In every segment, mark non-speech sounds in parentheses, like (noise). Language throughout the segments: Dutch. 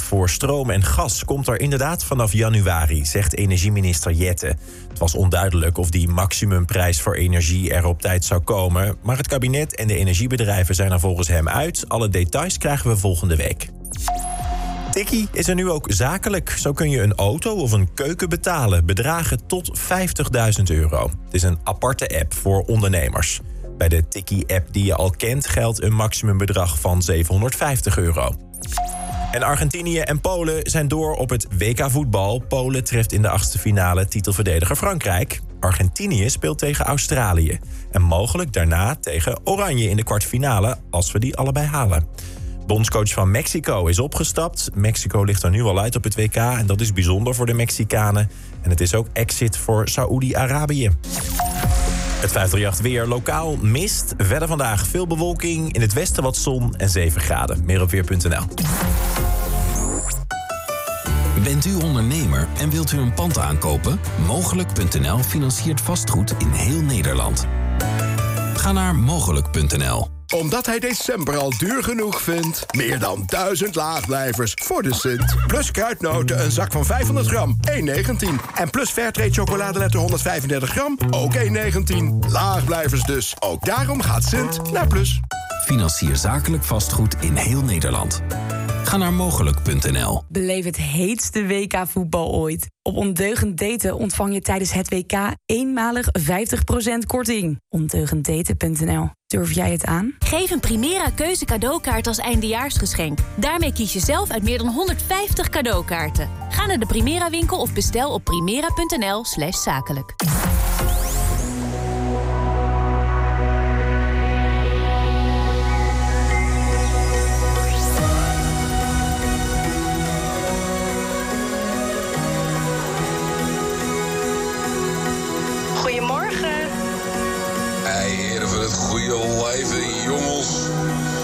voor stroom en gas komt er inderdaad vanaf januari, zegt energieminister Jette. Het was onduidelijk of die maximumprijs voor energie er op tijd zou komen. Maar het kabinet en de energiebedrijven zijn er volgens hem uit. Alle details krijgen we volgende week. Tikkie is er nu ook zakelijk. Zo kun je een auto of een keuken betalen. Bedragen tot 50.000 euro. Het is een aparte app voor ondernemers. Bij de Tikkie-app die je al kent geldt een maximumbedrag van 750 euro. En Argentinië en Polen zijn door op het WK voetbal. Polen treft in de achtste finale titelverdediger Frankrijk. Argentinië speelt tegen Australië. En mogelijk daarna tegen Oranje in de kwartfinale als we die allebei halen. Bondscoach van Mexico is opgestapt. Mexico ligt er nu al uit op het WK en dat is bijzonder voor de Mexicanen. En het is ook exit voor Saoedi-Arabië. Het 538 weer lokaal mist. Verder vandaag veel bewolking. In het westen wat zon en 7 graden. Meer op weer.nl. Bent u ondernemer en wilt u een pand aankopen? Mogelijk.nl financiert vastgoed in heel Nederland. Ga naar mogelijk.nl omdat hij december al duur genoeg vindt. Meer dan 1000 laagblijvers voor de Sint. Plus kruidnoten, een zak van 500 gram, 1,19. En plus Fairtrade chocoladeletter 135 gram, ook 1,19. Laagblijvers dus. Ook daarom gaat Sint naar Plus. Financier zakelijk vastgoed in heel Nederland. Ga naar mogelijk.nl. Beleef het heetste WK voetbal ooit. Op Ondeugend Daten ontvang je tijdens het WK eenmalig 50% korting. Ondeugenddaten.nl. Durf jij het aan? Geef een Primera keuze cadeaukaart als eindejaarsgeschenk. Daarmee kies je zelf uit meer dan 150 cadeaukaarten. Ga naar de Primera winkel of bestel op primera.nl leven, jongens.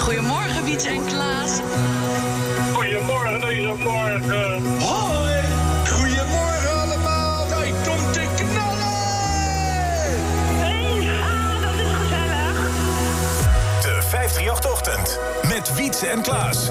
Goedemorgen, Wiets en Klaas. Goedemorgen, deze morgen. Hoi. Goedemorgen allemaal. Hey, kom te knallen. Hey, ah, dat is gezellig. De 538-ochtend met Wietse en Klaas.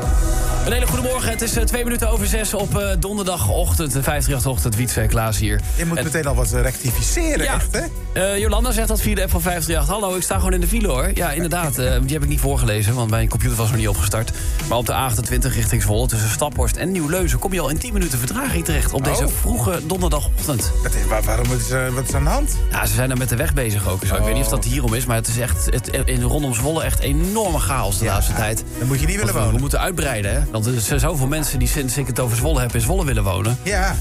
Een hele goede morgen. Het is eh, twee minuten over zes op eh, donderdagochtend. De 538-ochtend. Wietse en Klaas hier. Je moet En- meteen al wat eh, rectificeren, Ja. echt, hè? Eh, Jolanda zegt dat via de app van 538. Hallo, ik sta gewoon in de file hoor. Ja, inderdaad. eh, die heb ik niet voorgelezen, want mijn computer was nog niet opgestart. Maar op de A28 richting Zwolle tussen Staphorst en Nieuw-Leuzen... kom je al in 10 minuten vertraging terecht op deze Oh. vroege donderdagochtend. Wat is, waar- waarom is, eh, wat is aan de hand? Ja, ze zijn er met de weg bezig ook. Ik weet niet of dat hierom is, maar het is echt het, in rondom Zwolle echt enorme chaos de laatste tijd. Dan moet je niet willen Want we, wonen. moeten uitbreiden, hè? Want er zijn zoveel mensen die sinds ik het over Zwolle heb in Zwolle willen wonen. Ja.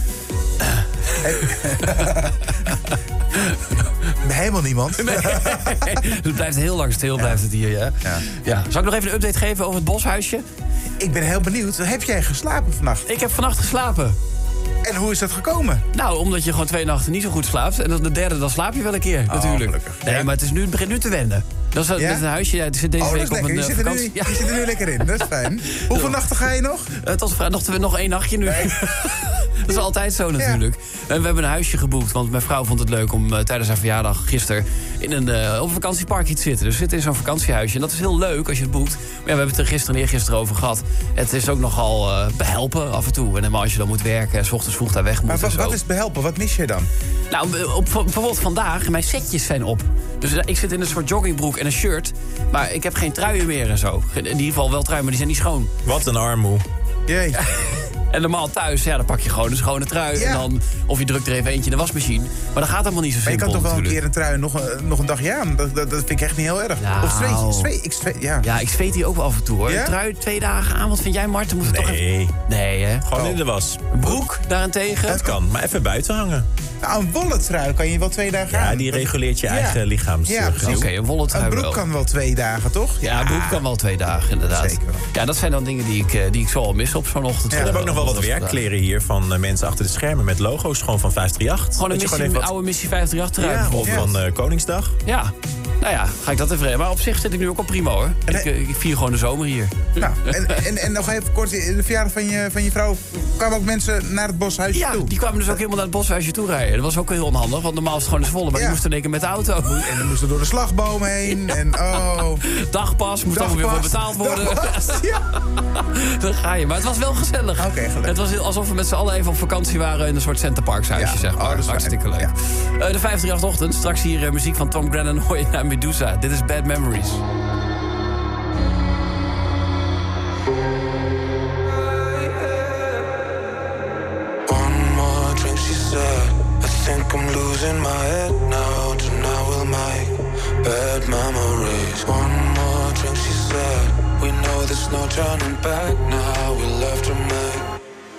(laughs) Helemaal niemand. (laughs) het blijft heel lang stil, blijft het hier, ja. Ja. ja. Zal ik nog even een update geven over het boshuisje? Ik ben heel benieuwd. Heb jij geslapen vannacht? Ik heb vannacht geslapen. En hoe is dat gekomen? Nou, omdat je gewoon twee nachten niet zo goed slaapt. En dan de derde, dan slaap je wel een keer, natuurlijk. gelukkig. Nee, Ja. maar het, is nu, het begint nu te wennen. Dat is Ja? met een huisje. Ja, zit deze Oh, dat week op lekker. een Je eh, zit, er nu. Ja. je zit er nu (laughs) lekker in. Dat is fijn. (laughs) Hoeveel nachten ga je nog? Eh, tot vrijdag nog, nog één nachtje nu. (laughs) dat is altijd zo natuurlijk. En we hebben een huisje geboekt, want mijn vrouw vond het leuk om eh, tijdens haar verjaardag gisteren in een, eh, op een vakantieparkje te zitten. Dus we zitten in zo'n vakantiehuisje. En dat is heel leuk als je het boekt. Maar ja, we hebben het er gisteren en eergisteren over gehad. Het is ook nogal eh, behelpen af en toe. En als je dan moet werken en s ochtends vroeg daar weg moet. Maar wat, wat is behelpen? Wat mis je dan? Nou, op, bijvoorbeeld vandaag, mijn setjes zijn op. Dus eh, ik zit in een soort joggingbroek en een shirt. Maar ik heb geen truien meer en zo. In ieder geval wel truien, maar die zijn niet schoon. Wat een armoe. Jee. (laughs) En normaal thuis, ja, dan pak je gewoon een schone trui. Ja. En dan, of je drukt er even eentje in de wasmachine. Maar dat gaat allemaal niet zo Maar je simpel kan toch wel een keer een trui nog, een- nog een dagje aan? Dat, dat, dat vind ik echt niet heel erg. Nou. Of zweet je? Zweet, ik zweet, ja. Ja, ik zweet hier ook wel af en toe hoor. Ja? Een trui twee dagen aan. Wat vind jij, Marten? Moet het toch even... Nee, Nee, hè? gewoon Oh. in de was. Een broek daarentegen. Het kan, maar even buiten hangen. Nou, een wollen trui kan je wel twee dagen aan. Ja, die Dat- reguleert je Ja. eigen lichaams. Ja, eh. Oké, een wollen trui Een broek wel. kan wel twee dagen, toch? Ja, een broek kan wel twee dagen, inderdaad. Zeker wel. Ja, dat zijn dan dingen die ik, eh, die ik zo al mis op zo'n ochtend. We hebben ook nog wel wat Anders vandaag. werkkleren hier van eh, mensen achter de schermen met logo's gewoon van 538. Gewoon een missie, wat- oude missie 538 trui Ja, of van eh, Koningsdag. Ja. Nou ja, ga ik dat even. Maar op zich zit ik nu ook al prima hoor. Ik, eh, ik vier gewoon de zomer hier. Nou, (laughs) en, en, en nog even kort, de verjaardag van je, van je vrouw... kwamen ook mensen naar het boshuisje Ja, toe? die kwamen dus ook helemaal naar het boshuisje toe rijden. Dat was ook heel onhandig, want normaal is het gewoon eens volle. Maar die moesten in één keer met de auto. En dan moesten door de slagboom heen. En oh... (laughs) Dagpas, moest allemaal weer voor Dagpas. betaald worden. Dagpas, ja. (laughs) Dan ga je. Maar het was wel gezellig. Oké, Het was alsof we met z'n allen even op vakantie waren in een soort Centerparkshuisje, Ja. zeg maar. Oh, dat is Hartstikke leuk. Eh, de 538-ochtend, straks hier eh, muziek van Tom Grennan hoor (laughs) je naar Medusa. Dit is Bad Memories. One more drink, she said. I think I'm losing my head now. Tonight we'll make bad memories. One more drink, she said. We know there's no turning back now. We'll have to make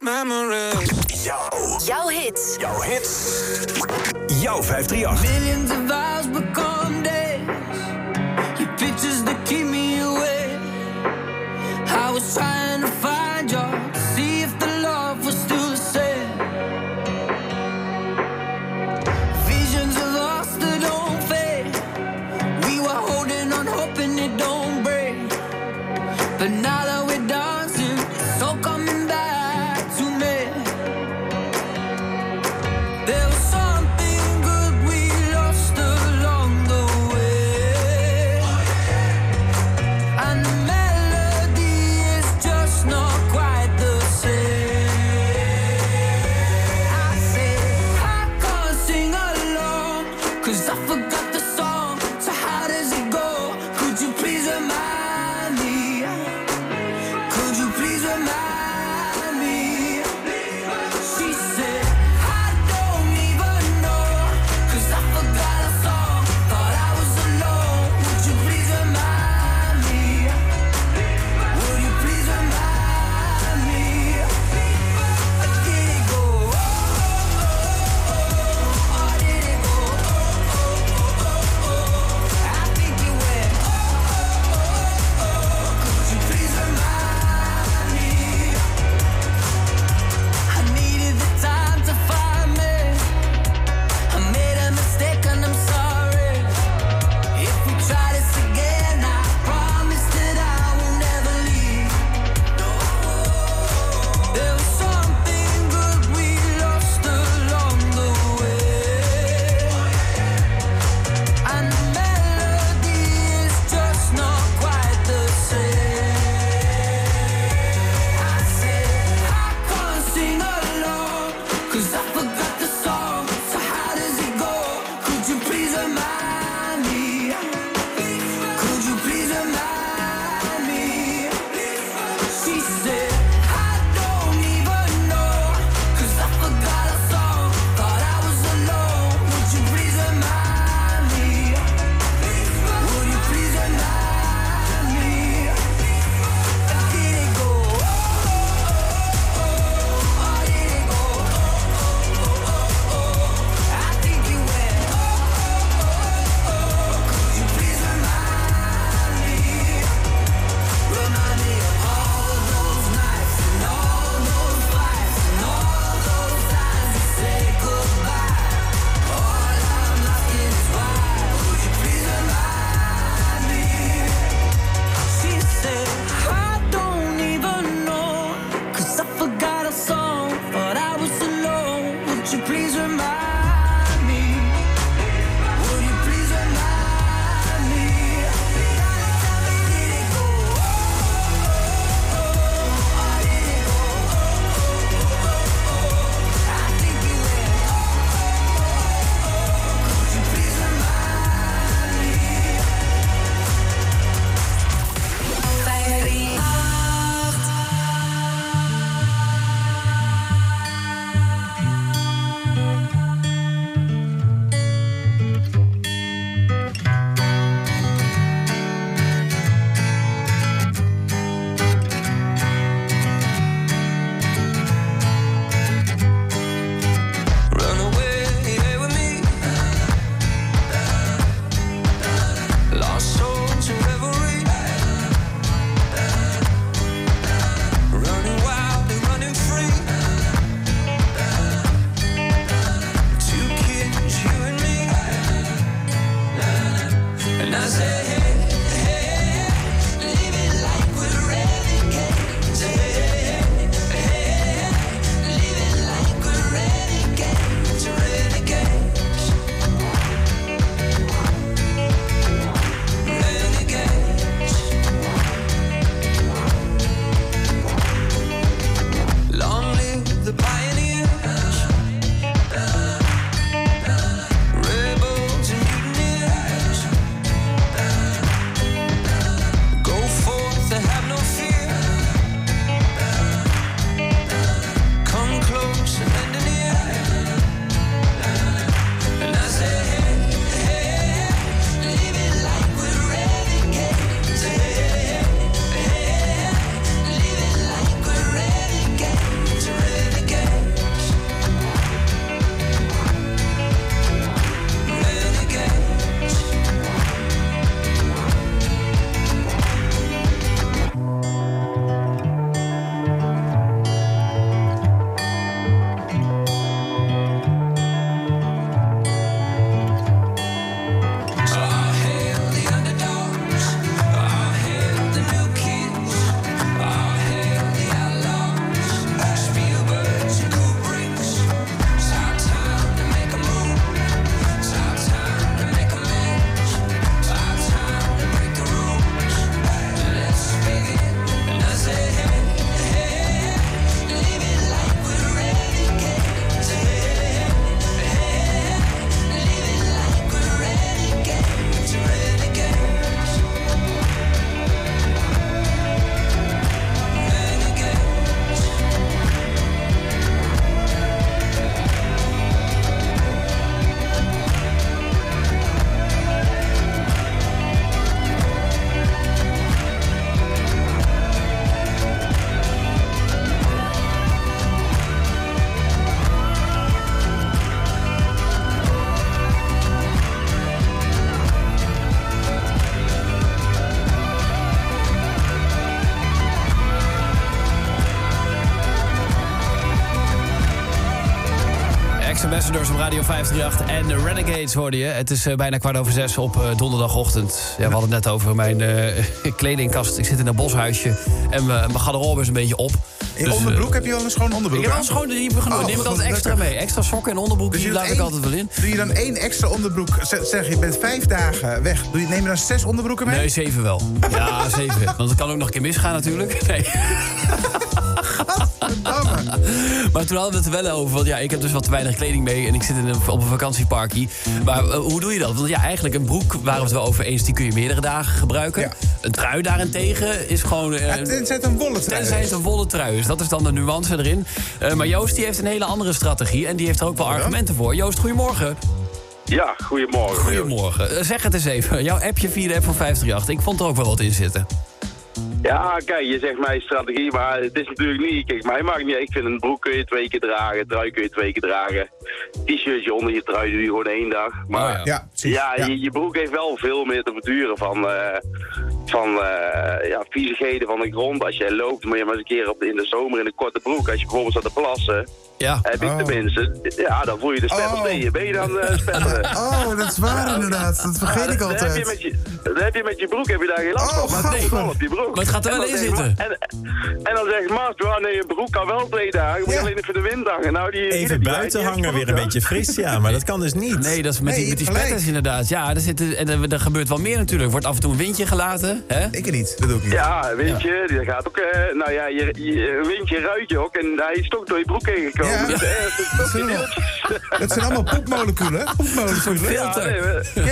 Bad memories. Jouw hits. Jouw hits. Jouw 538. Millions of hours become days. Your pictures Radio 538 en Renegades hoorde je. Het is eh, bijna kwart over zes op eh, donderdagochtend. Ja, we hadden het net over mijn eh, (laughs) kledingkast. Ik zit in een boshuisje en mijn garderobe is een beetje op. In dus, onderbroek heb je wel een schoon onderbroek? Ik heb wel een schoon genoeg Oh, neem ik extra mee. Extra sokken en onderbroek, dus die laat ik altijd wel in. Doe je dan één extra onderbroek? Zeg, je bent vijf dagen weg. Doe je, neem je dan zes onderbroeken mee? Nee, zeven wel. Ja, zeven. Want het kan ook nog een keer misgaan natuurlijk. (laughs) Nee. (laughs) maar toen hadden we het er wel over. Want ja, ik heb dus wat te weinig kleding mee. En ik zit in een, op een vakantieparkie. Maar eh, hoe doe je dat? Want ja, eigenlijk een broek waren we het wel over eens. Die kun je meerdere dagen gebruiken. Een trui daarentegen is gewoon... eh, tenzij het een wollen trui Tenzij het een wollen trui is. Dat is dan de nuance erin. Eh, maar Joost die heeft een hele andere strategie. En die heeft er ook wel argumenten voor. Joost, goedemorgen. Ja, goedemorgen. Goedemorgen. Zeg het eens even. Jouw appje via de app van 538. Ik vond er ook wel wat in zitten. Ja, kijk, je zegt mijn strategie, maar het is natuurlijk niet... Kijk, mij maakt niet. Ik vind een broek kun je twee keer dragen, trui kun je twee keer dragen. T-shirtje onder je trui doe je gewoon één dag. Maar Oh, ja. Ja, precies. ja, Ja. Je, je broek heeft wel veel meer te verduren van, eh, van eh, ja, viezigheden van de grond. Als jij loopt, moet je maar eens een keer op, in de zomer in een korte broek. Als je bijvoorbeeld staat te plassen, ja. heb ik tenminste, ja, dan voel je de spetters Oh. je benen aan uh, spetteren. (laughs) Oh, dat is waar inderdaad. Dat vergeet ik Dan heb, je altijd. met je, dan heb je met je broek heb je daar geen last Oh, van. Maar het gadver. nee, op je broek. Maar het gaat er wel dan in zitten. En, en dan zegt ja, nee, je broek kan wel twee dagen, moet je alleen even de wind hangen. Nou, die, Even die- buiten die- die- hangen, weer een beetje fris, ja. Maar dat kan dus niet. Nee, dat is met, Nee, die, met die gelijk. spetters inderdaad. Ja, er, zit, en er, er gebeurt wel meer natuurlijk. Er wordt af en toe een windje gelaten. Hè? Ik niet, dat doe ik niet. Ja, windje, die gaat ook, eh, nou ja, je, je, een windje ruikt je ook en hij is toch door je broek heen gekomen. Ja. Dus, eh, dat deeltjes. (laughs) Dat zijn allemaal poepmoleculen. Poepmoleculen. Ja, nee, we, Ja.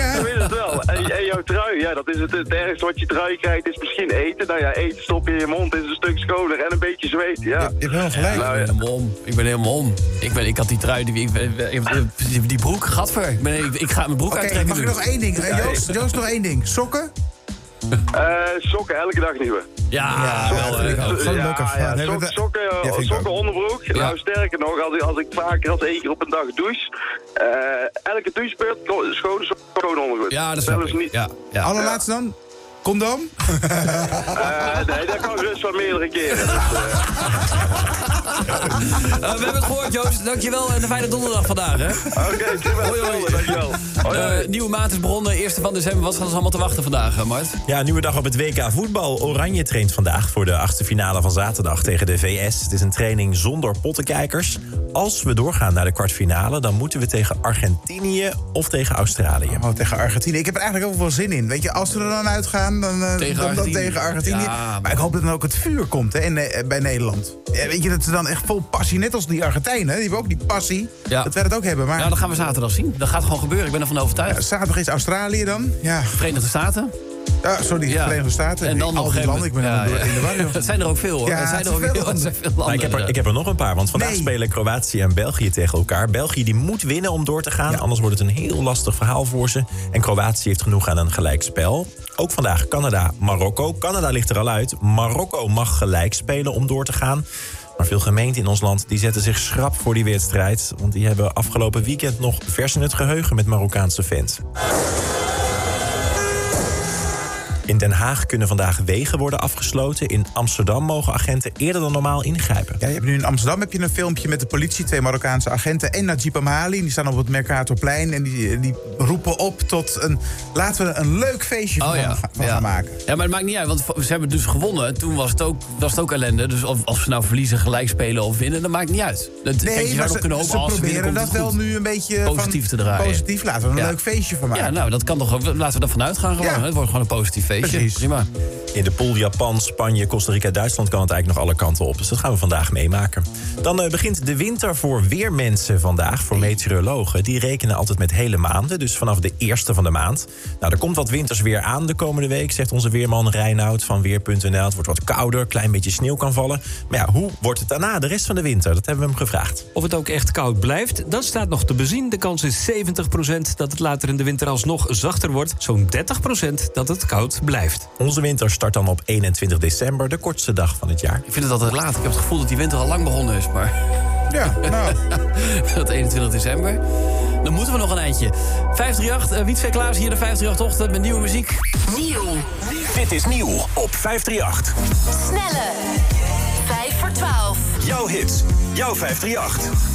het wel. En, en jouw trui, ja, dat is het, het ergste wat je trui krijgt, is misschien eten. Nou ja, eten stop je in je mond, is een stuk schoner en een beetje zweet, ja. Je hebt wel gelijk. Nou, ik ben helemaal om. Ik ben helemaal om. Ik, ben, ik had die trui, die, ik, ik- die, die broek, gadver. Ik, ben, ik, ik ga mijn broek Oké, uittrekken mag ik nog één ding? Joost, Joost, nog één ding. Sokken? Eh, sokken, elke dag nieuwe. Ja, Ja, wel. eh. Gewoon ja, leuk af. ja, sokken, Ja, ik sokken ook. onderbroek. Ja. Nou, sterker nog, als ik, als ik vaker als één keer op een dag douche, eh, elke douchebeurt, schone sokken, schone ondergoed. Ja, dat ik. niet. Ja, ja. Allerlaatste dan? Condoom? Eh, nee, dat kan gerust van meerdere keren. Dus, (laughs) eh, we hebben het gehoord, Joost. Dankjewel en een fijne donderdag vandaag. Hè? Oké, prima. Hoi, hoi. Dankjewel. Eh, nieuwe maand is begonnen, eerste van december. Wat gaat ons allemaal te wachten vandaag, Mart? Ja, nieuwe dag op het WK voetbal. Oranje traint vandaag voor de achtste finale van zaterdag tegen de VS. Het is een training zonder pottenkijkers. Als we doorgaan naar de kwartfinale, dan moeten we tegen Argentinië of tegen Australië. Oh, tegen Argentinië. Ik heb er eigenlijk ook wel zin in. Weet je, als we er dan uitgaan, dan, Tegen dan, dan Argentinië. tegen Argentinië. Ja, maar... ik hoop dat dan ook het vuur komt hè, in, eh, bij Nederland. Ja, weet je, dat ze dan echt vol passie, net als die Argentijnen, die hebben ook die passie. Ja. Dat wij dat ook hebben. Maar Ja, dat gaan we zaterdag zien. Dat gaat gewoon gebeuren. Ik ben ervan overtuigd. zaterdag is Australië dan. Ja, Verenigde Staten. Ah, sorry, Ja. Verenigde Staten. En dan Al nog landen, ik ben Ja, ja. in de war. Het zijn er ook veel hoor. Ja, zijn er ook veel landen. (laughs) ik, heb er, ik heb er nog een paar, want vandaag Nee. spelen Kroatië en België tegen elkaar. België die moet winnen om door te gaan, anders wordt het een heel lastig verhaal voor ze. En Kroatië heeft genoeg aan een gelijkspel. Ook vandaag Canada-Marokko. Canada ligt er al uit. Marokko mag gelijk spelen om door te gaan. Maar veel gemeenten in ons land die zetten zich schrap voor die wedstrijd. Want die hebben afgelopen weekend nog vers in het geheugen met Marokkaanse fans. In Den Haag kunnen vandaag wegen worden afgesloten. In Amsterdam mogen agenten eerder dan normaal ingrijpen. Ja, je hebt nu in Amsterdam heb je een filmpje met de politie, twee Marokkaanse agenten en Najib Amali. Die staan op het Mercatorplein en die, die roepen op tot een. Laten we er een leuk feestje van, Oh ja, van ja. gaan maken. Ja, maar het maakt niet uit, want ze hebben dus gewonnen. Toen was het ook, was het ook ellende. Dus of, als ze nou verliezen, gelijk spelen of winnen, dat maakt niet uit. Dat, kijk, je zou maar nog ze, kunnen hopen ze als ze winnen, proberen dat wel nu een beetje Positief van, te draaien. Positief, laten we er een Ja. leuk feestje van maken. Ja, nou, dat kan toch ook. Laten we ervan uitgaan gewoon. Ja. Het wordt gewoon een positief feestje. Precies. Prima. In de pool Japan, Spanje, Costa Rica, Duitsland kan het eigenlijk nog alle kanten op. Dus dat gaan we vandaag meemaken. Dan eh, begint de winter voor weermensen vandaag, voor meteorologen. Die rekenen altijd met hele maanden, dus vanaf de eerste van de maand. Nou, er komt wat winters weer aan de komende week, zegt onze weerman Reinoud van Weer.nl. Het wordt wat kouder, klein beetje sneeuw kan vallen. Maar ja, hoe wordt het daarna, de rest van de winter? Dat hebben we hem gevraagd. Of het ook echt koud blijft, dat staat nog te bezien. De kans is 70% dat het later in de winter alsnog zachter wordt. Zo'n 30% dat het koud blijft. Onze winter start dan op 21 december, de kortste dag van het jaar. Ik vind het altijd laat. Ik heb het gevoel dat die winter al lang begonnen is. Maar Ja, nou. (laughs) dat 21 december. Dan moeten we nog een eindje. 538, uh, Wietse Klaas hier de 538-ochtend met nieuwe muziek. Nieuw. Dit is nieuw op 538. Snelle. 5 voor 12. Jouw hits, jouw 538.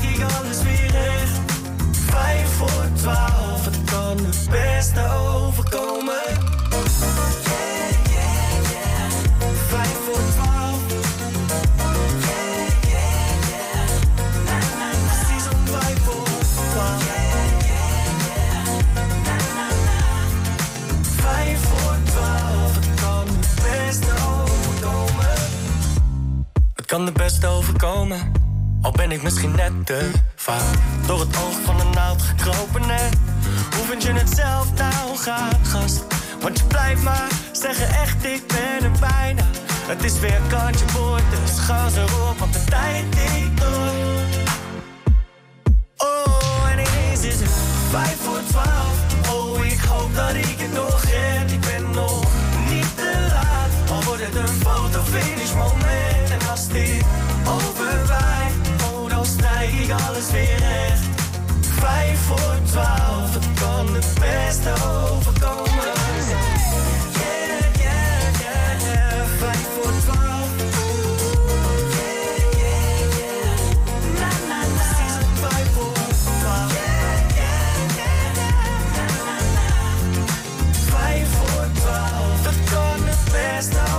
kijk ik alles weer recht. Vijf voor twaalf, het kan de beste overkomen. Vijf voor twaalf. Yeah. Vijf voor twaalf. Vijf voor twaalf, het kan de beste overkomen. Het kan de beste overkomen. Al ben ik misschien net te vaak door het oog van een naald gekropen. Nee, hoe vind je het zelf nou, ga gast? Want je blijft maar zeggen echt, ik ben er bijna. Het is weer kantje boord, dus ga ze op, want de tijd tikt door. Oh, en ineens is het vijf voor twaalf. Oh, ik hoop dat ik het nog red. Ik ben nog niet te laat. Al wordt het een fotofinish moment. En als dit overwaait, ik alles weer recht. Vijf voor twaalf, het kan het beste overkomen. Yeah, yeah, yeah, yeah. Vijf voor twaalf. Yeah, yeah, yeah. Na, na, na. Vijf voor twaalf. Beste.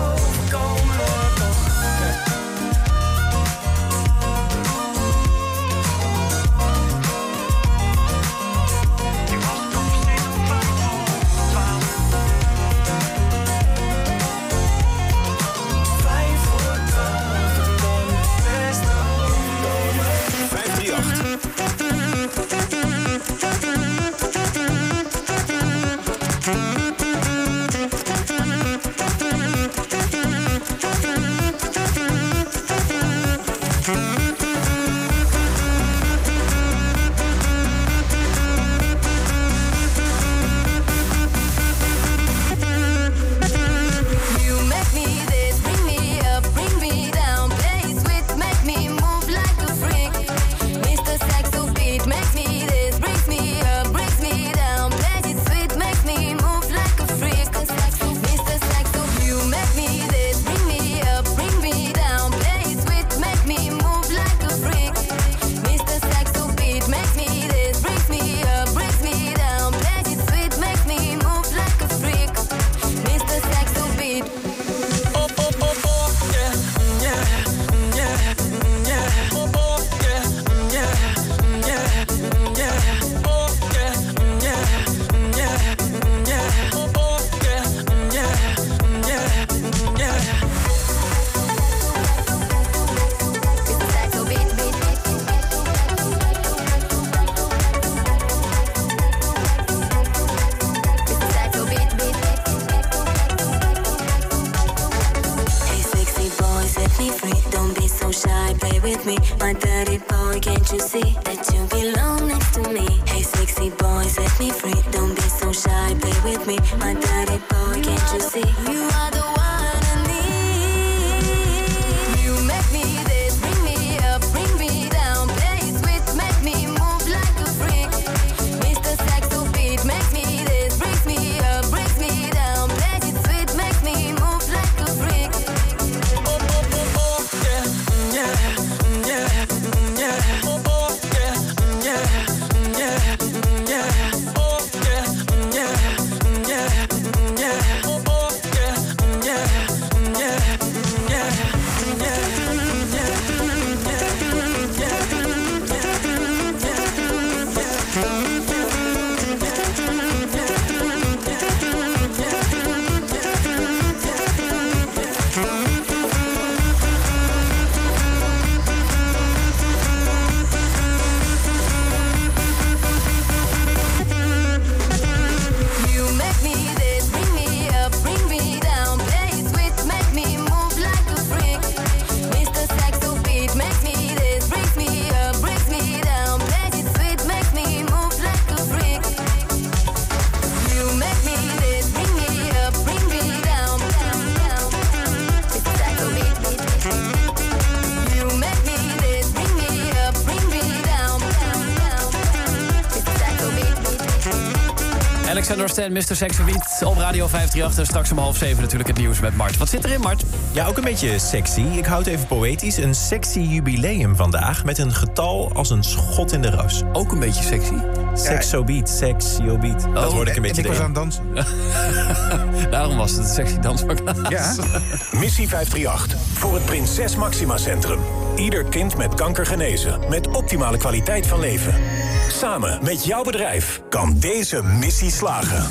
Stan, Mr. Sexy Beat op Radio 538. En straks om half zeven natuurlijk het nieuws met Mart. Wat zit erin, Mart? Ja, ook een beetje sexy. Ik houd even poëtisch. Een sexy jubileum vandaag met een getal als een schot in de roos. Ook een beetje sexy? Sexobeat, sexiobeat. dat hoorde ik een beetje En ik was aan het dansen. (laughs) Daarom was het een sexy danspak. Ja. (laughs) Missie 538 voor het Prinses Maxima Centrum. Ieder kind met kanker genezen met optimale kwaliteit van leven. Samen met jouw bedrijf kan deze missie slagen.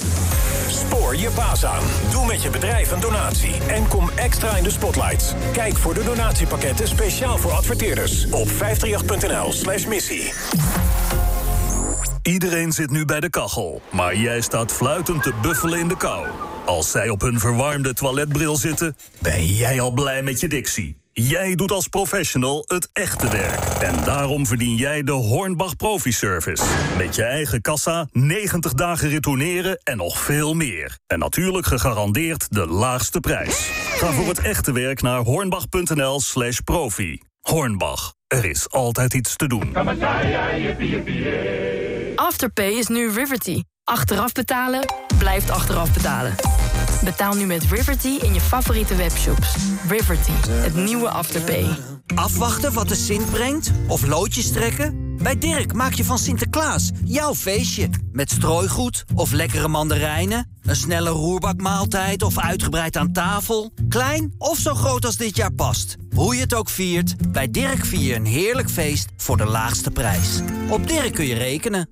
Spoor je baas aan. Doe met je bedrijf een donatie. En kom extra in de spotlights. Kijk voor de donatiepakketten speciaal voor adverteerders. Op 538.nl slash missie. Iedereen zit nu bij de kachel, maar jij staat fluitend te buffelen in de kou. Als zij op hun verwarmde toiletbril zitten, ben jij al blij met je dictie. Jij doet als professional het echte werk. En daarom verdien jij de Hornbach Profi Service. Met je eigen kassa, 90 dagen retourneren en nog veel meer. En natuurlijk gegarandeerd de laagste prijs. Ga voor het echte werk naar hornbach.nl slash profi. Hornbach, er is altijd iets te doen. Afterpay is nu Riverty. Achteraf betalen blijft achteraf betalen. Betaal nu met Riverty in je favoriete webshops. Riverty, het nieuwe Afterpay. Afwachten wat de Sint brengt? Of loodjes trekken? Bij Dirk maak je van Sinterklaas jouw feestje. Met strooigoed of lekkere mandarijnen. Een snelle roerbakmaaltijd of uitgebreid aan tafel. Klein of zo groot als dit jaar past. Hoe je het ook viert, bij Dirk vier je een heerlijk feest voor de laagste prijs. Op Dirk kun je rekenen.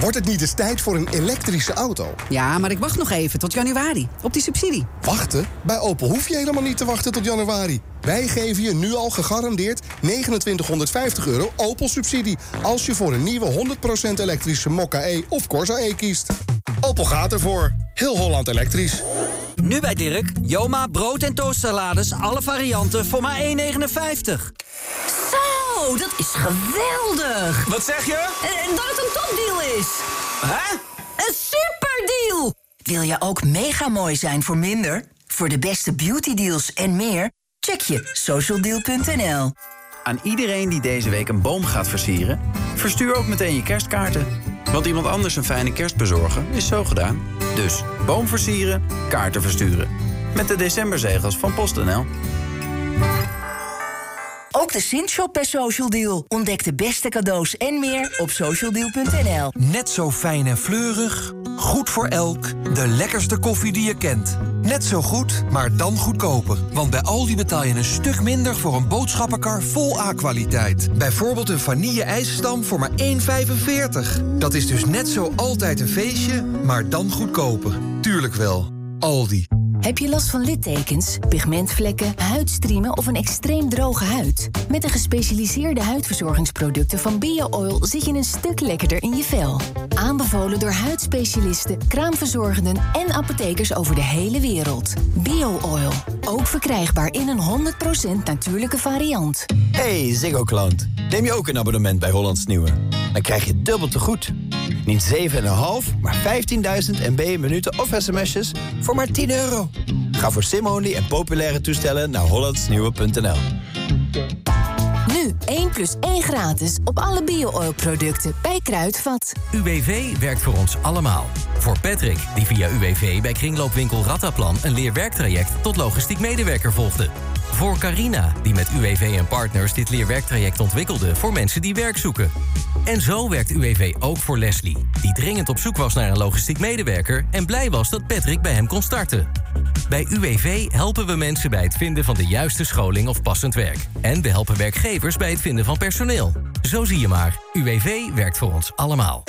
Wordt het niet eens tijd voor een elektrische auto? Ja, maar ik wacht nog even tot januari. Op die subsidie. Wachten? Bij Opel hoef je helemaal niet te wachten tot januari. Wij geven je nu al gegarandeerd 2950 euro Opel-subsidie... als je voor een nieuwe 100% elektrische Mokka E of Corsa E kiest. Opel gaat ervoor. Heel Holland elektrisch. Nu bij Dirk, Joma, brood- en toastsalades, alle varianten voor maar 1,59. Zo, dat is geweldig! Wat zeg je? Eh, dat het een topdeal is! Hè? Een superdeal! Wil je ook mega mooi zijn voor minder? Voor de beste beautydeals en meer? Check je socialdeal.nl. Aan iedereen die deze week een boom gaat versieren, verstuur ook meteen je kerstkaarten. Want iemand anders een fijne kerst bezorgen is zo gedaan. Dus boom versieren, kaarten versturen. Met de decemberzegels van PostNL. Ook de Sint-shop bij Social Deal. Ontdek de beste cadeaus en meer op socialdeal.nl. Net zo fijn en fleurig, goed voor elk, de lekkerste koffie die je kent. Net zo goed, maar dan goedkoper. Want bij Aldi betaal je een stuk minder voor een boodschappenkar vol A-kwaliteit. Bijvoorbeeld een vanille-ijsstam voor maar 1,45. Dat is dus net zo altijd een feestje, maar dan goedkoper. Tuurlijk wel. Aldi. Heb je last van littekens, pigmentvlekken, huidstriemen of een extreem droge huid? Met de gespecialiseerde huidverzorgingsproducten van BioOil zit je een stuk lekkerder in je vel. Aanbevolen door huidspecialisten, kraamverzorgenden en apothekers over de hele wereld. BioOil, ook verkrijgbaar in een 100% natuurlijke variant. Hey Ziggo klant, neem je ook een abonnement bij Hollands Nieuwe? Dan krijg je dubbel te goed. Niet 7,5, maar 15.000 MB minuten of sms'jes voor maar 10 euro. Ga voor sim-only en populaire toestellen naar hollandsnieuwe.nl. Nu 1 plus 1 gratis op alle BioOil producten bij Kruidvat. UWV werkt voor ons allemaal. Voor Patrick, die via UWV bij kringloopwinkel Rattaplan... een leerwerktraject tot logistiek medewerker volgde. Voor Carina, die met UWV en partners dit leerwerktraject ontwikkelde... voor mensen die werk zoeken. En zo werkt UWV ook voor Leslie, die dringend op zoek was naar een logistiek medewerker... en blij was dat Patrick bij hem kon starten. Bij UWV helpen we mensen bij het vinden van de juiste scholing of passend werk. En we helpen werkgevers bij het vinden van personeel. Zo zie je maar, UWV werkt voor ons allemaal.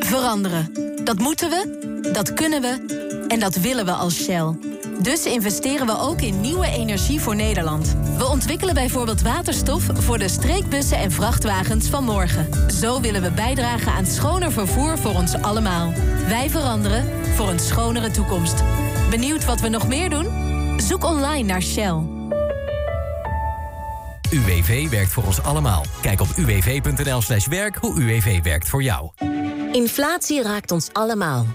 Veranderen. Dat moeten we, dat kunnen we en dat willen we als Shell. Dus investeren we ook in nieuwe energie voor Nederland. We ontwikkelen bijvoorbeeld waterstof voor de streekbussen en vrachtwagens van morgen. Zo willen we bijdragen aan schoner vervoer voor ons allemaal. Wij veranderen voor een schonere toekomst. Benieuwd wat we nog meer doen? Zoek online naar Shell. UWV werkt voor ons allemaal. Kijk op uwv.nl slash werk hoe UWV werkt voor jou. Inflatie raakt ons allemaal.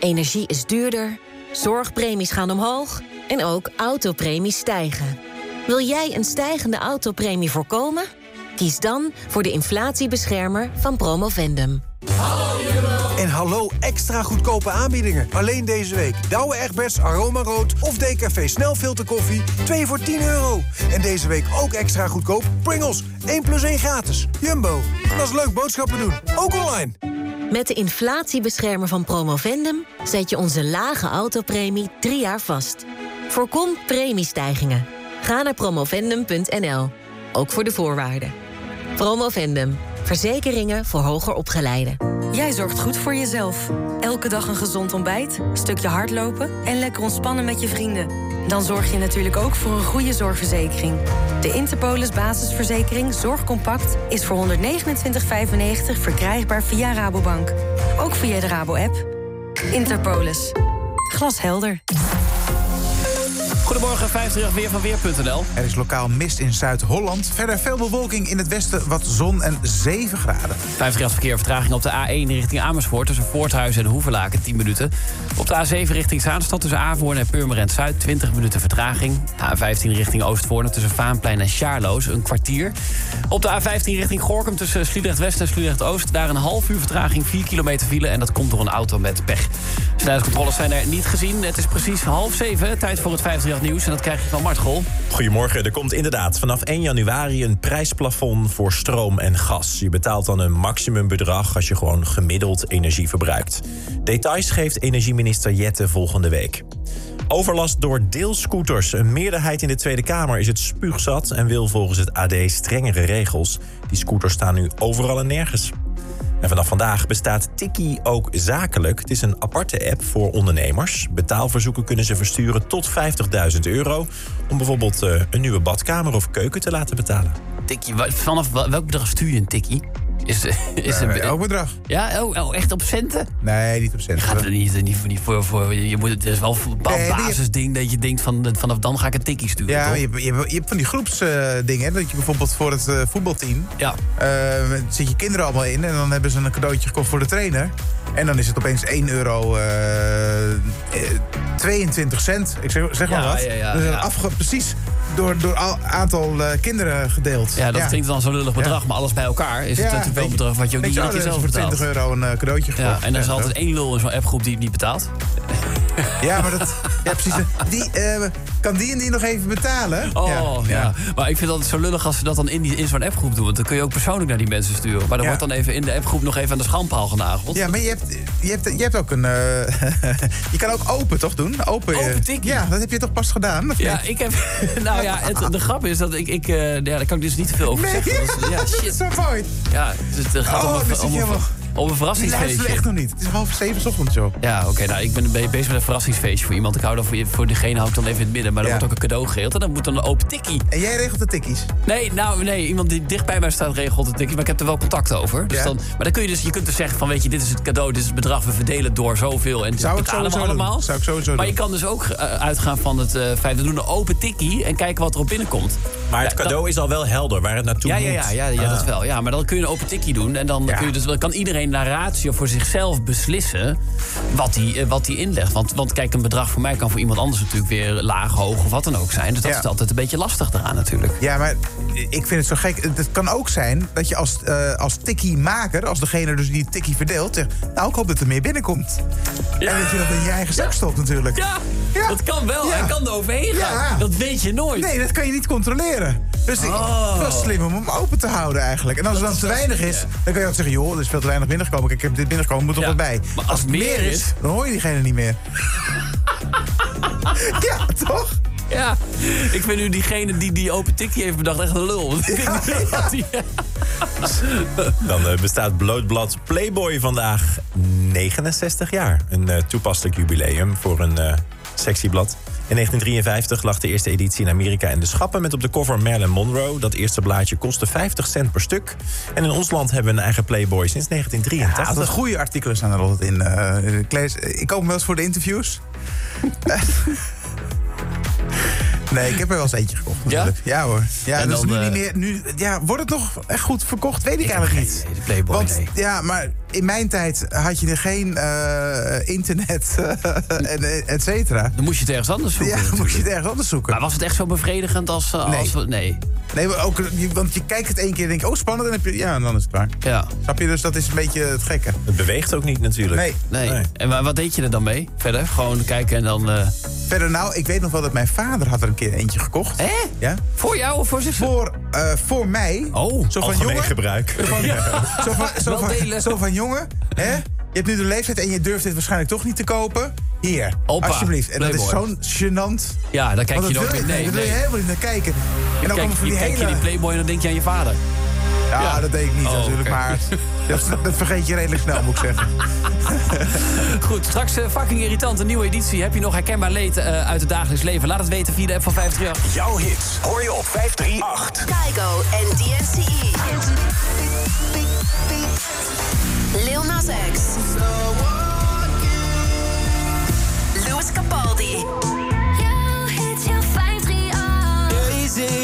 Energie is duurder, zorgpremies gaan omhoog en ook autopremies stijgen. Wil jij een stijgende autopremie voorkomen? Kies dan voor de inflatiebeschermer van Promovendum. En hallo extra goedkope aanbiedingen. Alleen deze week. Douwe Egberts Aroma Rood of DKV Snelfilterkoffie. 2 voor 10 euro. En deze week ook extra goedkoop. Pringles. 1 plus 1 gratis. Jumbo. Dat is leuk boodschappen doen. Ook online. Met de inflatiebeschermer van Promovendum zet je onze lage autopremie drie jaar vast. Voorkom premiestijgingen. Ga naar promovendum.nl. Ook voor de voorwaarden. Promovendum. Verzekeringen voor hoger opgeleiden. Jij zorgt goed voor jezelf. Elke dag een gezond ontbijt, stukje hardlopen en lekker ontspannen met je vrienden. Dan zorg je natuurlijk ook voor een goede zorgverzekering. De Interpolis basisverzekering Zorgcompact is voor 129,95 verkrijgbaar via Rabobank. Ook via de Rabo-app. Interpolis. Glashelder. Goedemorgen, 50 weer van Weer.nl. Er is lokaal mist in Zuid-Holland. Verder veel bewolking in het westen, wat zon en 7 graden. 50 graden verkeer vertraging op de A1 richting Amersfoort... tussen Voorthuizen en Hoevelaken, 10 minuten. Op de A7 richting Zaanstad tussen Averhoorn en Purmerend Zuid... 20 minuten vertraging. A15 richting Oostvoorne tussen Vaanplein en Sjaarloos, een kwartier. Op de A15 richting Gorkum tussen Sliedrecht West en Sliedrecht Oost... daar een half uur vertraging, 4 kilometer file... en dat komt door een auto met pech. Snelheidscontroles zijn er niet gezien. Het is precies half zeven, tijd voor het 50 nieuws... en dat krijg je van Mart. Goedemorgen. Er komt inderdaad vanaf 1 januari een prijsplafond voor stroom en gas. Je betaalt dan een maximumbedrag als je gewoon gemiddeld energie verbruikt. Details geeft energieminister Jette volgende week. Overlast door deelscooters. Een meerderheid in de Tweede Kamer is het spuugzat en wil volgens het AD strengere regels. Die scooters staan nu overal en nergens. En vanaf vandaag bestaat Tikkie ook zakelijk. Het is een aparte app voor ondernemers. Betaalverzoeken kunnen ze versturen tot 50.000 euro... om bijvoorbeeld eh, een nieuwe badkamer of keuken te laten betalen. Tikkie, vanaf welk bedrag stuur je een tikkie? Is, is Eh, een, elk bedrag. Ja, oh, oh, echt op centen? Nee, niet op centen. gaat er niet, niet, niet voor, voor... Je moet, het is wel een bepaald Nee, basisding dat je denkt van... vanaf dan ga ik een tikkie sturen, Ja, je, hebt- je, hebt- je hebt van die groepsdingen. dat je bijvoorbeeld voor het eh, voetbalteam... Ja. eh, zit je kinderen allemaal in... en dan hebben ze een cadeautje gekocht voor de trainer. En dan is het opeens 1 euro... eh, eh, 22 cent. Ik zeg, zeg maar Ja, wat. ja, ja, dus afge- precies door door al aantal eh, kinderen gedeeld. Ja, dat klinkt dan zo'n lullig bedrag, Ja. maar alles bij elkaar is het Ja, natuurlijk wel een bedrag wat je ook niet iedere keer zelf betaalt. voor 20 euro een eh, cadeautje Ja, gekocht. en er is Ja, altijd één lul in zo'n appgroep die het niet betaalt. Ja, maar dat... (laughs) Ja, precies. Die, eh, kan die en die nog even betalen? Oh, ja. Maar ik vind het altijd zo lullig als ze dat dan in, die- in zo'n appgroep doen. Want dan kun je ook persoonlijk naar die mensen sturen. Maar dan Ja. wordt dan even in de appgroep nog even aan de schandpaal genageld. Ja, maar je hebt, je hebt, je hebt ook een... eh, (laughs) je kan ook open, toch, doen? Open, Open tikkie. Ja, dat heb je toch pas gedaan? Ja, ik heb. (laughs) Nou ja, het, de grap is dat ik. ik eh, ja, daar kan ik dus niet te veel over Nee, zeggen. Ja, (laughs) shit. zo mooi. Ja, het, het gaat Oh, om dan je een, verrassingsfeestje. luisteren echt nog niet. Het is half zeven 's ochtends, joh. Ja, oké. nou, ik ben be- bezig met een verrassingsfeestje voor iemand. Ik hou dan voor, je- voor diegene hou ik dan even in het midden. Maar er Ja. wordt ook een cadeau geregeld. En dan moet dan een open tikkie. En jij regelt de tikkies? Nee, nou, nee. Iemand die dicht bij mij staat regelt het tikkie. Maar ik heb er wel contact over. Dus Ja. dan, maar dan kun je dus, je kunt dus zeggen van, weet je, dit is het cadeau, dit is het bedrag. We verdelen het door zoveel. En Zou ik betalen we sowieso allemaal. doen. Zou ik sowieso maar doen. je kan dus ook eh, uitgaan van het eh, feit, we doen een open tikkie en kijken wat erop binnenkomt. Maar het Ja, cadeau is al wel helder waar het naartoe ja, moet. ja, ja, ja, ja dat Ah. wel. Ja, maar dan kun je een open tikkie doen. En dan, kun je dus, dan kan iedereen naar ratio voor zichzelf beslissen wat hij eh, wat inlegt. Want, want kijk, een bedrag voor mij kan voor iemand anders natuurlijk weer laag, hoog of wat dan ook zijn. Dus dat Ja. is altijd een beetje lastig eraan natuurlijk. Ja, maar ik vind het zo gek. Het kan ook zijn dat je als, eh als tikkie-maker... als degene dus die het tikkie verdeelt... zegt, nou, ik hoop dat er meer binnenkomt. En dat je dat in je eigen zak stopt natuurlijk. Ja, dat kan wel. Hij kan er overheen gaan. Dat weet je nooit. Nee, dat kan je niet controleren. Dus ik, Oh. het was slim om hem open te houden eigenlijk. En als er dan te weinig is, dan kan je altijd zeggen... joh, er is veel te weinig binnengekomen. Kijk, ik heb dit binnengekomen, moet er Ja. wat bij. Maar als het meer is- dan hoor je diegene niet meer. (laughs) ja, toch? Ja, ik vind nu diegene die die open tikkie heeft bedacht echt een lul. (laughs) Dan eh, bestaat Blootblad Playboy vandaag 69 jaar. Een eh, toepasselijk jubileum voor een eh sexy blad. In 1953 lag de eerste editie in Amerika in de schappen... met op de cover Marilyn Monroe. Dat eerste blaadje kostte 50 cent per stuk. En in ons land hebben we een eigen Playboy sinds Ja, 1983. altijd goede artikelen staan er altijd in. eh, ik, lees, ik koop hem wel eens voor de interviews. (laughs) Nee, ik heb er wel eens eentje gekocht. natuurlijk. Ja, hoor. Ja, En dus dan, nu eh, niet meer. Nu, ja, wordt het nog echt goed verkocht? Weet ik, eigenlijk niet. de Playboy, Want nee. ja, maar in mijn tijd had je er geen eh, internet (laughs) eh, en et cetera. Dan moest je het ergens anders zoeken. Ja, dan moest je het ergens anders zoeken. Maar was het echt zo bevredigend als... eh, Nee. als nee. Nee, maar ook, want je kijkt het één keer en denk je, oh spannend, en dan heb je, ja, en dan is het klaar. Ja. Snap je? Dus dat is een beetje het gekke. Het beweegt ook niet natuurlijk. Nee. Nee. Nee. En wa- wat deed je er dan mee? Verder? Gewoon kijken en dan... eh, Verder nou, ik weet nog wel dat mijn vader had er een keer eentje gekocht. Hè? Ja. Voor jou of voor zichzelf? Voor, eh, voor mij. Oh, Zo van Algemeen jongen. gebruik. Zo van, zo van, zo van, delen. zo van jongen, hè? Je hebt nu de leeftijd en je durft dit waarschijnlijk toch niet te kopen. Hier, alsjeblieft. En dat is zo'n gênant. Ja, daar kijk je meer. je, Nee, daar wil je helemaal niet naar kijken. En dan Kijk, komen van je die kijk je hele... die Playboy en dan denk je aan je vader. Ja, dat deed ik niet oh, natuurlijk, maar dat, vergeet je redelijk snel, moet ik zeggen. (laughs) Goed, straks uh, fucking irritant, een nieuwe editie. Heb je nog herkenbaar leed eh, uit het dagelijks leven? Laat het weten via de app van 538. Jouw hits hoor je op 538. Keigo en DNCE. Lil Nas X.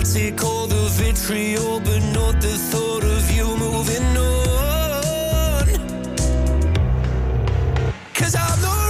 I take all the vitriol, but not the thought of you moving on. Cause I'm the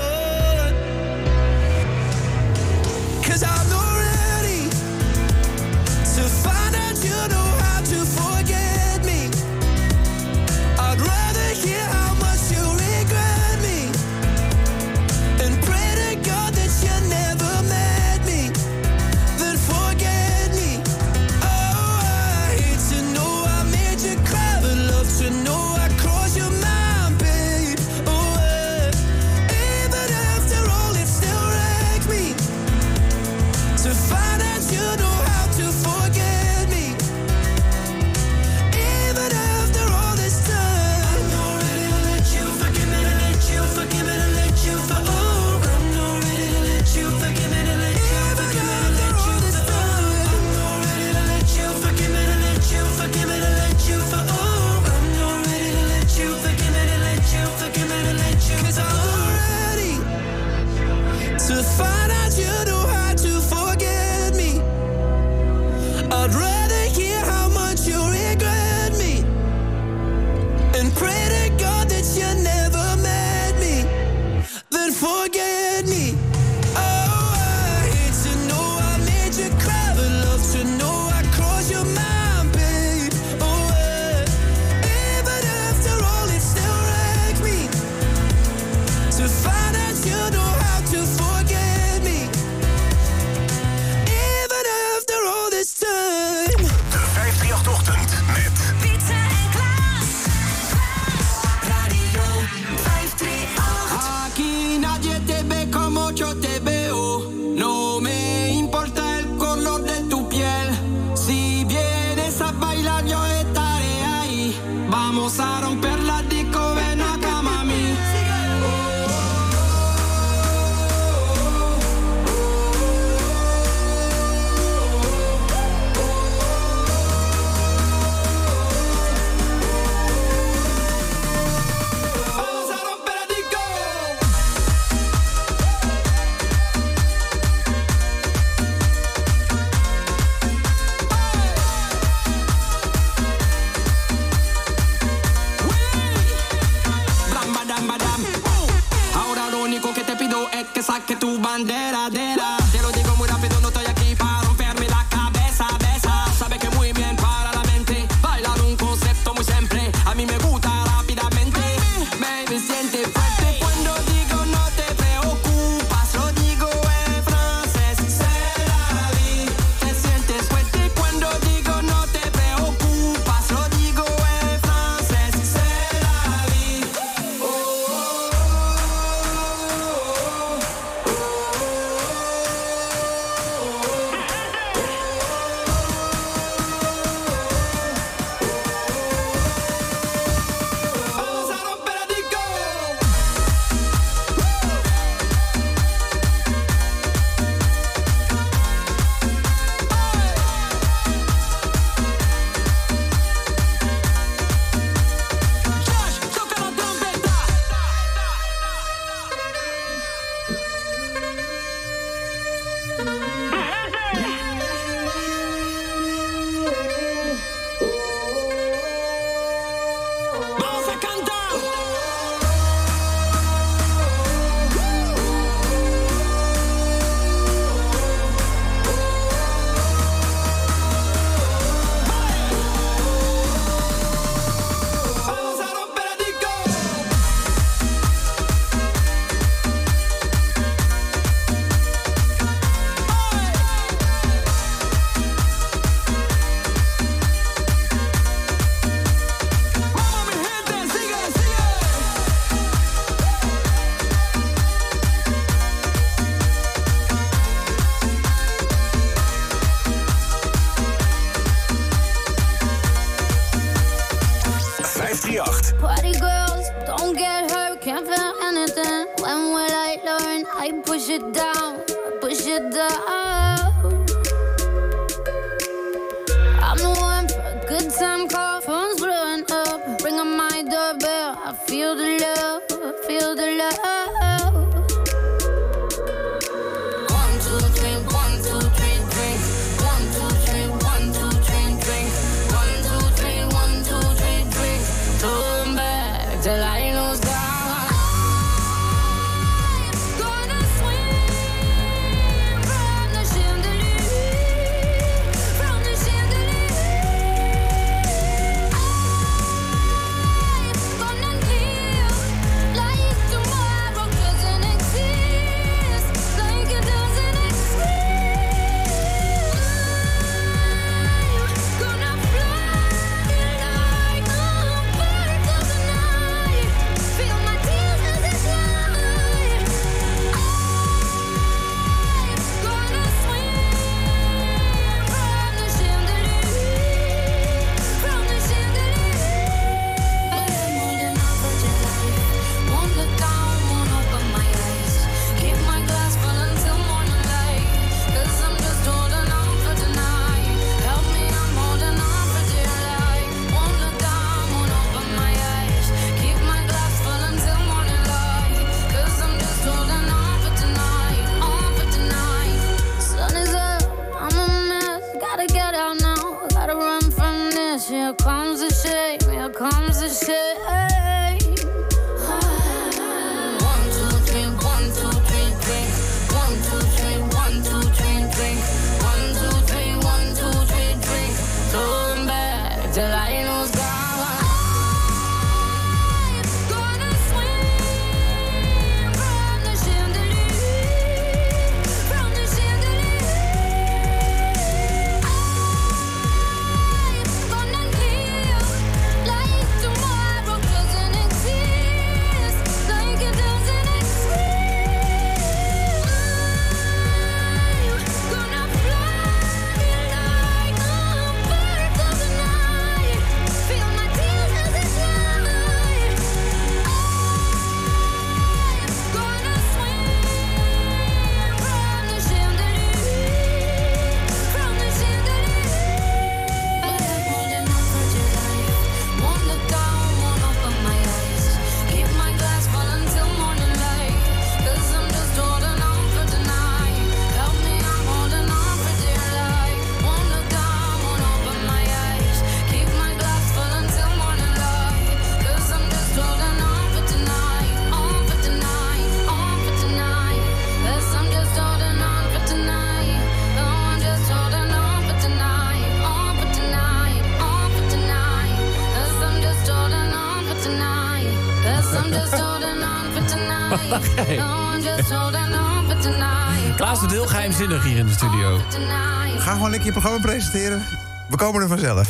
Je programma presenteren. We komen er vanzelf.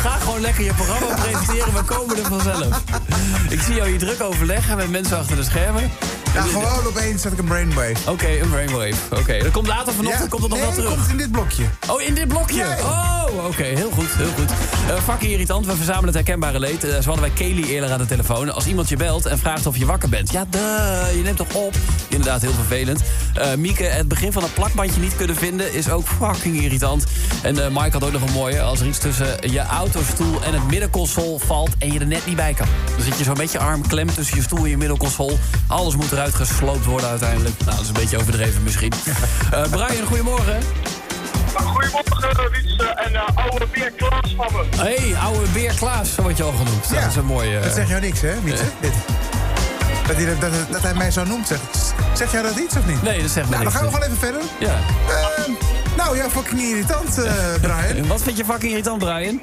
Ga gewoon lekker je programma presenteren, we komen er vanzelf. Ik zie jou hier druk overleggen met mensen achter de schermen. Ja, gewoon opeens zet ik een brainwave. Oké, een brainwave. Oké, dat komt later vanochtend, Ja, komt dat nog nee, wel dat terug. komt in dit blokje. Oh, in dit blokje? Ja. Oh, oké, heel goed, heel goed. Eh fucking irritant, we verzamelen het herkenbare leed. Eh, zo hadden wij Kelly eerder aan de telefoon. Als iemand je belt en vraagt of je wakker bent. Ja, duh, je neemt toch op? Inderdaad, heel vervelend. Eh, Mieke, het begin van het plakbandje niet kunnen vinden is ook fucking irritant. En eh, Mike had ook nog een mooie. Als er iets tussen je autostoel en het middenconsole valt en je er net niet bij kan. Dan zit je zo'n beetje arm klem tussen je stoel en je middenconsole. Alles moet eruit gesloopt worden uiteindelijk. Nou, dat is een beetje overdreven misschien. (laughs) Brian, goedemorgen. Goedemorgen, Wietse en eh, oude beer Klaas van me. hey, oude beer Klaas, zo word je al genoemd. Dat is een mooie... Dat zegt jou niks, hè, Mietse? Dit. Dat, hij, dat, dat hij mij zo noemt, zegt, zegt jou dat iets of niet? Nee, dat zegt me Nou, dan gaan we gewoon even verder. Ja. Ehm, nou ja, fucking irritant, eh, (laughs) Brian. Wat vind je fucking irritant, Brian?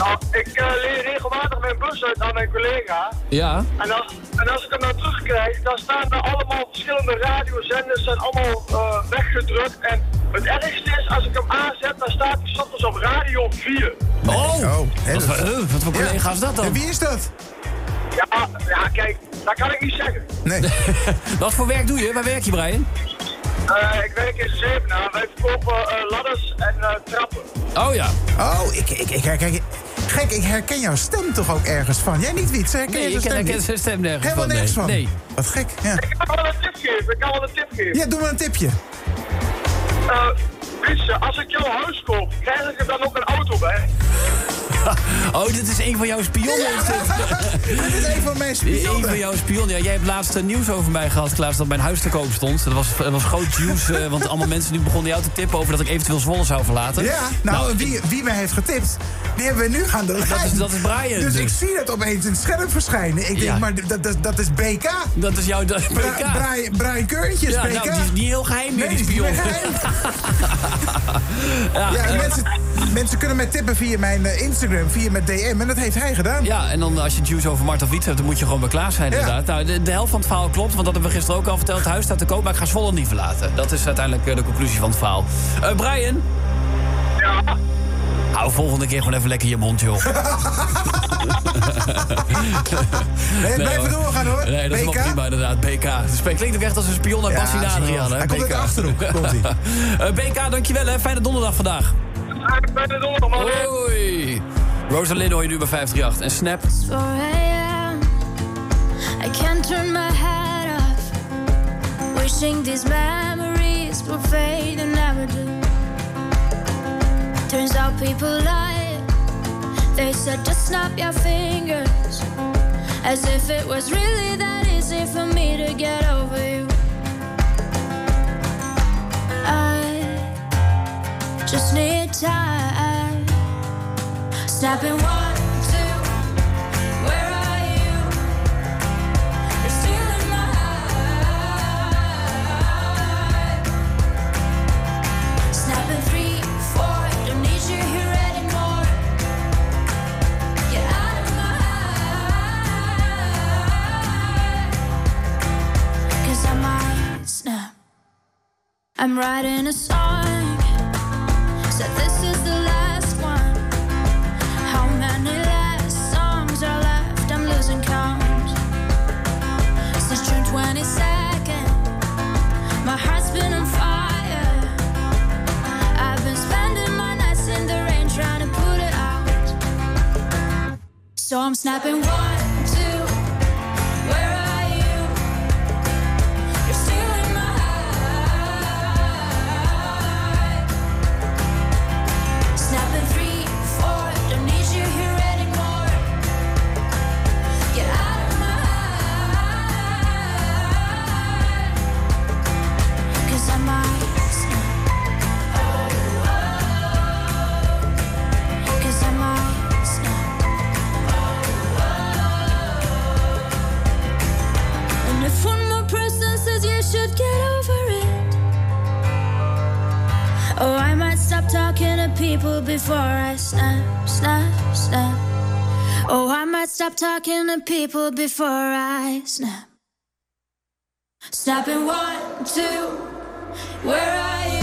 Nou, ik eh, leer regelmatig mijn bus uit aan mijn collega. Ja. En als, en als ik hem nou terugkrijg, dan staan er allemaal verschillende radiozenders zijn allemaal eh, weggedrukt. En het ergste is, als ik hem aanzet, dan staat hij soms op radio 4. Oh, wat, voor, eh, wat voor collega is dat dan? En wie is dat? Ja, ja, kijk, dat kan ik niet zeggen. Nee. (laughs) Wat voor werk doe je? Waar werk je, Brian? Eh, ik werk in Zevenaar. Wij verkopen eh, ladders en eh, trappen. Oh ja. Oh, ik, ik, ik, kijk, Gek, ik herken jouw stem toch ook ergens van? Jij niet, Wietse? Herken Nee, je ik zijn stem herken niet? zijn stem nergens Helemaal van, nergens nee. van? Nee. Wat gek, ja. Ik kan wel een tip geven, ik kan wel een tip geven. Ja, doe maar een tipje. Eh, Wietse, als ik jouw huis koop, krijg ik er dan ook een auto bij? (laughs) Oh, dit is een van jouw spionnen. (laughs) dit? Is een van mijn Een spionnen. van jouw spionnen. Ja, jij hebt laatst eh, nieuws over mij gehad, Klaas, dat mijn huis te koop stond. Dat was, dat was groot juice, eh, want allemaal mensen die begonnen jou te tippen over dat ik eventueel Zwolle zou verlaten. Ja, nou, wie, wie mij heeft getipt, die hebben we nu gaan de lijn. Dat is- dat is Brian, Dus, dus. ik zie dat opeens in het scherm verschijnen. Ik denk, Ja. maar dat, dat, dat is BK. Dat is jouw BK. Bra- Brian, Brian Keurtjes, Ja, BK. nou, die is niet heel geheim meer, Nee, die spion. (laughs) Ja, Ja, en mensen, mensen kunnen mij tippen via mijn eh, Instagram, via mijn DM. En dat heeft hij gedaan. Ja, en dan als je juice over Marta Wiets hebt, dan moet je gewoon bij Klaas zijn Ja. inderdaad. Nou, de, de helft van het verhaal klopt, want dat hebben we gisteren ook al verteld. Het huis staat te koop, maar ik ga Zwolle niet verlaten. Dat is uiteindelijk eh, de conclusie van het verhaal. Eh, Brian? Ja? Hou volgende keer gewoon even lekker je mond, joh. (laughs) Nee, blijf hoor. doorgaan hoor. Nee, dat is BK? wel prima inderdaad. BK. Het klinkt ook echt als een spion uit Ja, je Adriaan. hè, Hij komt uit BK. de Achterhoek, (laughs) komt-ie. Eh, BK, dankjewel hè. Fijne donderdag vandaag. Er donderdag, man. Hoi. Rosalind hoor je nu bij 538. En Snap. 4 a.m. I can't turn my head off. Wishing these memories will fade and never do. Turns out people lie. They said just snap your fingers. As if it was really that easy for me to get over you. I just need time. Snapping one, two. Where are you? You're still in my heart. Three, four. Don't need you here anymore. Out of my I might snap. I'm writing a song. So I'm snapping one, talking to people before I snap, snap, snap. Oh, I might stop talking to people before I snap. Snapping one, two. Where are you?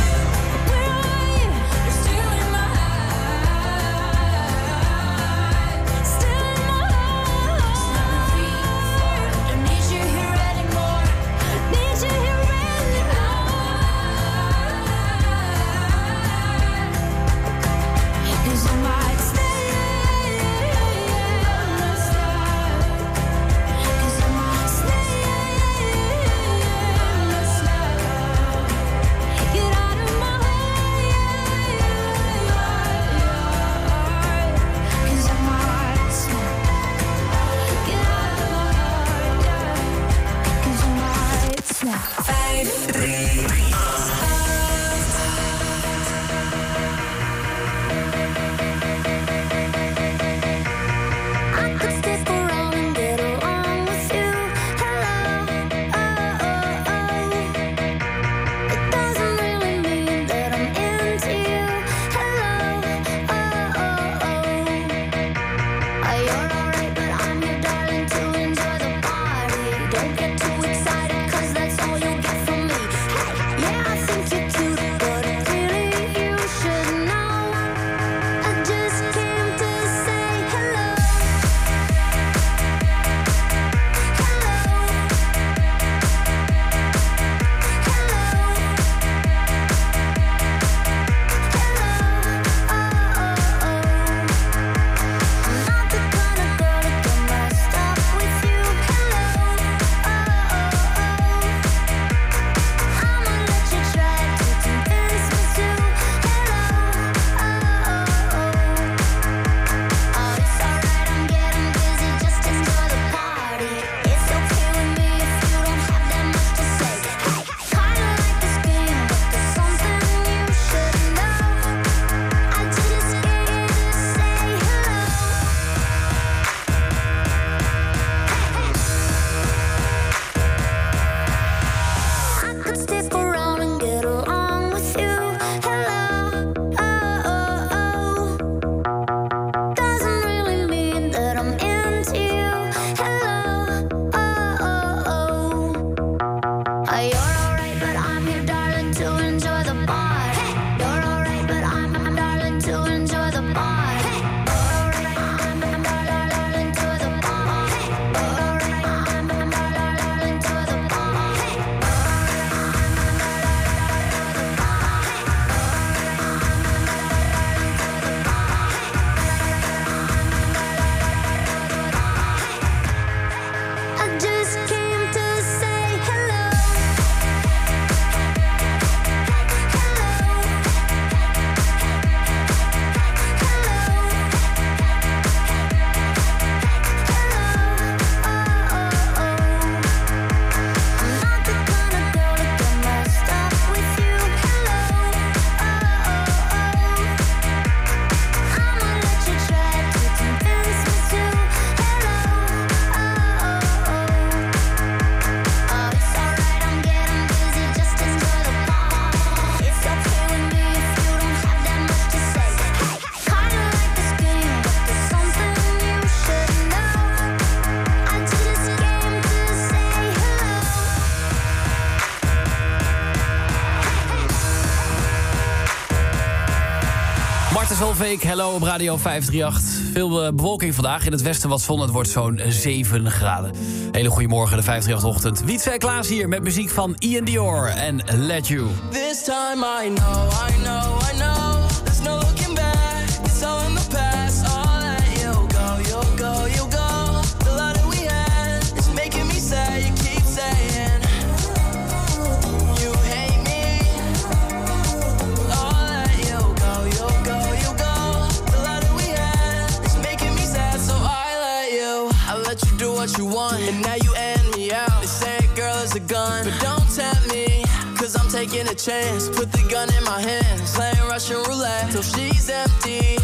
Zolveek, hello op Radio 538. Veel eh, bewolking vandaag. In het westen wat zon. Het wordt zo'n 7 graden. Hele goede morgen, de 538-ochtend. Wietse en Klaas hier met muziek van Ian Dior en Let You. This time I know, I know, I know. There's no looking back. It's all in the past. Chance. Put the gun in my hands. Playing Russian roulette till she's empty.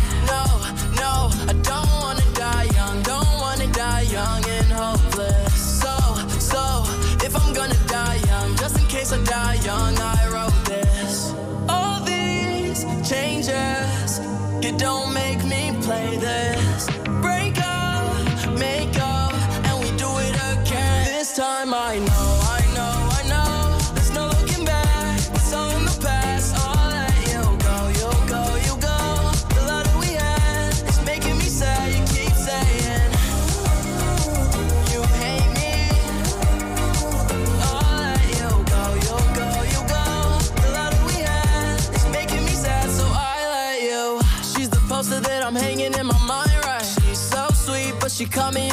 She me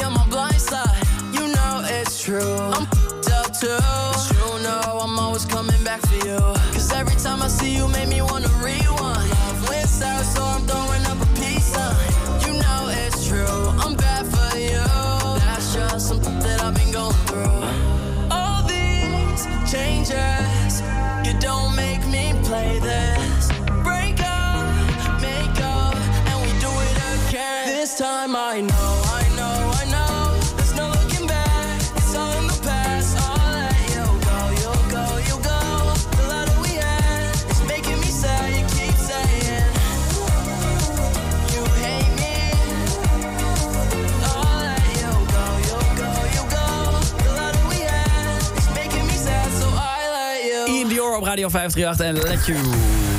Radio 538 en Let You.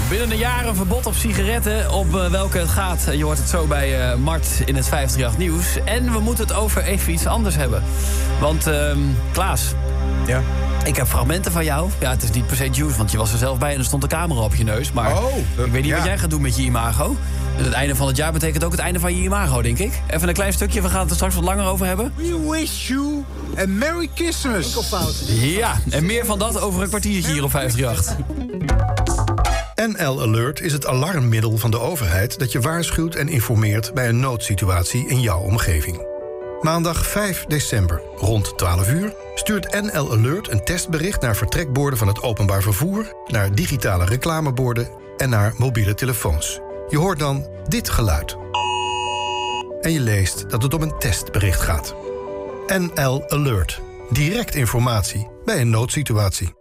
Binnen een jaar een verbod op sigaretten, op eh, welke het gaat. Je hoort het zo bij eh, Mart in het 538 Nieuws. En we moeten het over even iets anders hebben. Want ehm, Klaas, ja. ik heb fragmenten van jou. Ja, het is niet per se juice, want je was er zelf bij... en er stond een camera op je neus. Maar Oh, dat- ik weet niet ja. wat jij gaat doen met je imago. Het einde van het jaar betekent ook het einde van je imago, denk ik. Even een klein stukje, we gaan het er straks wat langer over hebben. We wish you a Merry Christmas. Ja, en meer van dat over een kwartiertje hier op 538. NL Alert is het alarmmiddel van de overheid dat je waarschuwt en informeert bij een noodsituatie in jouw omgeving. Maandag 5 december, rond 12 uur, stuurt NL Alert een testbericht naar vertrekborden van het openbaar vervoer, naar digitale reclameborden en naar mobiele telefoons. Je hoort dan dit geluid. En je leest dat het om een testbericht gaat. NL Alert. Direct informatie bij een noodsituatie.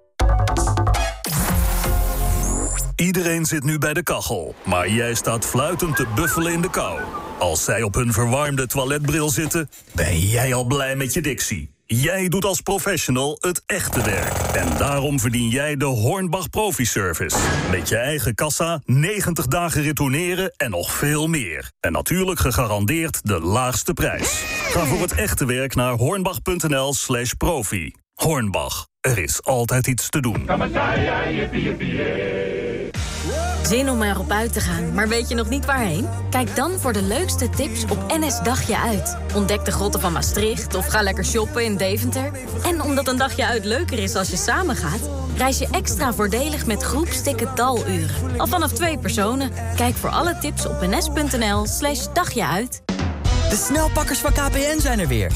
Iedereen zit nu bij de kachel, maar jij staat fluitend te buffelen in de kou. Als zij op hun verwarmde toiletbril zitten, ben jij al blij met je dictie. Jij doet als professional het echte werk. En daarom verdien jij de Hornbach Profi Service. Met je eigen kassa, 90 dagen retourneren en nog veel meer. En natuurlijk gegarandeerd de laagste prijs. Ga voor het echte werk naar hornbach.nl slash profi. Hornbach, er is altijd iets te doen. Zin om erop uit te gaan, maar weet je nog niet waarheen? Kijk dan voor de leukste tips op NS Dagje Uit. Ontdek de grotten van Maastricht of ga lekker shoppen in Deventer. En omdat een dagje uit leuker is als je samen gaat... reis je extra voordelig met groepsticket daluren. Al vanaf twee personen. Kijk voor alle tips op ns.nl slash dagje uit. De snelpakkers van KPN zijn er weer.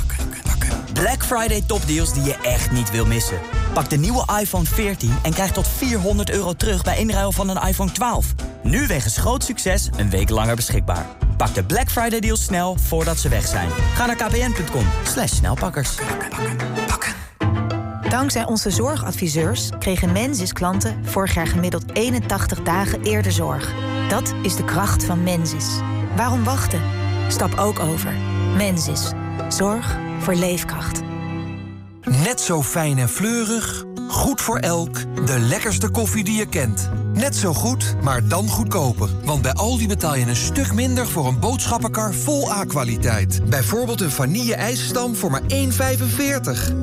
Black Friday topdeals die je echt niet wil missen. Pak de nieuwe iPhone 14 en krijg tot 400 euro terug bij inruil van een iPhone 12. Nu wegens groot succes een week langer beschikbaar. Pak de Black Friday deals snel voordat ze weg zijn. Ga naar kpn.com snelpakkers. Dankzij onze zorgadviseurs kregen Mensis klanten vorig jaar gemiddeld 81 dagen eerder zorg. Dat is de kracht van Mensis. Waarom wachten? Stap ook over. Mensis. Zorg voor leefkracht. Net zo fijn en fleurig, goed voor elk, de lekkerste koffie die je kent. Net zo goed, maar dan goedkoper. Want bij Aldi betaal je een stuk minder voor een boodschappenkar vol A-kwaliteit. Bijvoorbeeld een vanille ijsstam voor maar 1,45.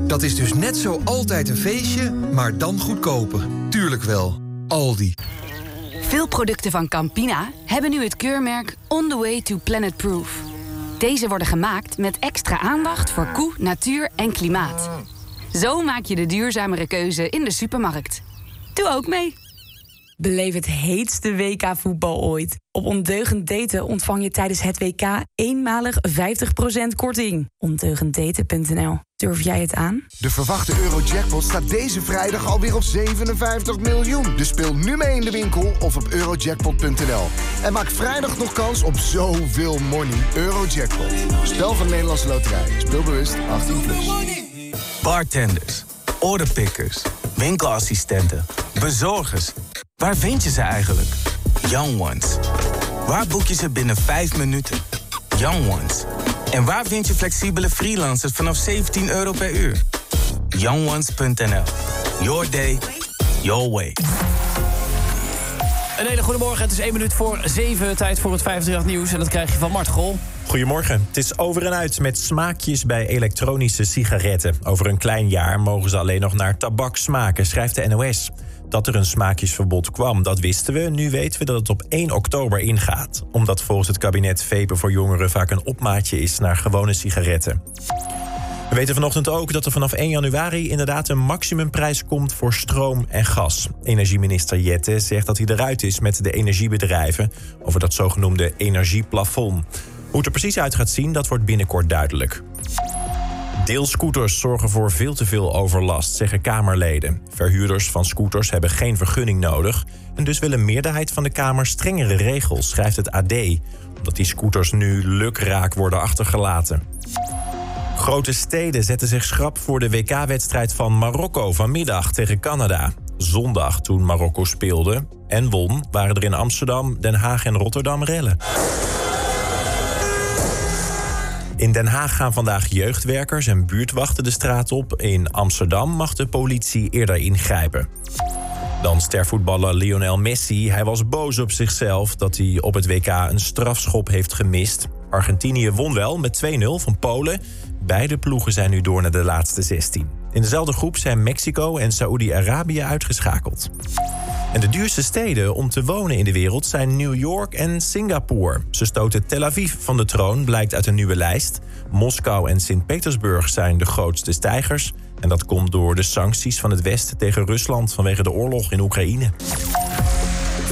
Dat is dus net zo altijd een feestje, maar dan goedkoper. Tuurlijk wel. Aldi. Veel producten van Campina hebben nu het keurmerk On the Way to Planet Proof. Deze worden gemaakt met extra aandacht voor koe, natuur en klimaat. Zo maak je de duurzamere keuze in de supermarkt. Doe ook mee. Beleef het heetste WK voetbal ooit. Op Ondeugend Daten ontvang je tijdens het WK eenmalig 50% korting. Ondeugenddaten.nl. Durf jij het aan? De verwachte Eurojackpot staat deze vrijdag alweer op 57 miljoen. Dus speel nu mee in de winkel of op eurojackpot.nl. En maak vrijdag nog kans op zoveel money. Eurojackpot. Spel van de Nederlandse Loterij. Speelbewust 18+. Plus. Bartenders, orderpickers, winkelassistenten, bezorgers. Waar vind je ze eigenlijk? Young Ones. Waar boek je ze binnen 5 minuten? Young Ones. En waar vind je flexibele freelancers vanaf 17 euro per uur? YoungOnes.nl. Your day, your way. Een hele goede morgen. Het is 1 minuut voor 7. Tijd voor het 538 nieuws. En dat krijg je van Mart Gol. Goedemorgen. Het is over en uit met smaakjes bij elektronische sigaretten. Over een klein jaar mogen ze alleen nog naar tabak smaken, schrijft de NOS. Dat er een smaakjesverbod kwam, dat wisten we. Nu weten we dat het op 1 oktober ingaat. Omdat volgens het kabinet vapen voor jongeren vaak een opmaatje is naar gewone sigaretten. We weten vanochtend ook dat er vanaf 1 januari inderdaad een maximumprijs komt voor stroom en gas. Energieminister Jette zegt dat hij eruit is met de energiebedrijven over dat zogenoemde energieplafond. Hoe het er precies uit gaat zien, dat wordt binnenkort duidelijk. Deelscooters zorgen voor veel te veel overlast, zeggen Kamerleden. Verhuurders van scooters hebben geen vergunning nodig. En dus wil een meerderheid van de Kamer strengere regels, schrijft het AD. Omdat die scooters nu lukraak worden achtergelaten. Grote steden zetten zich schrap voor de WK-wedstrijd van Marokko vanmiddag tegen Canada. Zondag, toen Marokko speelde en won, waren er in Amsterdam, Den Haag en Rotterdam rellen. In Den Haag gaan vandaag jeugdwerkers en buurtwachten de straat op. In Amsterdam mag de politie eerder ingrijpen. Dan stervoetballer Lionel Messi. Hij was boos op zichzelf dat hij op het WK een strafschop heeft gemist. Argentinië won wel met 2-0 van Polen. Beide ploegen zijn nu door naar de laatste 16. In dezelfde groep zijn Mexico en Saoedi-Arabië uitgeschakeld. En de duurste steden om te wonen in de wereld zijn New York en Singapore. Ze stoten Tel Aviv van de troon, blijkt uit een nieuwe lijst. Moskou en Sint-Petersburg zijn de grootste stijgers. En dat komt door de sancties van het Westen tegen Rusland vanwege de oorlog in Oekraïne.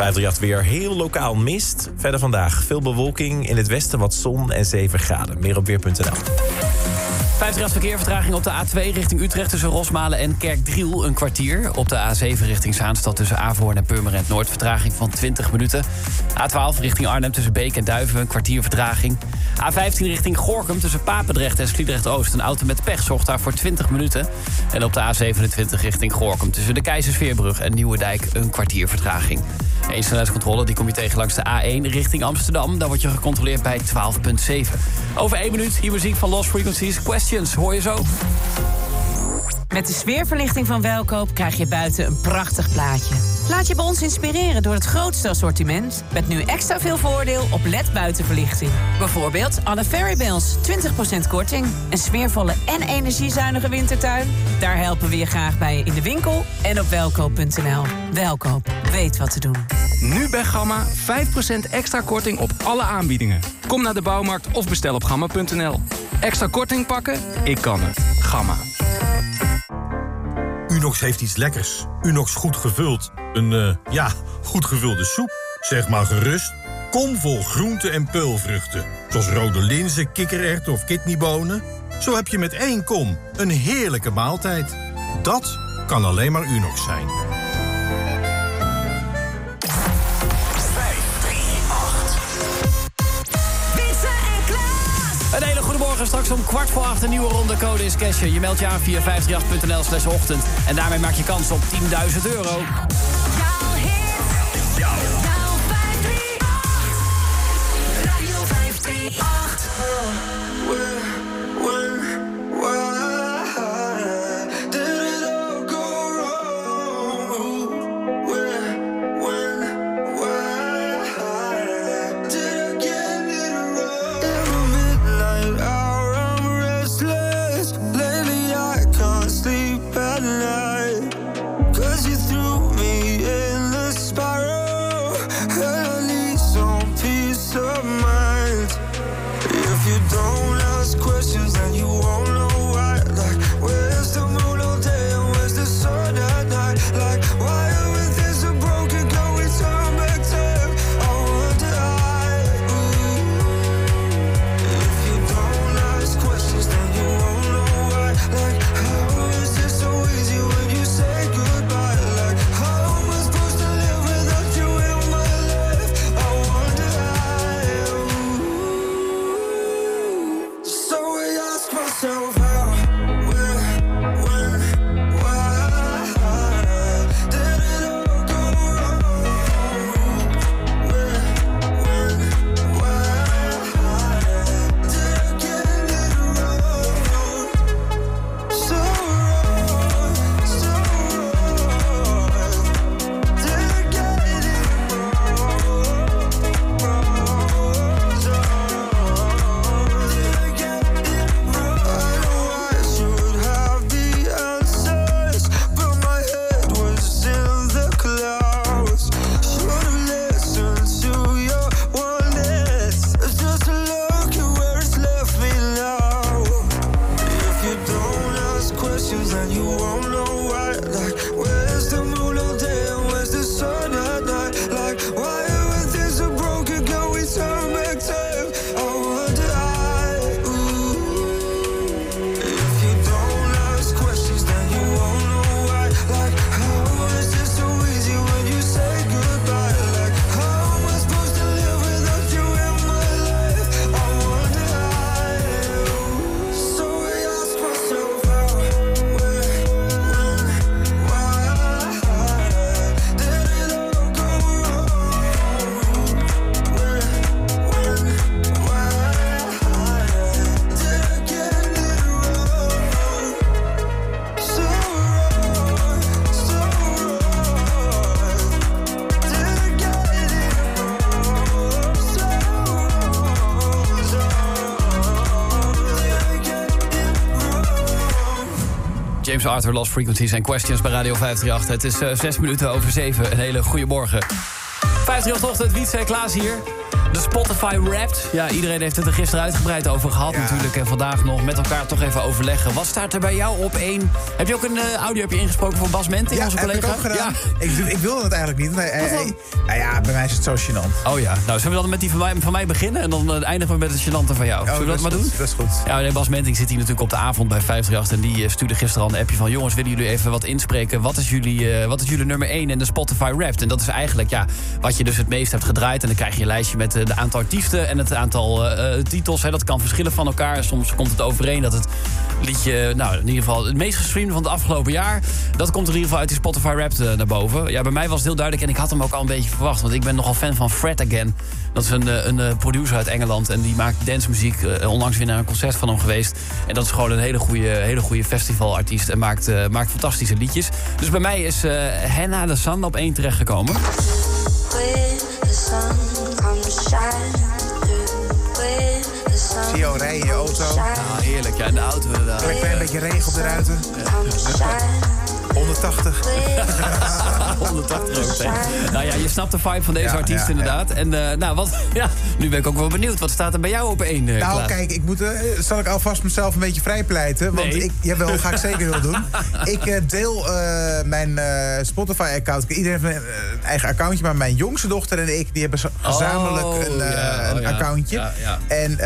538 weer heel lokaal mist. Verder vandaag veel bewolking, in het westen wat zon en 7 graden. Meer op weer.nl. 50 verkeer, vertraging op de A2 richting Utrecht tussen Rosmalen en Kerkdriel een kwartier. Op de A7 richting Zaanstad tussen Averhoorn en Purmerend Noord vertraging van 20 minuten. A12 richting Arnhem tussen Beek en Duiven een kwartier vertraging. A15 richting Gorkum tussen Papendrecht en Sliedrecht Oost een auto met pech zorgt daar voor 20 minuten. En op de A27 richting Gorkum tussen de Keizersveerbrug en Nieuwedijk een kwartier vertraging. Eén snelheidscontrole die kom je tegen langs de A1 richting Amsterdam. Daar word je gecontroleerd bij 12,7. Over één minuut hier muziek van Lost Frequencies. Hoor je zo. Met de sfeerverlichting van Welkoop krijg je buiten een prachtig plaatje. Laat je bij ons inspireren door het grootste assortiment... met nu extra veel voordeel op LED-buitenverlichting. Bijvoorbeeld alle Fairy Bells, 20% korting. Een sfeervolle en energiezuinige wintertuin? Daar helpen we je graag bij in de winkel en op welkoop.nl. Welkoop, weet wat te doen. Nu bij Gamma 5% extra korting op alle aanbiedingen. Kom naar de bouwmarkt of bestel op gamma.nl. Extra korting pakken? Ik kan het. Gamma. Unox heeft iets lekkers. Unox goed gevuld. Een, eh, ja, goed gevulde soep. Zeg maar gerust. Kom vol groenten en peulvruchten. Zoals rode linzen, kikkererwten of kidneybonen. Zo heb je met één kom een heerlijke maaltijd. Dat kan alleen maar Unox zijn. Morgen. Straks om kwart voor acht een nieuwe ronde code is cashen. Je meldt je aan via 538.nl slash ochtend. En daarmee maak je kans op 10.000 euro. Arthur, Lost Frequencies en Questions bij Radio 538. Het is eh, zes minuten over zeven. Een hele goede morgen. 538 ochtend, Wietse Klaas hier. De Spotify Wrapped. Ja, iedereen heeft het er gisteren uitgebreid over gehad natuurlijk. En vandaag nog met elkaar toch even overleggen. Wat staat er bij jou op één? Heb je ook een eh, audio heb je ingesproken voor Bas Ment, Ja, onze heb collega? ik ook gedaan. Ik, doe- ik wilde het eigenlijk niet. Nee, ja, bij mij is het zo gênant. Oh ja, nou zullen we dan met die van mij, van mij beginnen... en dan eh, eindigen we met het gênante van jou. zullen we dat, maar goed, doen? Dat is goed. Ja, nee, Bas Menting zit hier natuurlijk op de avond bij 538... en die eh, stuurde gisteren al een appje van... jongens, willen jullie even wat inspreken? Wat is jullie, eh, wat is jullie nummer 1 in de Spotify Wrapped? En dat is eigenlijk ja, wat je dus het meest hebt gedraaid. En dan krijg je een lijstje met de aantal artiesten... en het aantal titels. Hè. Dat kan verschillen van elkaar. Soms komt het overeen dat het liedje... nou, in ieder geval het meest gestreamde van het afgelopen jaar... dat komt er in ieder geval uit die Spotify Wrapped eh, naar boven. Ja, bij mij was het heel duidelijk en ik had hem ook al een beetje verwacht... want ik ben nogal fan van Fred Again... Dat is een, eh, een eh, producer uit Engeland en die maakt dancemuziek. Eh, onlangs weer naar een concert van hem geweest. En dat is gewoon een hele goede, hele goede festivalartiest en maakt, maakt fantastische liedjes. Dus bij mij is Henna de Sun op één terechtgekomen. Zie je al rijden in je auto. Ja, heerlijk. Ja, in de auto inderdaad. Een klein beetje regen op de ruiten. 180. 180 (laughs) ook. Nou ja, je snapt de vibe van deze Ja, artiest ja, inderdaad. En eh, nou, wat, (laughs) ja, nu ben ik ook wel benieuwd. Wat staat er bij jou op één, eh, Nou, Klaas? kijk, ik moet, eh, zal ik alvast mezelf een beetje vrijpleiten? Want Nee. ik, jawel, ga ik zeker willen doen. (laughs) Ik eh, deel mijn Spotify-account. Iedereen heeft een eigen accountje, maar mijn jongste dochter en ik... die hebben zo- gezamenlijk Oh, een, ja, oh, een ja. accountje. Ja, ja. En...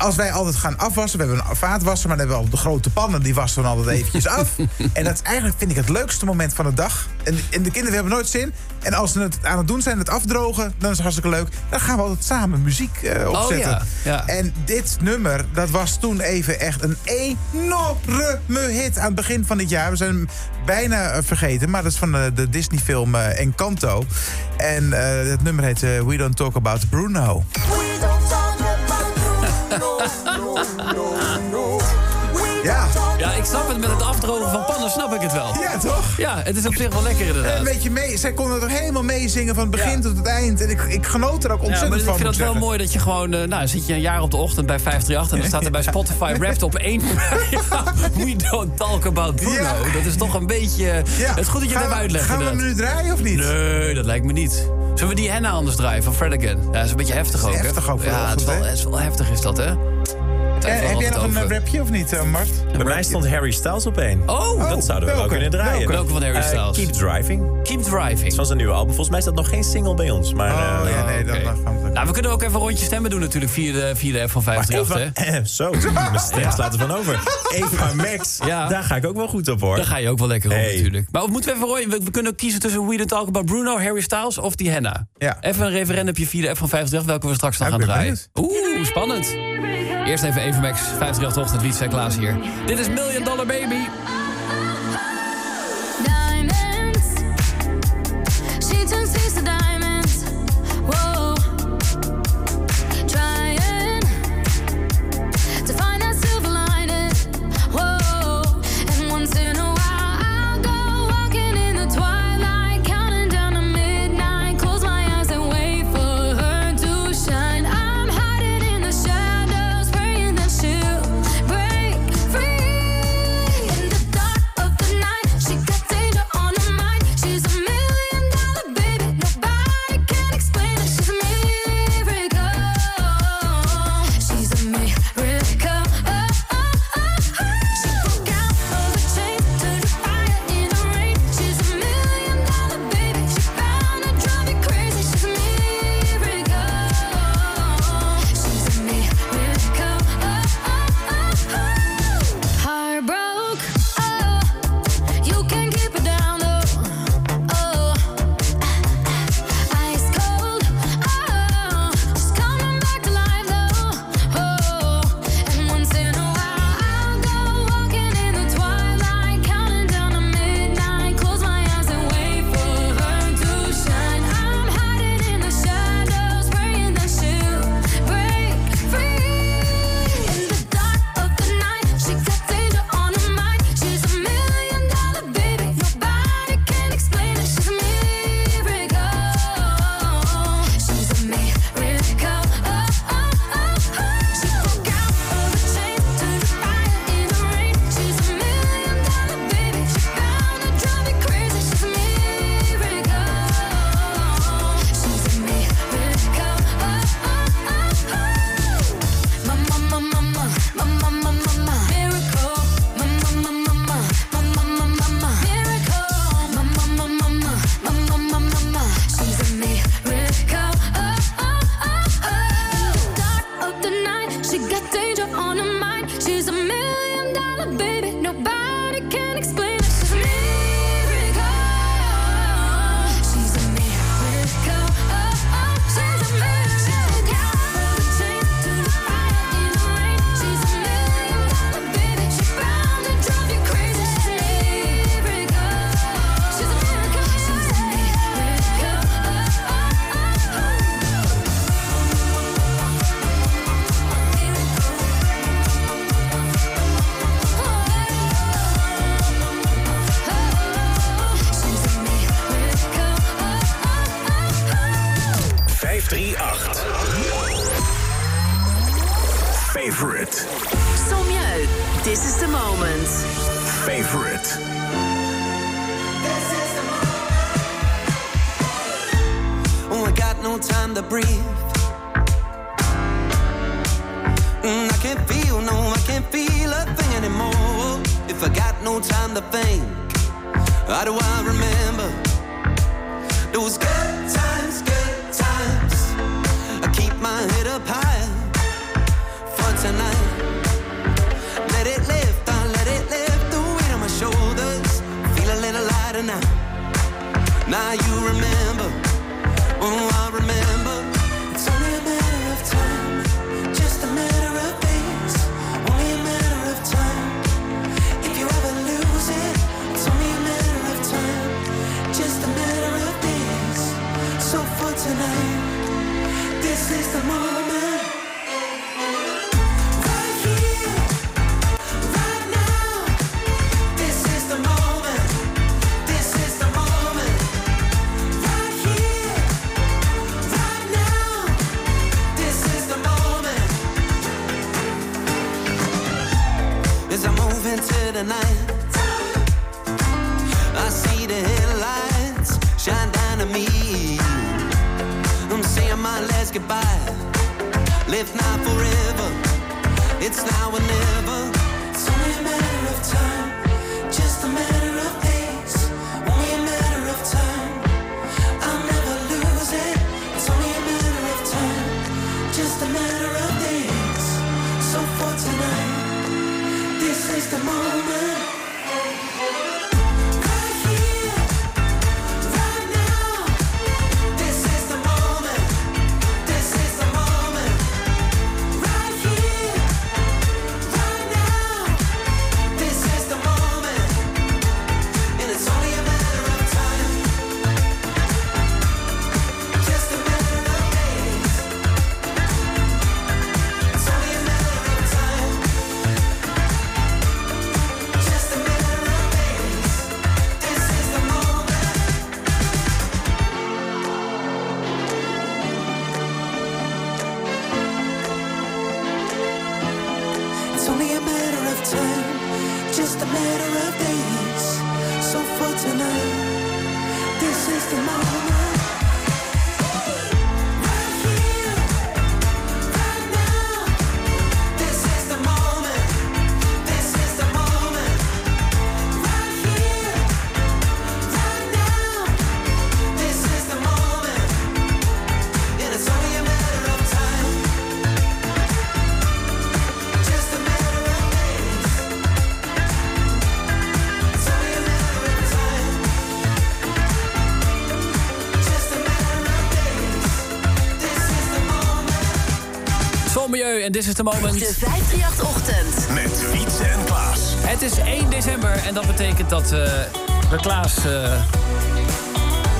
als wij altijd gaan afwassen, we hebben een vaatwasser... maar dan hebben we al de grote pannen, die wassen we altijd eventjes af. (laughs) en dat is eigenlijk, vind ik, het leukste moment van de dag. En, en de kinderen hebben nooit zin. En als ze het aan het doen zijn, het afdrogen, dan is het hartstikke leuk. Dan gaan we altijd samen muziek eh, opzetten. Oh, ja, ja. En dit nummer, dat was toen even echt een enorme hit aan het begin van dit jaar. We zijn hem bijna eh, vergeten, maar dat is van de, de Disney-film eh, Encanto. En eh, het nummer heet eh, We Don't Talk About Bruno. Ik snap het. Met het afdrogen van pannen snap ik het wel. Ja, toch? Ja, het is op zich wel lekker inderdaad. En een beetje mee, zij konden er helemaal meezingen van het begin tot het eind. En ik, ik genoot er ook Ja, maar ontzettend ik van. vind het wel mooi dat je gewoon... eh, nou, zit je een jaar op de ochtend bij 538... en dan staat er bij Spotify Wrapped op één... (laughs) We don't talk about Bruno. Ja. Dat is toch een beetje... Ja. Het is goed dat je het even uitlegt. gaan we hem nu draaien of niet? Nee, dat lijkt me niet. Zullen we die henna anders draaien van Fred Again? Ja, dat is een beetje heftig ook, heftig ook Ja, het is, wel, het is wel heftig is dat, hè? Heb jij nog een over. eh, rapje of niet, eh, Mart? Bij mij stond Harry Styles op één. Oh, dat zouden we wel welke? kunnen draaien. Welke? Welke van Harry Eh, Styles? Keep Driving. Keep Driving. Dat was een nieuwe album. Volgens mij is dat nog geen single bij ons. Maar, Oh, ja, nee, dan, dan gaan we Nou, we kunnen ook even een rondje stemmen doen natuurlijk via de, via de app van maar 538, hè? Eva, (laughs) eh, zo, mijn stem slaat ervan over. Eva Max, (laughs) Ja. daar ga ik ook wel goed op hoor. Daar ga je ook wel lekker op Hey. natuurlijk. Maar moeten we even rooien? We, we kunnen ook kiezen tussen We Don't Talk About Bruno, Harry Styles of die Henna. Ja. Even een referendumje via de app van 50, welke we straks nog Ja, gaan draaien. Oeh, spannend. Eerst even Evermax, 538 ochtend, Wietse Klaas hier. Dit is Million Dollar Baby. The moment. De 538-ochtend. Met Wietse en Klaas. Het is 1 december en dat betekent dat eh, we Klaas eh,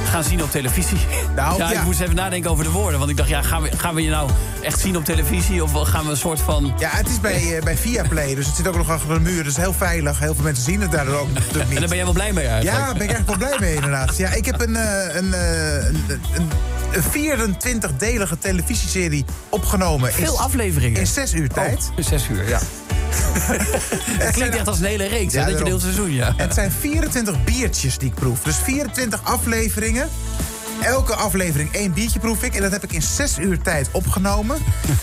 gaan zien op televisie. Nou, ja, ja. ik moest even nadenken over de woorden. Want ik dacht, ja, gaan we, gaan we je nou echt zien op televisie? Of gaan we een soort van... Ja, het is bij, eh, bij Viaplay, dus het zit ook nog achter de muur. Dus heel veilig. Heel veel mensen zien het daardoor ook niet. En daar ben jij wel blij mee eigenlijk? Ja, daar ben ik echt wel blij mee inderdaad. Ja, ik heb een, een, een, een, een 24-delige televisieserie opgenomen. in- Veel afleveringen. In zes uur tijd. In zes uur, ja. (laughs) Het klinkt echt als een hele reeks, hè? Dat je deelt seizoen, ja. Het zijn 24 biertjes die ik proef. Dus 24 afleveringen. Elke aflevering één biertje proef ik. En dat heb ik in zes uur tijd opgenomen.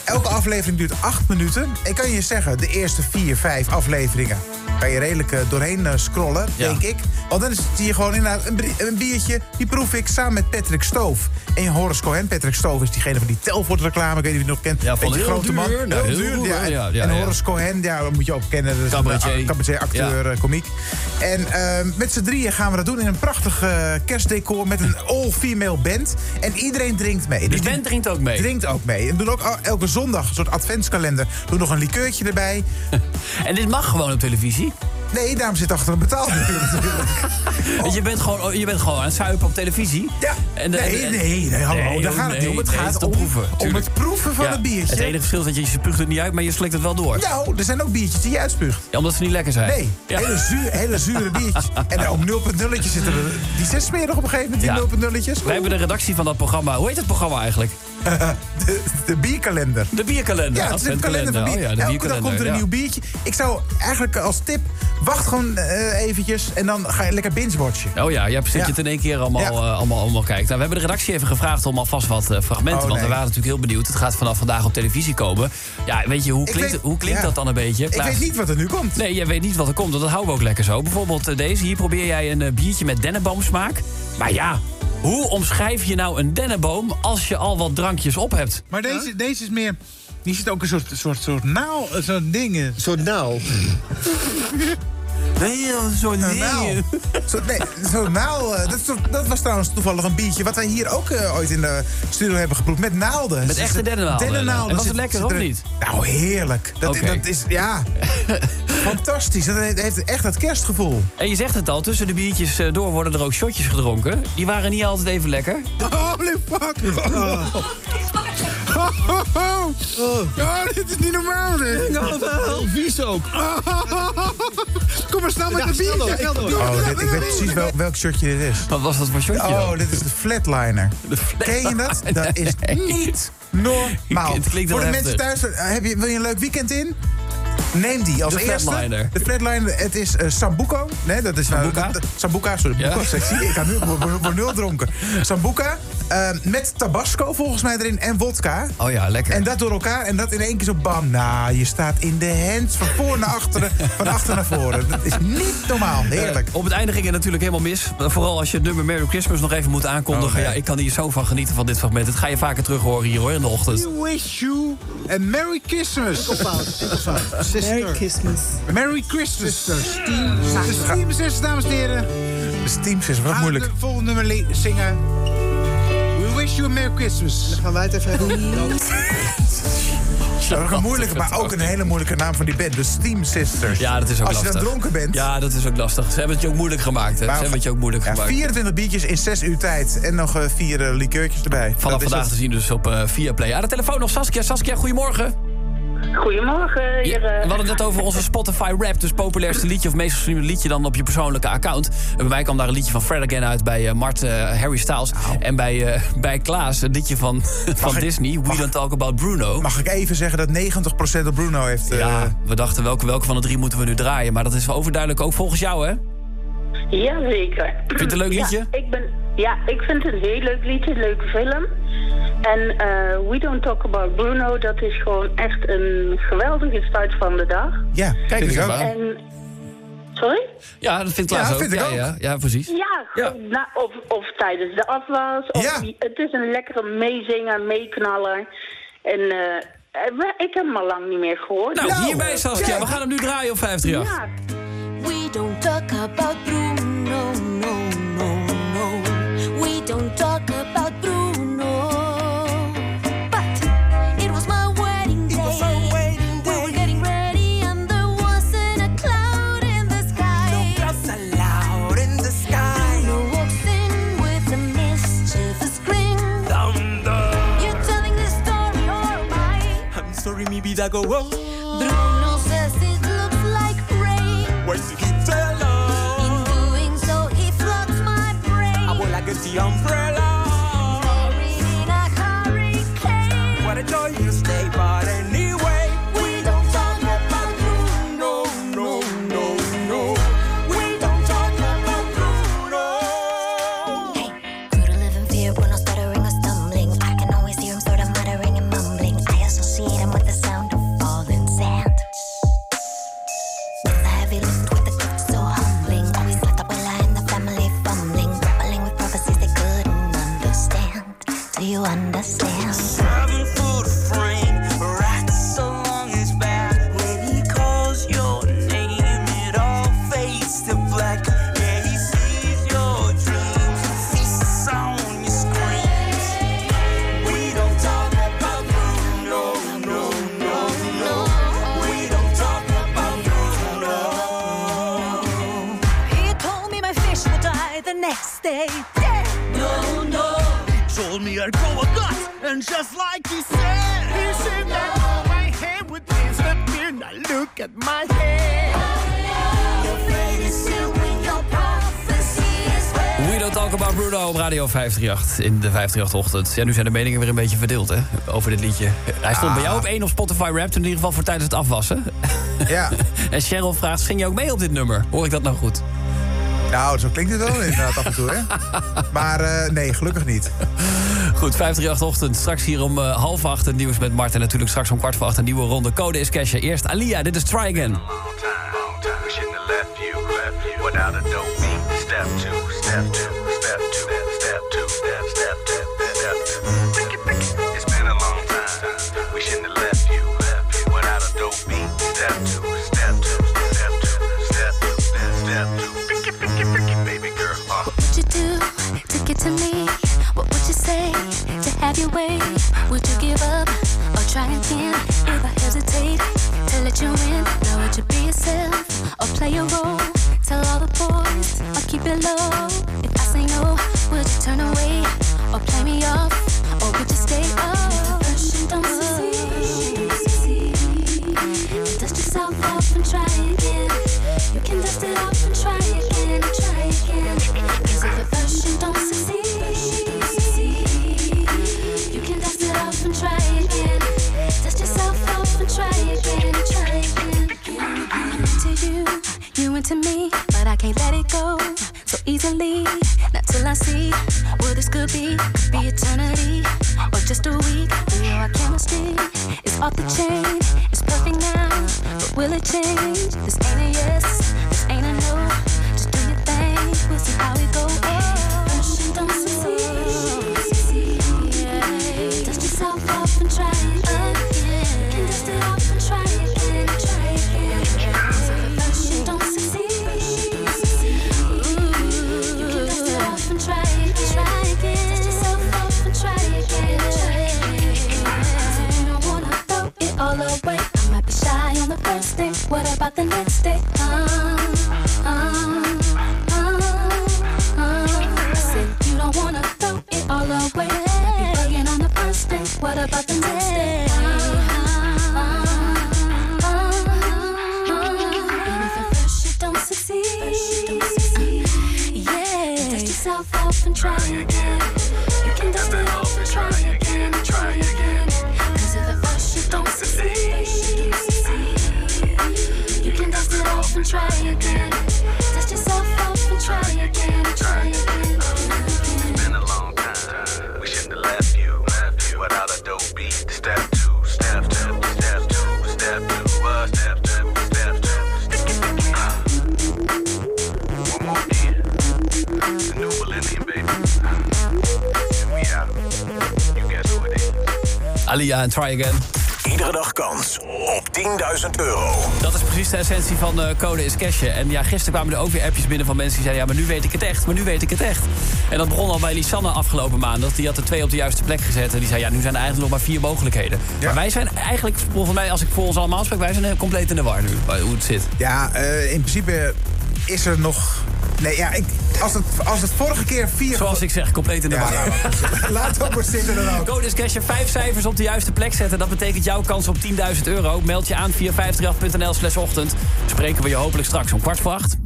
Elke aflevering duurt acht minuten. Ik kan je zeggen, de eerste vier, vijf afleveringen... kan je redelijk eh, doorheen eh, scrollen, Ja. denk ik. Want dan zie je gewoon inderdaad een, biertje... die proef ik samen met Patrick Stoof. En Horace Cohen. Patrick Stoof is diegene van die Telfort reclame. Ik weet niet of je het nog kent. Ja, van heel grote man. duur naar heel duur, duur, ja. En, ja, ja, en. Horace Cohen, ja, dat moet je ook kennen. Dat is een, Cabaretier. cabaretier, acteur, eh, komiek. En ehm, met z'n drieën gaan we dat doen in een prachtig kerstdecor... met een all-female band. En iedereen drinkt mee. Dus band drinkt ook mee? Drinkt ook mee. En doen ook elke zondag een soort adventskalender. Doen nog een likeurtje erbij. (laughs) En dit mag gewoon op televisie? Nee, daarom zit achter een betaalmuur natuurlijk. (laughs) Je, bent gewoon, je bent gewoon aan het zuipen op televisie? Ja. En, Nee, nee, nee, hallo, daar gaat het niet om. Het nee, gaat te om- proeven, om het proeven van het biertje. Het enige verschil is dat je, je spuugt het niet uit, maar je slikt het wel door. Nou, er zijn ook biertjes die je uitspuugt. Ja, omdat ze niet lekker zijn. Nee, Ja. hele, zuur, hele zure biertjes. (laughs) En op 0.0'tjes zitten er... Die zes smerig op een gegeven moment, die Ja. 0.0'tjes. Wij hebben de redactie van dat programma. Hoe heet het programma eigenlijk? (laughs) de, de bierkalender. De bierkalender, Ja, het is een kalender van bier. Oh ja, de Elke dag komt er een ja. nieuw biertje. Ik zou eigenlijk als tip, wacht gewoon eh, eventjes en dan ga je lekker binge-watchen. Oh ja, je zit je Ja. het in één keer allemaal, Ja. eh, allemaal, allemaal kijkt. Nou, we hebben de redactie even gevraagd om alvast wat eh, fragmenten. Oh, Want we waren natuurlijk heel benieuwd. Het gaat vanaf vandaag op televisie komen. Ja, weet je, hoe Ik klinkt, weet- hoe klinkt ja. dat dan een beetje? Ik weet niet wat er nu komt. Nee, jij weet niet wat er komt. want Dat houden we ook lekker zo. Bijvoorbeeld deze. Hier probeer jij een biertje met dennenboomsmaak. Maar ja, hoe omschrijf je nou een dennenboom als je al wat drankjes op hebt? Maar deze, deze is meer... Hier zit ook een soort, soort, soort naal, een soort dingen. Een soort naal? (laughs) Nee, zo'n Een naal. (laughs) Zo, nee, zo'n naal. eh, Dat, dat was trouwens toevallig een biertje... wat wij hier ook eh, ooit in de studio hebben geproefd. Met naalden. Met echte dennennaalden. Dennennaalden. En was het lekker of niet? Nou, heerlijk. Dat, dat is, ja... (laughs) Fantastisch. Dat heeft, heeft echt dat kerstgevoel. En je zegt het al, tussen de biertjes eh, door worden er ook shotjes gedronken. Die waren niet altijd even lekker. Holy fuck. Oh. (laughs) (laughs) Oh, dit is niet normaal, dit. Heel vies ook. (laughs) Kom maar snel met Ja, de biertje. Oh, dit, ik weet precies wel, welk shirtje dit is. Wat was dat voor shirtje Oh, dan? dit is de flatliner. Ken je dat? (laughs) Dat is niet normaal. Het klinkt Voor de mensen thuis, eh, heb je, wil je een leuk weekend in? Neem die als De eerste. flatliner. De flatliner, het is eh, Sambuco. Nee, dat is Sambuca? dat- Sambuca, sorry. Ja. Ik ga nu word- word nul dronken. Sambuca eh, met tabasco volgens mij erin en wodka. Oh ja, lekker. En dat door elkaar en dat in één keer zo bam. Nou, je staat in de hands van voor naar achteren, van achter naar voren. Dat is niet normaal. Heerlijk. Eh, op het einde ging het natuurlijk helemaal mis. Vooral als je het nummer Merry Christmas nog even moet aankondigen. Oh, nee. ja, ik kan hier zo van genieten van dit fragment. Dat ga je vaker terug horen hier hoor in de ochtend. We wish you a Merry Christmas. Merry Christmas. Merry Christmas. Steam. De Steam Sisters, dames en heren. De Steam Sisters, wat moeilijk. Het volgende nummer zingen. We wish you a Merry Christmas. Dan gaan wij het even doen. Dat is een moeilijke, maar ook een hele moeilijke naam van die band. De Steam Sisters. Ja, dat is ook Als lastig. je dan dronken bent. Ja, dat is ook lastig. Ze hebben het je ook moeilijk gemaakt. Hè? Ze hebben het je ook moeilijk Ja, gemaakt. 24 biertjes in 6 uur tijd. En nog eh, vier eh, likeurtjes erbij. Vanaf Dat is vandaag het. te zien dus op eh Viaplay. Aan de telefoon nog Saskia. Saskia, goedemorgen. Goedemorgen, Ja, hier. we hadden het net over onze Spotify rap. Dus populairste liedje of meest gestreamde liedje dan op je persoonlijke account. En bij mij kwam daar een liedje van Fred Again uit bij eh, Mart eh, Harry Styles. En bij, eh, bij Klaas een liedje van, (laughs) van ik- Disney. We Don't Talk About Bruno. Mag ik even zeggen dat 90% op Bruno heeft... eh, Ja, we dachten welke, welke van de drie moeten we nu draaien. Maar dat is wel overduidelijk ook volgens jou, hè? Jazeker. Vind je het een leuk liedje? Ja, ik, ben, ja, ik vind het een heel leuk liedje, een leuke film. En eh, We Don't Talk About Bruno, dat is gewoon echt een geweldige start van de dag. Ja, Kijk eens aan. En, sorry? Ja, dat vindt Klaas Ja, ook. vind ik ja, ook. Ja, ja, precies. Ja, na- of, of tijdens de afwas. Of Ja. die- het is een lekkere meezinger, meeknaller. En we- ik heb hem al lang niet meer gehoord. Nou, hierbij Saskia. We gaan hem nu draaien op 538. Ja, We don't talk about Bruno, no, no, that go wrong. Bruno says it looks like rain. Where's the guitar? In doing so, he floods my brain. I will like the umbrella. Gut, and just like he said, he said that all my hair would disappear. Now look at my hair. Your fate is sealed with your prophecy is read. We Don't Talk About Bruno op Radio 538 in de 538-ochtend. Ja, nu zijn de meningen weer een beetje verdeeld, hè, over dit liedje. Hij stond bij jou op één op Spotify Rap, in ieder geval voor tijdens het afwassen. Ja. (laughs) en Cheryl vraagt, ging je ook mee op dit nummer? Hoor ik dat nou goed? Nou, zo klinkt het wel inderdaad af en toe, hè? (laughs) Maar eh, nee, gelukkig niet. Goed, 538-ochtend. Straks hier om eh, half acht het nieuws met Martin. Natuurlijk straks om kwart voor acht een nieuwe ronde. Code is cashen. Eerst Alia, dit is Try Again. Step two, step two, step two, step two, step two, try en Try Again. Iedere dag kans op 10.000 euro. Dat is precies de essentie van eh, Code is Cashen. En ja, gisteren kwamen er ook weer appjes binnen van mensen die zeiden... ja, maar nu weet ik het echt, maar nu weet ik het echt. En dat begon al bij Lisanne afgelopen maandag. Die had er twee op de juiste plek gezet. En die zei, ja, nu zijn er eigenlijk nog maar vier mogelijkheden. Maar wij zijn eigenlijk, volgens mij, als ik voor ons allemaal spreek... wij zijn eh, compleet in de war nu, bij hoe het zit. Ja, eh, in principe is er nog... Nee, ja, ik, als, het, als het vorige keer vier... Zoals ik zeg, compleet in de war. Laat het ook maar zitten dan ook. Code is Cashen, vijf cijfers op de juiste plek zetten. Dat betekent jouw kans op 10.000 euro. Meld je aan via 538.nl slash ochtend. Spreken we je hopelijk straks om kwart voor acht.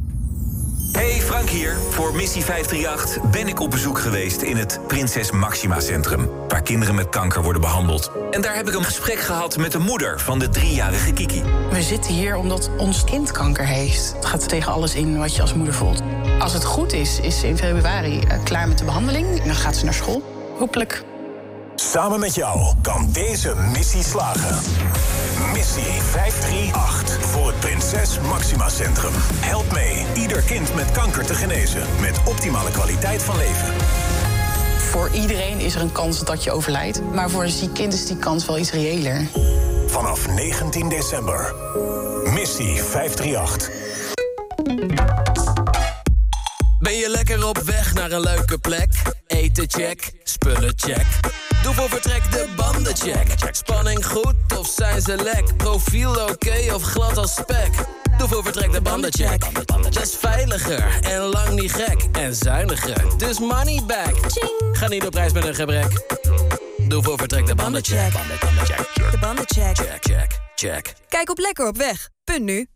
Hey, Frank hier. Voor Missie 538 ben ik op bezoek geweest in het Prinses Maxima Centrum. Waar kinderen met kanker worden behandeld. En daar heb ik een gesprek gehad met de moeder van de driejarige Kiki. We zitten hier omdat ons kind kanker heeft. Het gaat tegen alles in wat je als moeder voelt. Als het goed is, is ze in februari eh, klaar met de behandeling. Dan gaat ze naar school. Hopelijk. Samen met jou kan deze missie slagen. Missie 538 voor het Prinses Maxima Centrum. Help mee ieder kind met kanker te genezen met optimale kwaliteit van leven. Voor iedereen is er een kans dat je overlijdt. Maar voor een ziek kind is die kans wel iets reëler. Vanaf 19 december. Missie 538. Op weg naar een leuke plek? Eten check, spullen check. Doe voor vertrek de banden check. Spanning goed of zijn ze lek? Profiel oké of glad als spek? Doe voor vertrek de banden check. Dat is veiliger en lang niet gek. En zuiniger, dus money back. Ga niet op reis met een gebrek. Doe voor vertrek de banden check. De bandencheck. Check, check, check. Kijk op Lekker op weg. Punt nu.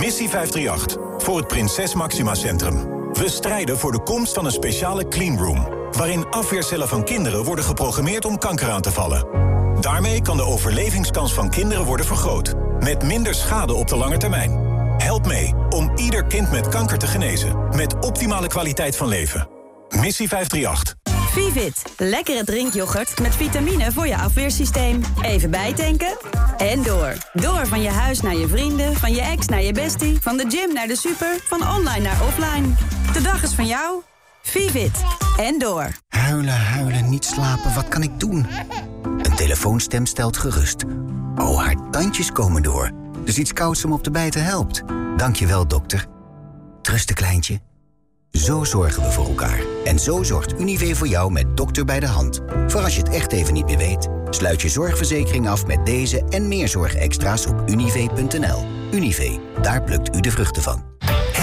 Missie 538 voor het Prinses Maxima Centrum. We strijden voor de komst van een speciale cleanroom... waarin afweercellen van kinderen worden geprogrammeerd om kanker aan te vallen. Daarmee kan de overlevingskans van kinderen worden vergroot... met minder schade op de lange termijn. Help mee om ieder kind met kanker te genezen... met optimale kwaliteit van leven. Missie 538. Vivit, lekkere drinkyoghurt met vitamine voor je afweersysteem. Even bijtanken en door. Door van je huis naar je vrienden, van je ex naar je bestie... van de gym naar de super, van online naar offline. De dag is van jou. Vivit en door. Huilen, huilen, niet slapen, wat kan ik doen? Een telefoonstem stelt gerust. Oh, haar tandjes komen door. Dus iets kouds om op de bijten helpt. Dankjewel, dokter. Trusten, kleintje. Zo zorgen we voor elkaar. En zo zorgt Unive voor jou met dokter bij de hand. Voor als je het echt even niet meer weet. Sluit je zorgverzekering af met deze en meer zorgextra's op unive.nl. Unive, daar plukt u de vruchten van.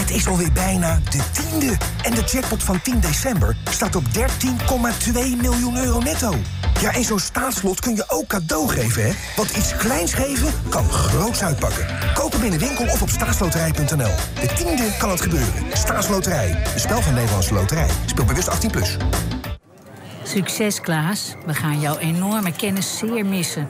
Het is alweer bijna de tiende. En de jackpot van 10 december staat op 13,2 miljoen euro netto. Ja, en zo'n staatslot kun je ook cadeau geven, hè? Want iets kleins geven kan groots uitpakken. Koop hem in de winkel of op staatsloterij.nl. De tiende kan het gebeuren. Staatsloterij. Een spel van Nederlandse Loterij. Speel bewust 18+. Plus. Succes, Klaas. We gaan jouw enorme kennis zeer missen.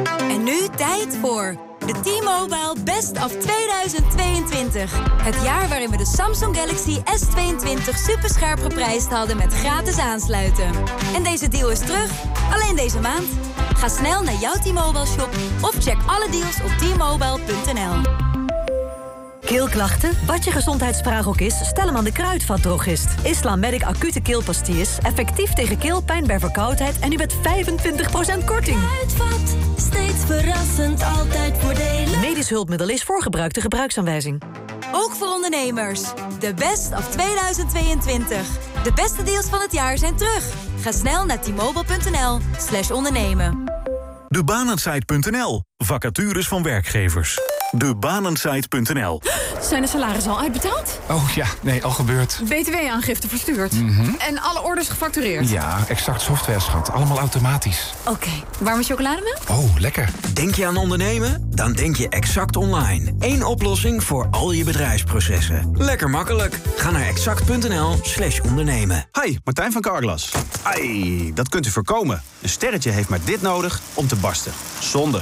Nu tijd voor de T-Mobile Best of 2022. Het jaar waarin we de Samsung Galaxy S22 superscherp geprijsd hadden met gratis aansluiten. En deze deal is terug, alleen deze maand. Ga snel naar jouw T-Mobile shop of check alle deals op t-mobile.nl. Keelklachten? Wat je gezondheidsvraag ook is, stel hem aan de kruidvatdrogist. Islam Medic acute keelpastilles, effectief tegen keelpijn bij verkoudheid en nu met 25% korting. Kruidvat, steeds verrassend, altijd voordelig. Medisch hulpmiddel is voorgebruik de gebruiksaanwijzing. Ook voor ondernemers. De Best of 2022. De beste deals van het jaar zijn terug. Ga snel naar t-mobile.nl slash ondernemen. Debanensite.nl. Vacatures van werkgevers. Debanensite.nl. Zijn de salarissen al uitbetaald? Oh ja, nee, al gebeurd. BTW-aangifte verstuurd. Mhm. En alle orders gefactureerd? Ja, exact software, schat. Allemaal automatisch. Oké, warme chocolademelk? Oh, lekker. Denk je aan ondernemen? Dan denk je Exact Online. Eén oplossing voor al je bedrijfsprocessen. Lekker makkelijk. Ga naar exact.nl slash ondernemen. Hi, Martijn van Carglass. Ai, dat kunt u voorkomen. Een sterretje heeft maar dit nodig om te barsten. Zonder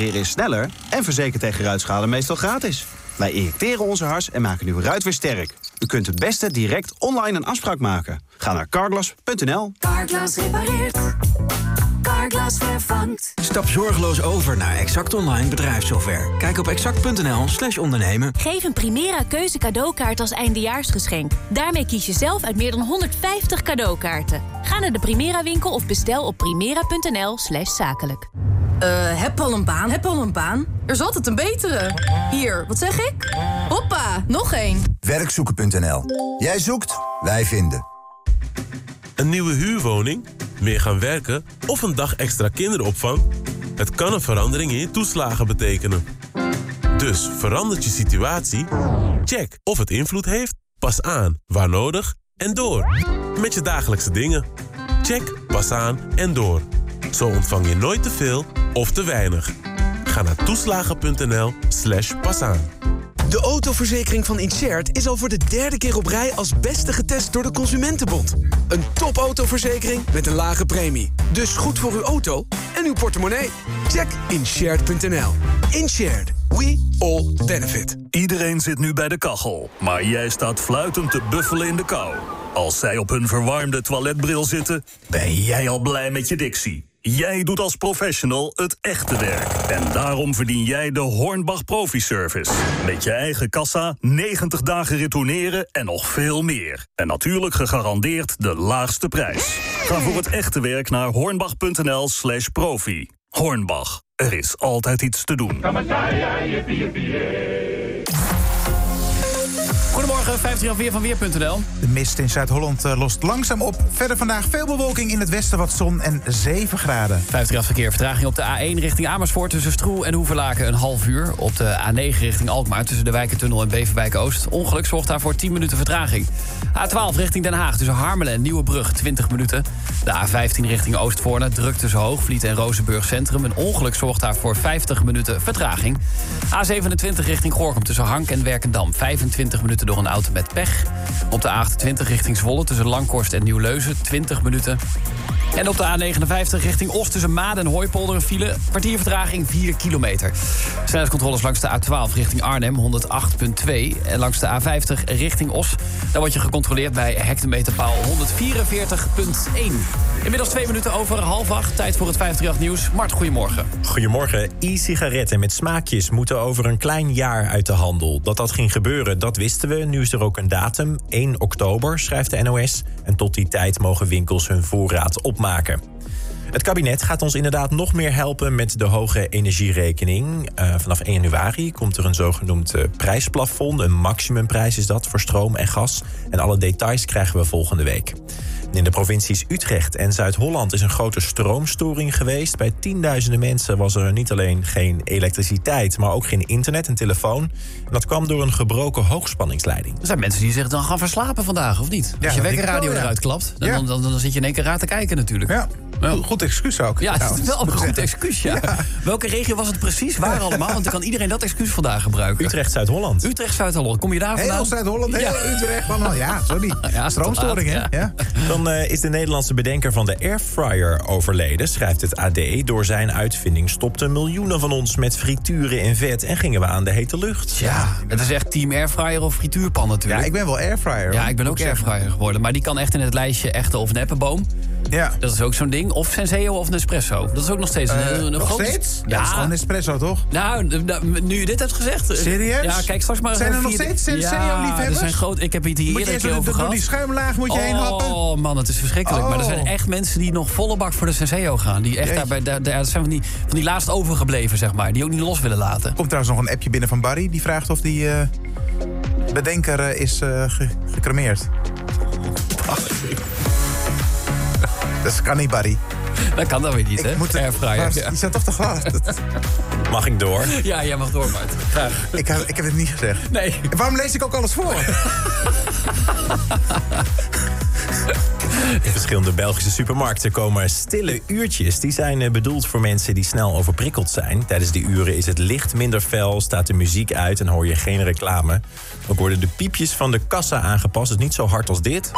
repareren is sneller en verzekerd tegen ruitschade meestal gratis. Wij injecteren onze hars en maken uw ruit weer sterk. U kunt het beste direct online een afspraak maken. Ga naar carglass.nl. Carglass repareert. Carglass vervangt. Stap zorgeloos over naar Exact Online bedrijfssoftware. Kijk op exact.nl slash ondernemen. Geef een Primera keuze cadeaukaart als eindejaarsgeschenk. Daarmee kies je zelf uit meer dan 150 cadeaukaarten. Ga naar de Primera winkel of bestel op primera.nl slash zakelijk. Eh, heb al een baan, heb al een baan. Er is altijd een betere. Hier, wat zeg ik? Hoppa, nog één. Werkzoeken.nl. Jij zoekt, wij vinden. Een nieuwe huurwoning, meer gaan werken of een dag extra kinderopvang? Het kan een verandering in je toeslagen betekenen. Dus verandert je situatie? Check of het invloed heeft, pas aan waar nodig en door. Met je dagelijkse dingen. Check, pas aan en door. Zo ontvang je nooit te veel of te weinig. Ga naar toeslagen.nl slash pasaan. De autoverzekering van Insert is al voor de derde keer op rij als beste getest door de Consumentenbond. Een topautoverzekering met een lage premie. Dus goed voor uw auto en uw portemonnee. Check inshared.nl. Inshared. We all benefit. Iedereen zit nu bij de kachel, maar jij staat fluitend te buffelen in de kou. Als zij op hun verwarmde toiletbril zitten, ben jij al blij met je dictie. Jij doet als professional het echte werk. En daarom verdien jij de Hornbach Profi Service. Met je eigen kassa, 90 dagen retourneren en nog veel meer. En natuurlijk gegarandeerd de laagste prijs. Ga voor het echte werk naar hornbach.nl slash profi. Hornbach, er is altijd iets te doen. Goedemorgen. 50 weer van weer.nl. De mist in Zuid-Holland eh, lost langzaam op. Verder vandaag veel bewolking in het westen, wat zon en 7 graden. 50 verkeer. Vertraging op de A1 richting Amersfoort tussen Stroe en Hoeverlaken een half uur. Op de A9 richting Alkmaar tussen de Wijkentunnel en Beverwijk Oost. Ongeluk zorgt daarvoor 10 minuten vertraging. A12 richting Den Haag tussen Harmelen en Nieuwebrug 20 minuten. De A15 richting Oostvoorne druk tussen Hoogvliet en Rozenburg Centrum. Een ongeluk zorgt daarvoor 50 minuten vertraging. A27 richting Gorkum tussen Hank en Werkendam 25 minuten door een auto met pech. Op de A28 richting Zwolle tussen Langkorst en Nieuwleuzen 20 minuten. En op de A59 richting Oost tussen Maden en Hooipolder een file. Kwartier vertraging 4 kilometer. Snelheidscontroles langs de A12 richting Arnhem 108.2. En langs de A50 richting Os. Daar word je gecontroleerd bij hectometerpaal 144.1. Inmiddels twee minuten over half acht. Tijd voor het 538 nieuws. Mart, goedemorgen. Goedemorgen. E-sigaretten met smaakjes moeten over een klein jaar uit de handel. Dat dat ging gebeuren, dat wisten we. Nu is er ook een datum, 1 oktober, schrijft de NOS. En tot die tijd mogen winkels hun voorraad opmaken. Het kabinet gaat ons inderdaad nog meer helpen met de hoge energierekening. Uh, vanaf 1 januari komt er een zogenoemd uh, prijsplafond. Een maximumprijs is dat voor stroom en gas. En alle details krijgen we volgende week. In de provincies Utrecht en Zuid-Holland is een grote stroomstoring geweest. Bij tienduizenden mensen was er niet alleen geen elektriciteit, maar ook geen internet en telefoon. En dat kwam door een gebroken hoogspanningsleiding. Er zijn mensen die zich dan gaan verslapen vandaag, of niet? Ja, Als je wekkerradio ja. eruit klapt, dan, Ja. dan, dan, dan zit je in één keer raar te kijken natuurlijk. Ja. Goed- Goed excuus ook. Ja, het is wel een goed (laughs) excuus, ja. Welke regio was het precies? Waar allemaal? Want dan kan iedereen dat excuus vandaag gebruiken. Utrecht, Zuid-Holland. Utrecht, Zuid-Holland. Kom je daar vandaan? Heel Zuid-Holland, heel Ja. Utrecht, allemaal. Ja, sorry. (laughs) Ja, Stroomstoring, hè? ja. Ja. Dan eh, is de Nederlandse bedenker van de airfryer overleden, schrijft het AD. Door zijn uitvinding stopten miljoenen van ons met frituren in vet en gingen we aan de hete lucht. Ja, het is echt team airfryer of frituurpan natuurlijk. Ja, ik ben wel airfryer. Ja, ik ben ook airfryer geworden. Maar die kan echt in het lijstje echte of neppenboom. Ja. Dat is ook zo'n ding. Of Senseo of Nespresso. Dat is ook nog steeds een, Eh, een, een nog grote- steeds? Ja, dat is gewoon espresso, toch? Nou, nu je dit hebt gezegd. eh, Serieus? Ja, kijk straks maar. Zijn er nog steeds Senseo-liefhebbers? Ja, er zijn groot. Ik heb het hier eerder keer over door gehad. die schuimlaag moet je heen happen? Oh man, het is verschrikkelijk. Maar er zijn Oh. echt mensen die nog volle bak voor de Senseo gaan. Die echt daarbij, daar, daar zijn van die, van die laatst overgebleven, zeg maar. Die ook niet los willen laten. Komt trouwens nog een appje binnen van Barry. Die vraagt of die eh, bedenker is eh, ge- gecremeerd. Dat kan niet, Barry. Dat kan dan weer niet, hè? moet Airfryer. Maar Ja. Je zat toch te glas? (laughs) Mag ik door? ja, jij mag door, Mart. Graag. Ik, heb- ik heb het niet gezegd. Nee. En waarom lees ik ook alles voor? In verschillende Belgische supermarkten komen stille uurtjes. Die zijn eh, bedoeld voor mensen die snel overprikkeld zijn. Tijdens die uren is het licht minder fel, staat de muziek uit en hoor je geen reclame. Ook worden de piepjes van de kassa aangepast. Dus niet zo hard als dit.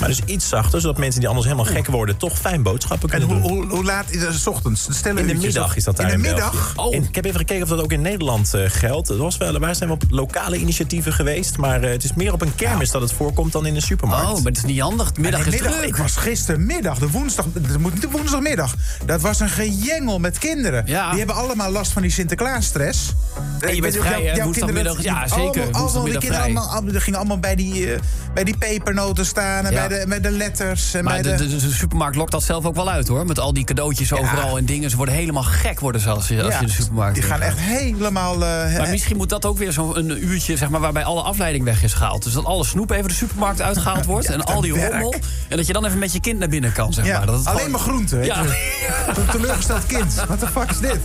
Maar dus iets zachter, zodat mensen die anders helemaal gek worden... toch fijn boodschappen En kunnen hoe, doen. hoe, hoe laat is het? 's ochtends? Stille In de middag is dat daar In de middag? En ik heb even gekeken of dat ook in Nederland eh, geldt. Het was wel, daar zijn op lokale initiatieven geweest. Maar eh, het is meer op een kermis dat het voorkomt dan in een supermarkt. Oh, maar het is niet handig. Middag Nee, is middag. druk. Ik was gistermiddag, de woensdag, het moet niet de woensdagmiddag. Dat was een gejengel met kinderen. Ja. Die hebben allemaal last van die Sinterklaas-stress. En je bent vrij, jouw kinderen- ja, zeker. Allemaal, allemaal, die kinderen allemaal, die gingen allemaal bij die, eh, bij die pepernoten staan en Ja. bij, de, bij de letters. En Maar bij de, de, de, de supermarkt lokt dat zelf ook wel uit, hoor. Met al die cadeautjes overal en dingen. Ze worden helemaal gek worden ze als je, als Ja, je de supermarkt die gaan echt helemaal... eh, Maar misschien moet dat ook weer zo'n uurtje, zeg maar, waarbij alle afleiding weg is gehaald. Dus dat alle snoep even de supermarkt uitgehaald (laughs) wordt. En al die werk. rommel. En dat je dan even met je kind naar binnen kan, zeg maar. Dat alleen maar groenten. Ja. Een teleurgesteld kind. (laughs) Wat de fuck is dit?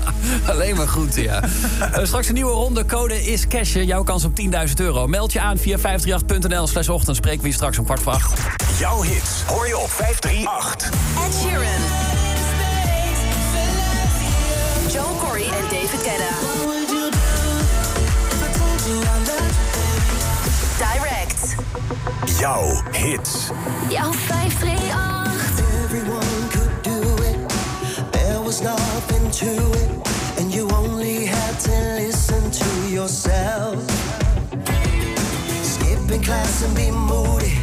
Alleen maar groenten, ja. (laughs) Eh, straks een nieuwe ronde. Code is cashen. Jouw kans op 10.000 euro. Meld je aan via 538.nl slash ochtend. Spreken we je straks om kwart voor acht. Jouw hits hoor je op 538. Ed Sheeran. Joe Corey en David Guetta. Direct. Jouw hits. Jouw 538. Everyone could do it. There was nothing to it. And you only had to listen to yourself. Skipping class and be moody.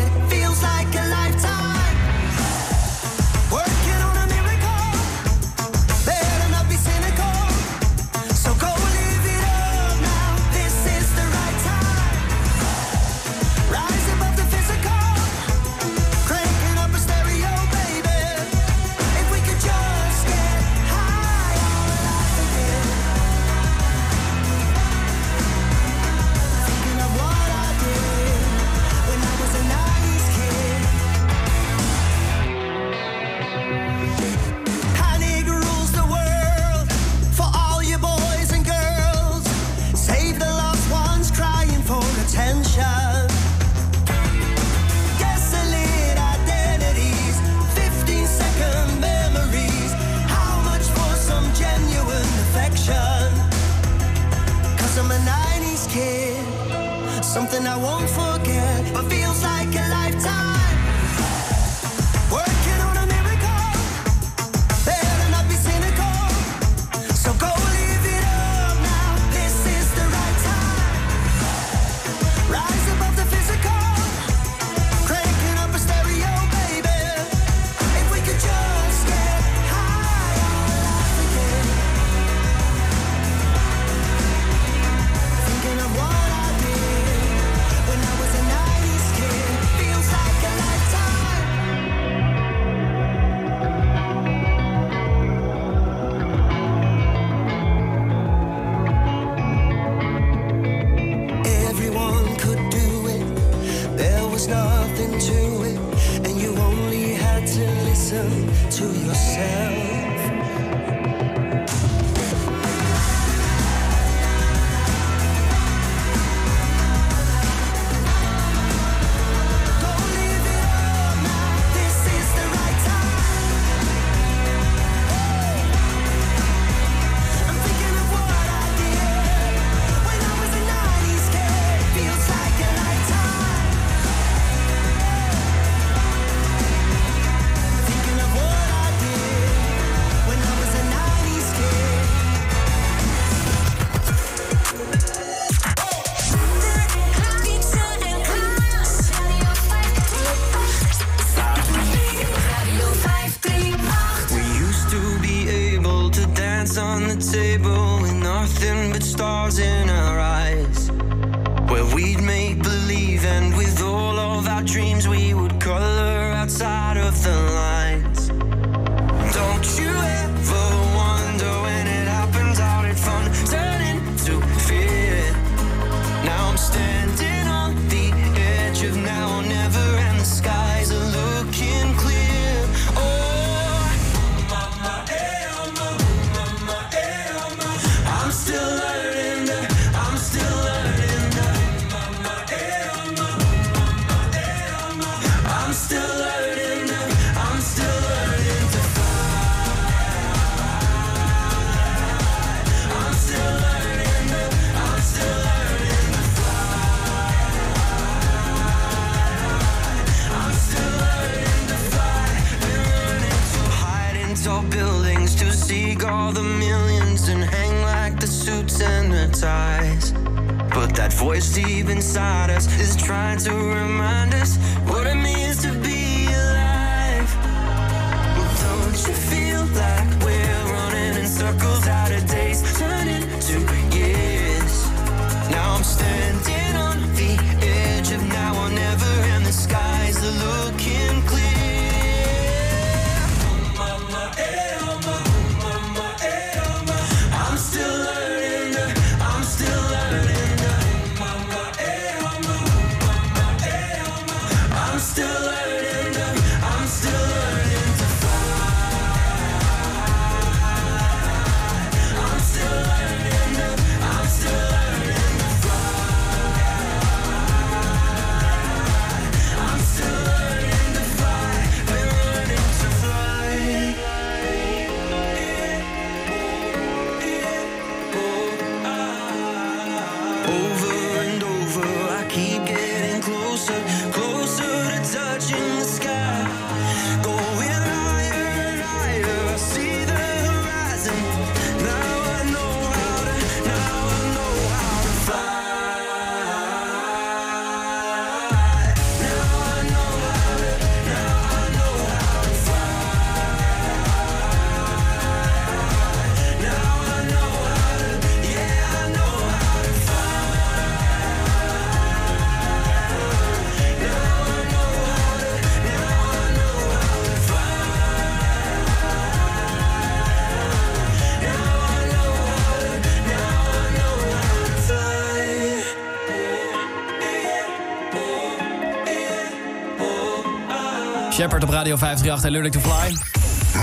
Shepard op Radio 538 en Learning to Fly.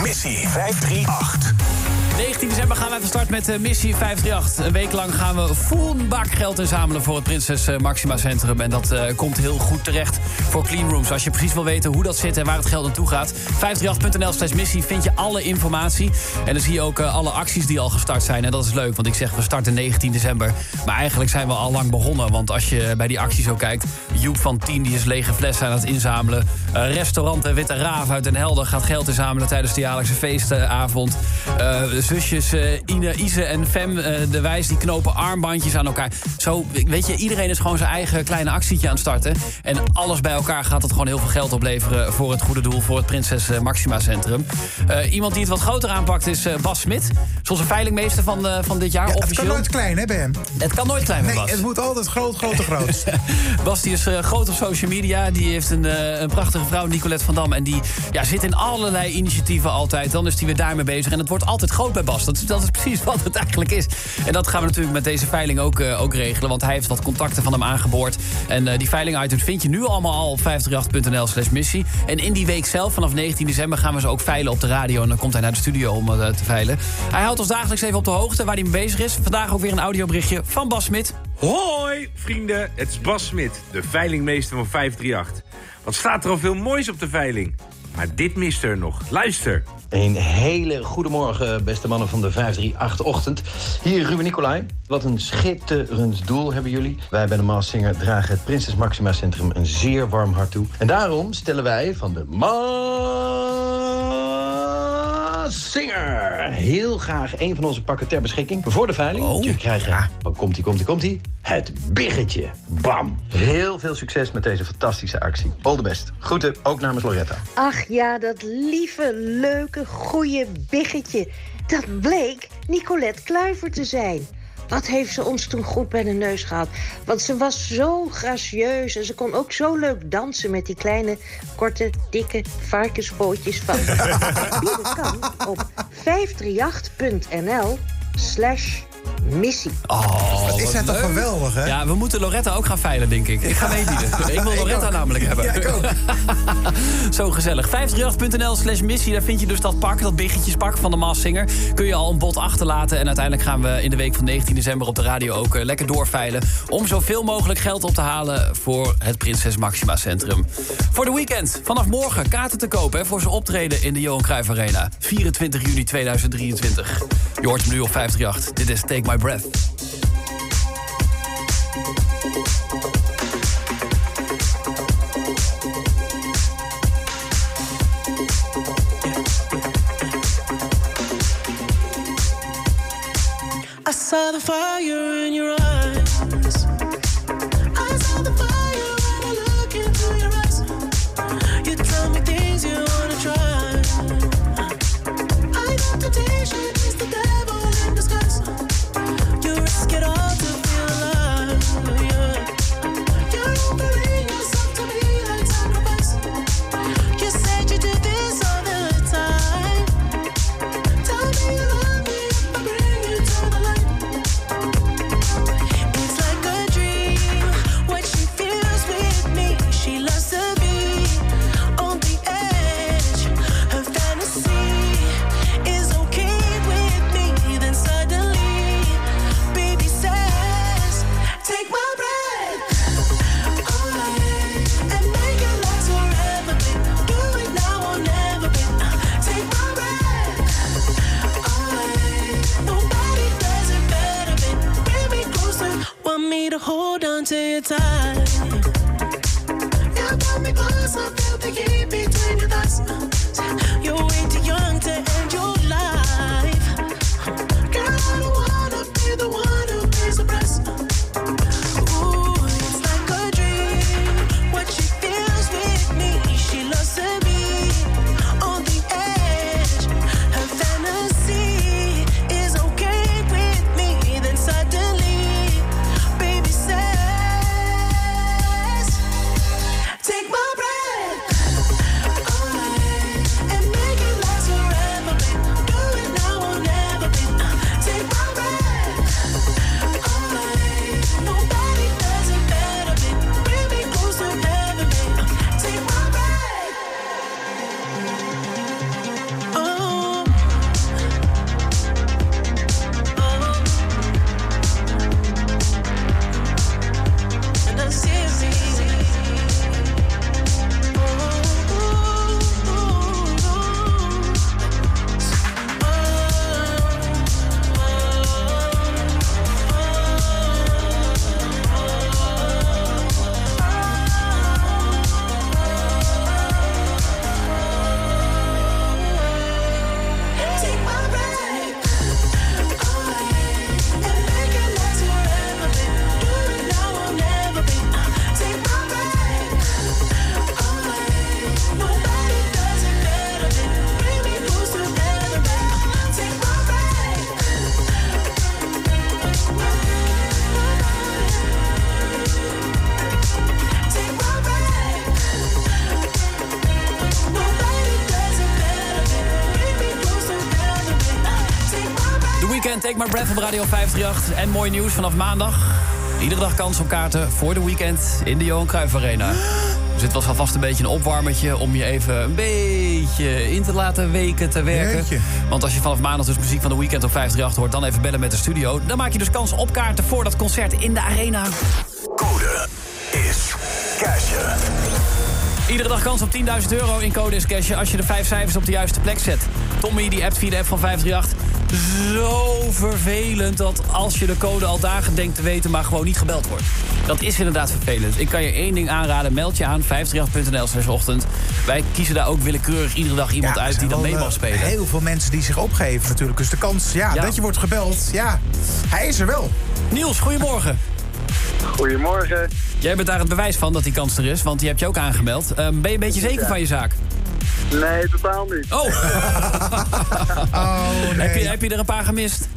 Missie 538. 19 december gaan we even starten met eh, Missie 538. Een week lang gaan we vol bak geld inzamelen voor het Prinses eh, Maxima Centrum. En dat eh, komt heel goed terecht voor Clean Rooms. Als je precies wil weten hoe dat zit en waar het geld naartoe gaat... 538.nl slash missie vind je alle informatie. En dan zie je ook alle acties die al gestart zijn. En dat is leuk, want ik zeg we starten 19 december. Maar eigenlijk zijn we al lang begonnen. Want als je bij die acties ook kijkt... Joep van 10 die is lege flessen aan het inzamelen. Eh, restaurant Witte Raaf uit Den Helder gaat geld inzamelen... tijdens de jaarlijkse feestavond. Eh, zusjes Ine, Ise en Fem eh, de Wijs die knopen armbandjes aan elkaar. Zo, weet je, iedereen is gewoon zijn eigen kleine actietje aan het starten. En alles bij elkaar gaat het gewoon heel veel geld opleveren... voor het goede doel, voor het Prinses Maxima Centrum. Iemand die het wat groter aanpakt is Bas Smit. Zoals een veilingmeester van, eh, van dit jaar, Het officieel. kan nooit klein, hè, bij hem? Het kan nooit klein bij Nee, Bas. het moet altijd groot, groot, groot. (laughs) Bas die is eh, groot op social media. Die heeft een, eh, een prachtige vrouw, Nicolette van Dam. En die ja, zit in allerlei initiatieven altijd. Dan is hij weer daarmee bezig. En het wordt altijd groot bij Bas. Dat, is- dat is precies wat het eigenlijk is. En dat gaan we natuurlijk met deze veiling ook, ook regelen. Want hij heeft wat contacten van hem aangeboord. En die veiling-items vind je nu allemaal al op 538.nl slash missie. En in die week zelf, vanaf 19 december, gaan we ze ook veilen op de radio. En dan komt hij naar de studio om te veilen. Hij houdt ons dagelijks even op de hoogte waar hij mee bezig is. Vandaag ook weer een audioberichtje van Bas Smit. Hoi vrienden, het is Bas Smit, de veilingmeester van 538. Wat staat er al veel moois op de veiling? Maar dit mist er nog. Luister. Een hele goede morgen, beste mannen van de 538-ochtend. Hier Ruben Nicolai. Wat een schitterend doel hebben jullie. Wij bij de Maas Singer dragen het Prinses Maxima Centrum een zeer warm hart toe. En daarom stellen wij van de Maas Singer heel graag een van onze pakken ter beschikking voor de veiling. Oh. Jullie krijgen, oh, komt-ie, komt-ie, komt-ie, het biggetje. Bam. Heel veel succes met deze fantastische actie. All the best. Groeten, ook namens Loretta. Ach ja, dat lieve, leuke, goeie biggetje. Dat bleek Nicolette Kluiver te zijn. Wat heeft ze ons toen goed bij de neus gehad. Want ze was zo gracieus en ze kon ook zo leuk dansen... met die kleine, korte, dikke varkenspootjes van... (laughs) Bieden kan op 538.nl slash missie. Oh, Wat is dat toch geweldig, hè? Ja, we moeten Loretta ook gaan veilen, denk ik. Ik ga meebieden. (laughs) Ik wil Loretta namelijk hebben. Ja, ik ook. (laughs) Zo gezellig. 538.nl slash missie, daar vind je dus dat pak, dat biggetjespak van de Maas Singer. Kun je al een bod achterlaten. En uiteindelijk gaan we in de week van 19 december op de radio ook eh, lekker doorveilen. Om zoveel mogelijk geld op te halen voor het Prinses Maxima Centrum. Voor de weekend, vanaf morgen kaarten te kopen hè, voor zijn optreden in de Johan Cruijff Arena. 24 juni 2023. Je hoort hem nu op 538. Dit is Take My Breath. I saw the fire My Breath op Radio 538. En mooi nieuws vanaf maandag. Iedere dag kans op kaarten voor de weekend in de Johan Cruijff Arena. Dus dit was alvast een beetje een opwarmertje om je even een beetje in te laten weken te werken. Jeetje. Want als je vanaf maandag dus muziek van de weekend op 538 hoort... dan even bellen met de studio. Dan maak je dus kans op kaarten voor dat concert in de Arena. Code is cashen. Iedere dag kans op 10.000 euro in code is cashen als je de vijf cijfers op de juiste plek zet. Tommy die appt via de app van 538. Zo vervelend dat als je de code al dagen denkt te weten, maar gewoon niet gebeld wordt. Dat is inderdaad vervelend. Ik kan je één ding aanraden. Meld je aan 538.nl slash ochtend. Wij kiezen daar ook willekeurig iedere dag iemand uit die dan mee mag eh, spelen. Heel veel mensen die zich opgeven natuurlijk. Dus de kans ja, Ja. dat je wordt gebeld, ja, hij is er wel. Niels, goedemorgen. Goedemorgen. Jij bent daar het bewijs van dat die kans er is, want die heb je ook aangemeld. Ehm, ben je een beetje zeker van je zaak? Nee, totaal niet. Oh! (laughs) heb, je, heb je er een paar gemist?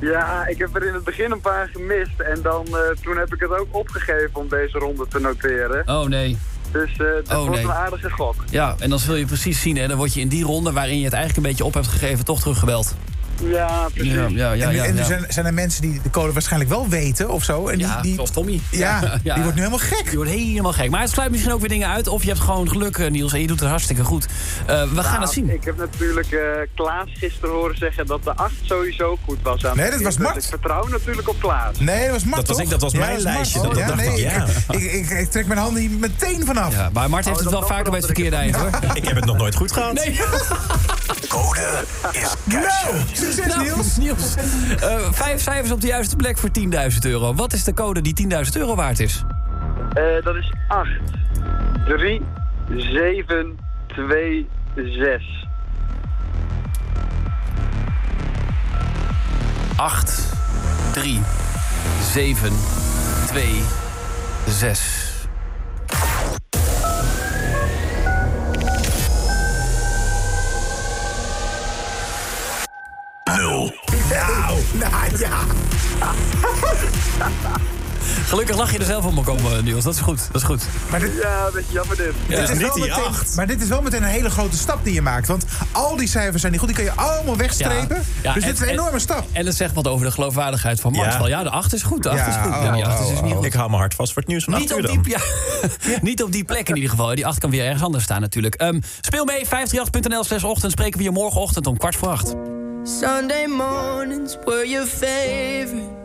Ja, ik heb er in het begin een paar gemist. En dan, eh, toen heb ik het ook opgegeven om deze ronde te noteren. Oh nee. Dus eh het Oh, wordt nee. een aardige gok. Ja, en dan zul je precies zien, hè, dan word je in die ronde waarin je het eigenlijk een beetje op hebt gegeven, toch teruggebeld. Ja, precies. Ja, ja, ja. en ja, en er ja. zijn, zijn er mensen die de code waarschijnlijk wel weten of zo. En die, Ja, die, zoals Tommy. Ja, die wordt nu helemaal gek. Die wordt helemaal gek. Maar het sluit misschien ook weer dingen uit. Of je hebt gewoon geluk, eh, Niels, en je doet het hartstikke goed. Eh, we gaan Nou, het zien. Ik heb natuurlijk eh, Klaas gisteren horen zeggen dat de 8 sowieso goed was. Aan Nee, het dat was. Mart. Dus ik vertrouw natuurlijk op Klaas. Nee, dat was Mart, Dat was toch? ik, dat was Ja, mijn dat lijstje, Oh, dat nee, ik, ja. Ik, ik, ik trek mijn handen hier meteen vanaf. Ja, maar Mart heeft het wel vaker bij het verkeerde eind, (laughs) hoor. Ik heb het nog nooit goed gehad. Nee. Code is Nou, succes Nou, Niels. Niels. Eh, vijf cijfers op de juiste plek voor 10.000 euro. Wat is de code die 10.000 euro waard is? Eh, dat is 8, 3, 7, 2, 6. 8, 3, 7, 2, 6. Gelukkig lach je er zelf om komen, Niels. Dat is goed. Dat is goed. Maar dit, Ja, dat is jammer dit. Ja. dit is wel meteen, maar dit is wel meteen een hele grote stap die je maakt. Want al die cijfers zijn niet goed. Die kan je allemaal wegstrepen. Ja, dus en- dit is een en- enorme stap. En het zegt wat over de geloofwaardigheid van Max. Ja. Wel, ja, de 8 is goed. De 8 Ja, is goed. oh, Ja, die 8 is oh, dus niet oh. goed. Ik hou mijn hart vast voor het nieuws van Niet 8 op, die, dan. ja, (laughs) niet op die plek in ieder geval. Die 8 kan weer ergens anders staan natuurlijk. Ehm, speel mee, 538.nl slash ochtend. Spreken we je morgenochtend om kwart voor acht. Sunday mornings were your favorite.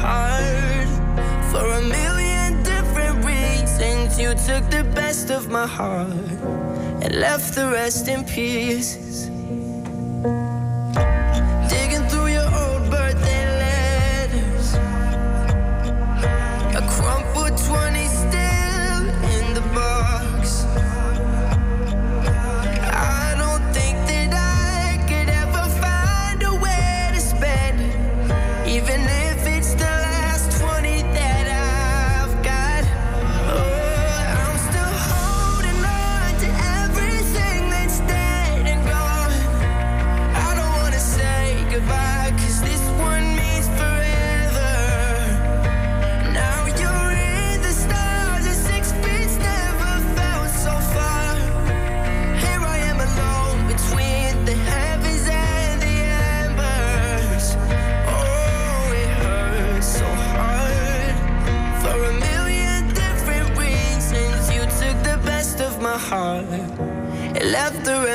hard for a million different reasons. You took the best of my heart and left the rest in pieces.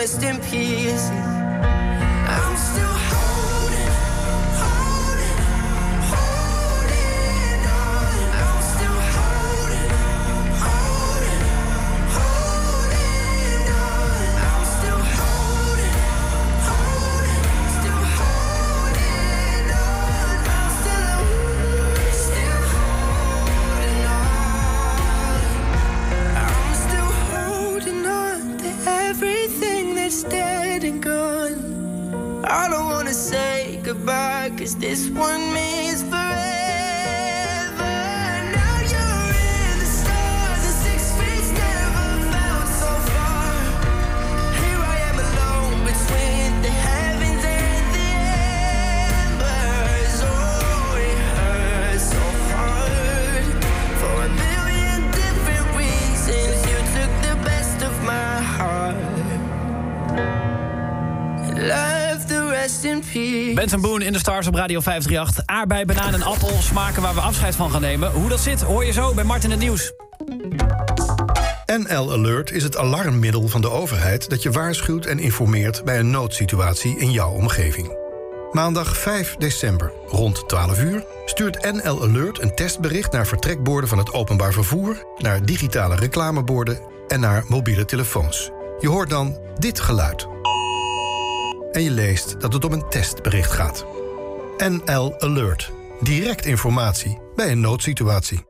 distant op Radio 538. Aardbei, banaan en appel smaken waar we afscheid van gaan nemen. Hoe dat zit, hoor je zo bij Martin het Nieuws. NL Alert is het alarmmiddel van de overheid dat je waarschuwt en informeert bij een noodsituatie in jouw omgeving. Maandag 5 december rond 12 uur stuurt NL Alert een testbericht naar vertrekborden van het openbaar vervoer, naar digitale reclameborden en naar mobiele telefoons. Je hoort dan dit geluid. En je leest dat het om een testbericht gaat. NL Alert. Direct informatie bij een noodsituatie.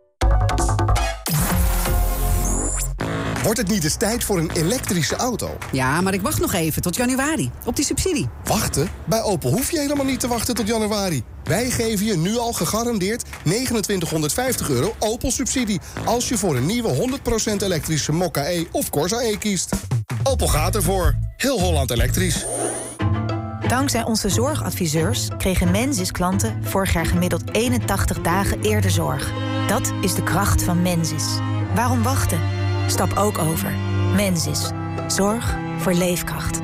Wordt het niet eens tijd voor een elektrische auto? Ja, maar ik wacht nog even tot januari. Op die subsidie. Wachten? Bij Opel hoef je helemaal niet te wachten tot januari. Wij geven je nu al gegarandeerd 2950 euro Opel-subsidie... als je voor een nieuwe 100% elektrische Mokka E of Corsa E kiest. Opel gaat ervoor. Heel Holland elektrisch. Dankzij onze zorgadviseurs kregen Mensis klanten vorig jaar gemiddeld 81 dagen eerder zorg. Dat is de kracht van Mensis. Waarom wachten? Stap ook over. Mensis. Zorg voor leefkracht.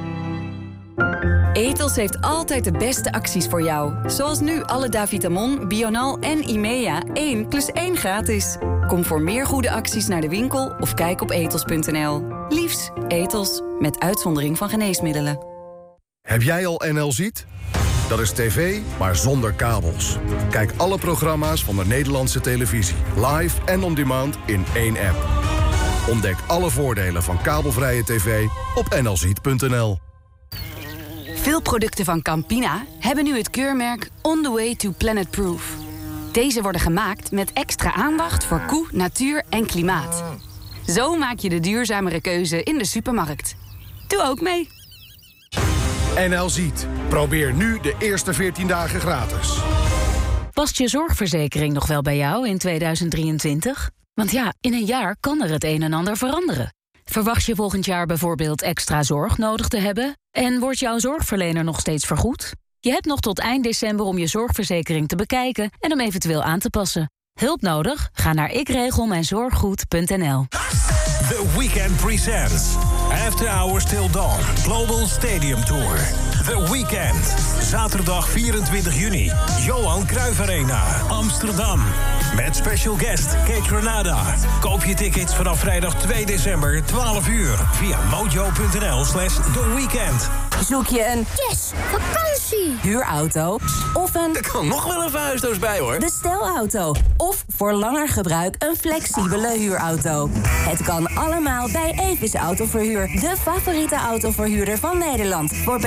Etos heeft altijd de beste acties voor jou. Zoals nu alle Davitamon, Bional en Imea 1 plus 1 gratis. Kom voor meer goede acties naar de winkel of kijk op etos.nl. Liefs, Etos, met uitzondering van geneesmiddelen. Heb jij al NL Ziet? Dat is tv, maar zonder kabels. Kijk alle programma's van de Nederlandse televisie. Live en on demand in één app. Ontdek alle voordelen van kabelvrije tv op nlziet.nl. Veel producten van Campina hebben nu het keurmerk On the Way to Planet Proof. Deze worden gemaakt met extra aandacht voor koe, natuur en klimaat. Zo maak je de duurzamere keuze in de supermarkt. Doe ook mee. NL Ziet. Probeer nu de eerste 14 dagen gratis. Past je zorgverzekering nog wel bij jou in 2023? Want ja, in een jaar kan er het een en ander veranderen. Verwacht je volgend jaar bijvoorbeeld extra zorg nodig te hebben? En wordt jouw zorgverlener nog steeds vergoed? Je hebt nog tot eind december om je zorgverzekering te bekijken en hem eventueel aan te passen. Hulp nodig? Ga naar ikregelmijnzorggoed.nl. Weekend presents After Hours Till Dawn Global Stadium Tour. The Weekend. Zaterdag 24 juni. Johan Cruijff Arena, Amsterdam. Met special guest Kate Renada. Koop je tickets vanaf vrijdag 2 december 12 uur via mojo.nl slash The Weekend. Zoek je een yes, vakantie huurauto of een... Er kan nog wel een verhuisdoos bij hoor. bestelauto of voor langer gebruik een flexibele huurauto. Het kan allemaal bij Evis Autoverhuur, de favoriete autoverhuurder van Nederland voor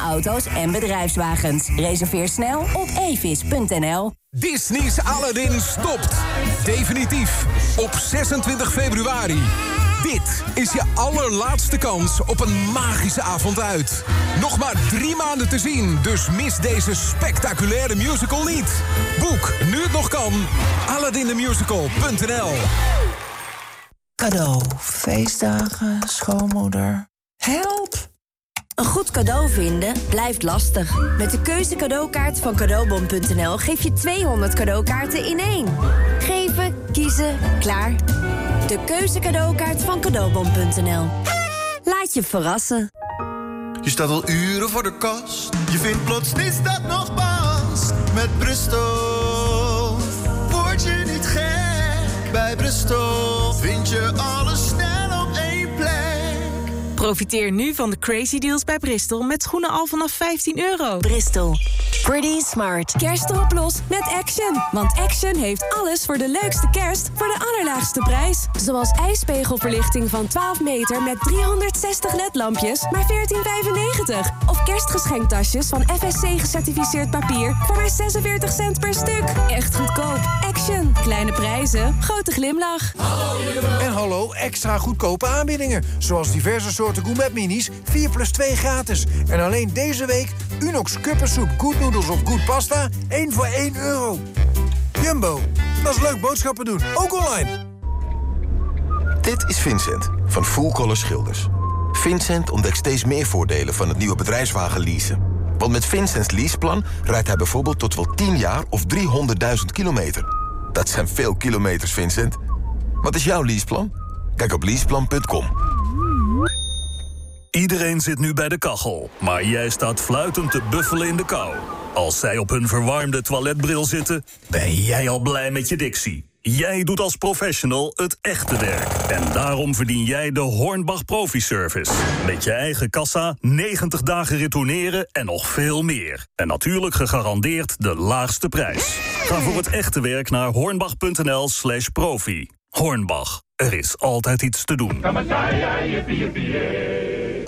personenauto's en bedrijfswagens. Reserveer snel op evis.nl. Disney's Aladdin stopt. Definitief. Op 26 februari. Dit is je allerlaatste kans op een magische avond uit. Nog maar drie maanden te zien, dus mis deze spectaculaire musical niet. Boek, nu het nog kan, aladdinthemusical.nl Cadeau, feestdagen, schoonmoeder. Help! Een goed cadeau vinden blijft lastig. Met de keuze cadeaukaart van cadeaubon.nl geef je 200 cadeaukaarten in één. Geven, kiezen, klaar. De keuze cadeaukaart van cadeaubon.nl. Laat je verrassen. Je staat al uren voor de kast. Je vindt plots niets dat nog past. Met Bristol word je niet gek. Bij Bristol vind je alles Profiteer nu van de crazy deals bij Bristol met schoenen al vanaf 15 euro. Bristol. Pretty smart. Kerst erop los met Action. Want Action heeft alles voor de leukste kerst voor de allerlaagste prijs. Zoals ijsspegelverlichting van 12 meter met 360 ledlampjes, maar 14,95. Of kerstgeschenktasjes van FSC gecertificeerd papier voor maar 46 cent per stuk. Echt goedkoop. Action. Kleine prijzen, grote glimlach. En hallo, extra goedkope aanbiedingen. Zoals diverse soorten gourmet minis, 4 plus 2 gratis. En alleen deze week Unox kuppensoep, Good Noodles of Good Pasta, 1 voor 1 euro. Jumbo, dat is leuk boodschappen doen, ook online. Dit is Vincent van Full Color Schilders. Vincent ontdekt steeds meer voordelen van het nieuwe bedrijfswagen leasen. Want met Vincents leaseplan rijdt hij bijvoorbeeld tot wel 10 jaar of 300.000 kilometer. Dat zijn veel kilometers, Vincent. Wat is jouw leaseplan? Kijk op leaseplan.com. Iedereen zit nu bij de kachel, maar jij staat fluitend te buffelen in de kou. Als zij op hun verwarmde toiletbril zitten, ben jij al blij met je dictie. Jij doet als professional het echte werk. En daarom verdien jij de Hornbach Profi Service. Met je eigen kassa, 90 dagen retourneren en nog veel meer. En natuurlijk gegarandeerd de laagste prijs. Ga voor het echte werk naar hornbach.nl slash profi. Hornbach, er is altijd iets te doen.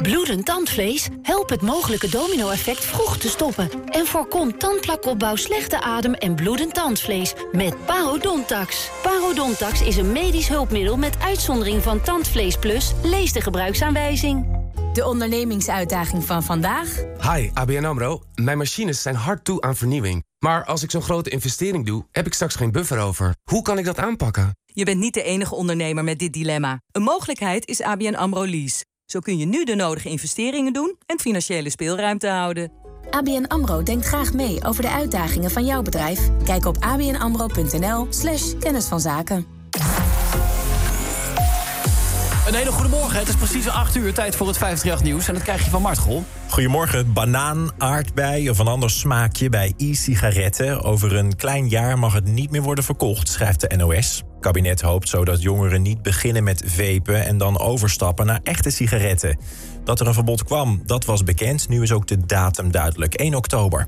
Bloedend tandvlees? Help het mogelijke domino-effect vroeg te stoppen. En voorkom tandplakopbouw, slechte adem en bloedend tandvlees. Met Parodontax. Parodontax is een medisch hulpmiddel met uitzondering van Tandvlees Plus. Lees de gebruiksaanwijzing. De ondernemingsuitdaging van vandaag? Hi, ABN AMRO. Mijn machines zijn hard toe aan vernieuwing. Maar als ik zo'n grote investering doe, heb ik straks geen buffer over. Hoe kan ik dat aanpakken? Je bent niet de enige ondernemer met dit dilemma. Een mogelijkheid is ABN AMRO Lease. Zo kun je nu de nodige investeringen doen en financiële speelruimte houden. ABN AMRO denkt graag mee over de uitdagingen van jouw bedrijf. Kijk op abnamro.nl slash kennis van zaken. Een hele goede morgen. Het is precies 8 uur tijd voor het 538 nieuws. En dat krijg je van Martgol. Goedemorgen. Banaan, aardbei of een ander smaakje bij e-sigaretten. Over een klein jaar mag het niet meer worden verkocht, schrijft de NOS. Kabinet hoopt zo dat jongeren niet beginnen met vapen... en dan overstappen naar echte sigaretten. Dat er een verbod kwam, dat was bekend. Nu is ook de datum duidelijk, 1 oktober.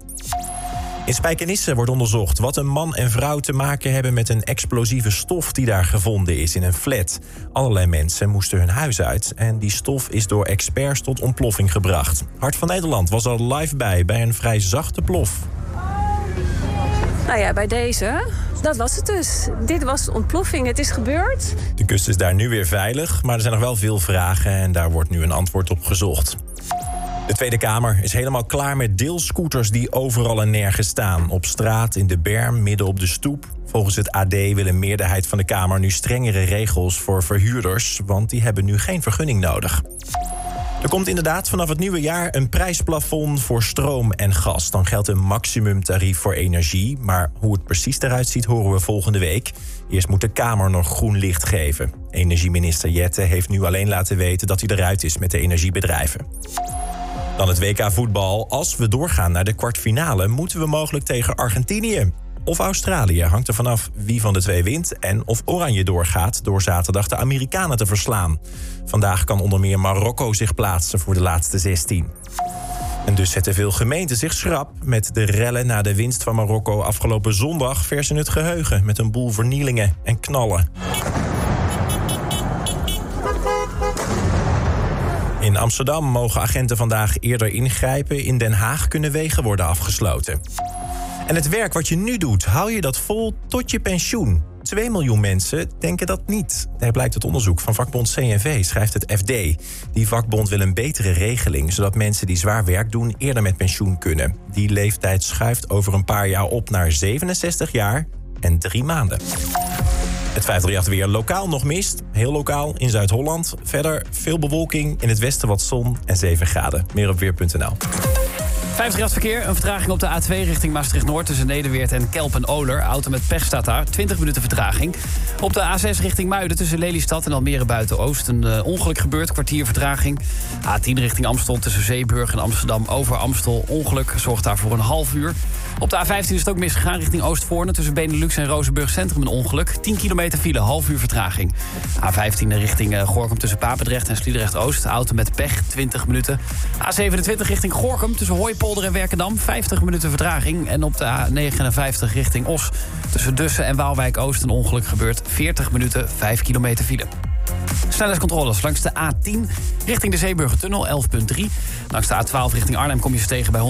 In Spijkenisse wordt onderzocht wat een man en vrouw te maken hebben met een explosieve stof die daar gevonden is in een flat. Allerlei mensen moesten hun huis uit en die stof is door experts tot ontploffing gebracht. Hart van Nederland was al live bij bij een vrij zachte plof. Nou ja, bij deze, dat was het dus. Dit was de ontploffing, het is gebeurd. De kust is daar nu weer veilig, maar er zijn nog wel veel vragen en daar wordt nu een antwoord op gezocht. De Tweede Kamer is helemaal klaar met deelscooters die overal en nergens staan. Op straat, in de berm, midden op de stoep. Volgens het AD wil een meerderheid van de Kamer nu strengere regels voor verhuurders, want die hebben nu geen vergunning nodig. Er komt inderdaad vanaf het nieuwe jaar een prijsplafond voor stroom en gas. Dan geldt een maximumtarief voor energie. Maar hoe het precies eruit ziet, horen we volgende week. Eerst moet de Kamer nog groen licht geven. Energieminister Jette heeft nu alleen laten weten dat hij eruit is met de energiebedrijven. Dan het WK voetbal. Als we doorgaan naar de kwartfinale, moeten we mogelijk tegen Argentinië. Of Australië hangt er vanaf wie van de twee wint en of Oranje doorgaat door zaterdag de Amerikanen te verslaan. Vandaag kan onder meer Marokko zich plaatsen voor de laatste 16. En dus zetten veel gemeenten zich schrap met de rellen na de winst van Marokko afgelopen zondag vers in het geheugen met een boel vernielingen en knallen. In Amsterdam mogen agenten vandaag eerder ingrijpen. In Den Haag kunnen wegen worden afgesloten. En het werk wat je nu doet, hou je dat vol tot je pensioen? 2 miljoen mensen denken dat niet. Daar blijkt het onderzoek van vakbond CNV, schrijft het FD. Die vakbond wil een betere regeling, zodat mensen die zwaar werk doen eerder met pensioen kunnen. Die leeftijd schuift over een paar jaar op naar 67 jaar en drie maanden. Het 538 weer lokaal nog mist. Heel lokaal in Zuid-Holland. Verder veel bewolking. In het westen wat zon en 7 graden. Meer op weer.nl. 50 verkeer, een vertraging op de A2 richting Maastricht-Noord... tussen Nederweert en Kelp en Oler. Auto met pech staat daar, 20 minuten vertraging. Op de A6 richting Muiden tussen Lelystad en Almere Buiten-Oost... een uh, ongeluk gebeurd, kwartier vertraging. A10 richting Amstel tussen Zeeburg en Amsterdam over Amstel. Ongeluk zorgt daar voor een half uur. Op de A15 is het ook misgegaan richting Oostvoorne... tussen Benelux en Rozenburg Centrum een ongeluk. 10 kilometer file, half uur vertraging. A15 richting eh, Gorkum tussen Papendrecht en Sliedrecht-Oost. Auto met pech, 20 minuten. A27 richting Gorkum tussen Hooipolder en Werkendam. 50 minuten vertraging. En op de A59 richting Os tussen Dussen en Waalwijk-Oost... een ongeluk gebeurt. 40 minuten, 5 kilometer file. Snelheidscontroles langs de A10 richting de Zeeburgertunnel 11.3. Langs de A12 richting Arnhem kom je ze tegen bij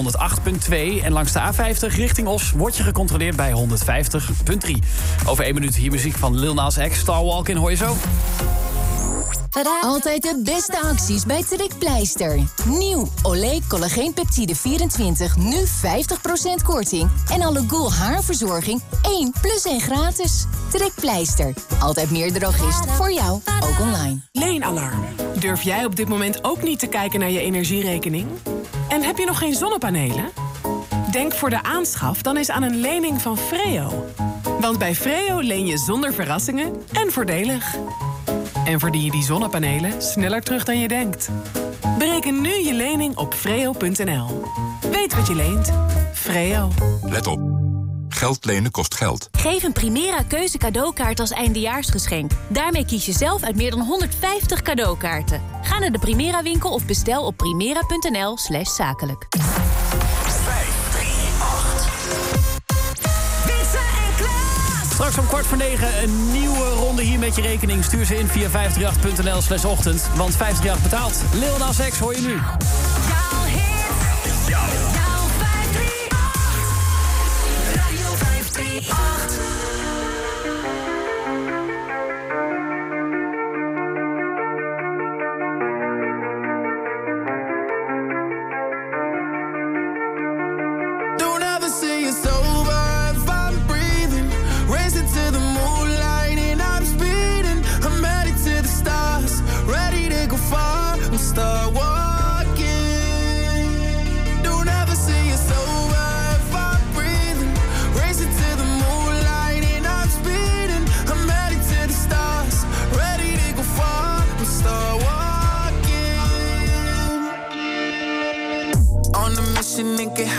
108.2. En langs de A50 richting Os word je gecontroleerd bij 150.3. Over 1 minuut hier muziek van Lil Nas X. Star in hoor je zo. Altijd de beste acties bij Trekpleister. Nieuw Olay Collageen Peptide 24, nu 50% korting. En alle Gul haarverzorging 1 plus 1 gratis. Trekpleister, altijd meer drogist voor jou, ook online. Leenalarm. Durf jij op dit moment ook niet te kijken naar je energierekening? En heb je nog geen zonnepanelen? Denk voor de aanschaf dan eens aan een lening van Freo. Want bij Freo leen je zonder verrassingen en voordelig. En verdien je die zonnepanelen sneller terug dan je denkt. Bereken nu je lening op freo.nl. Weet wat je leent. Freo. Let op. Geld lenen kost geld. Geef een Primera keuze cadeaukaart als eindejaarsgeschenk. Daarmee kies je zelf uit meer dan 150 cadeaukaarten. Ga naar de Primera winkel of bestel op primera.nl slash zakelijk. Straks om kwart voor negen een nieuwe ronde hier met je rekening. Stuur ze in via 538.nl slash ochtend. Want 538 betaalt. Lil Nas X hoor je nu. Radio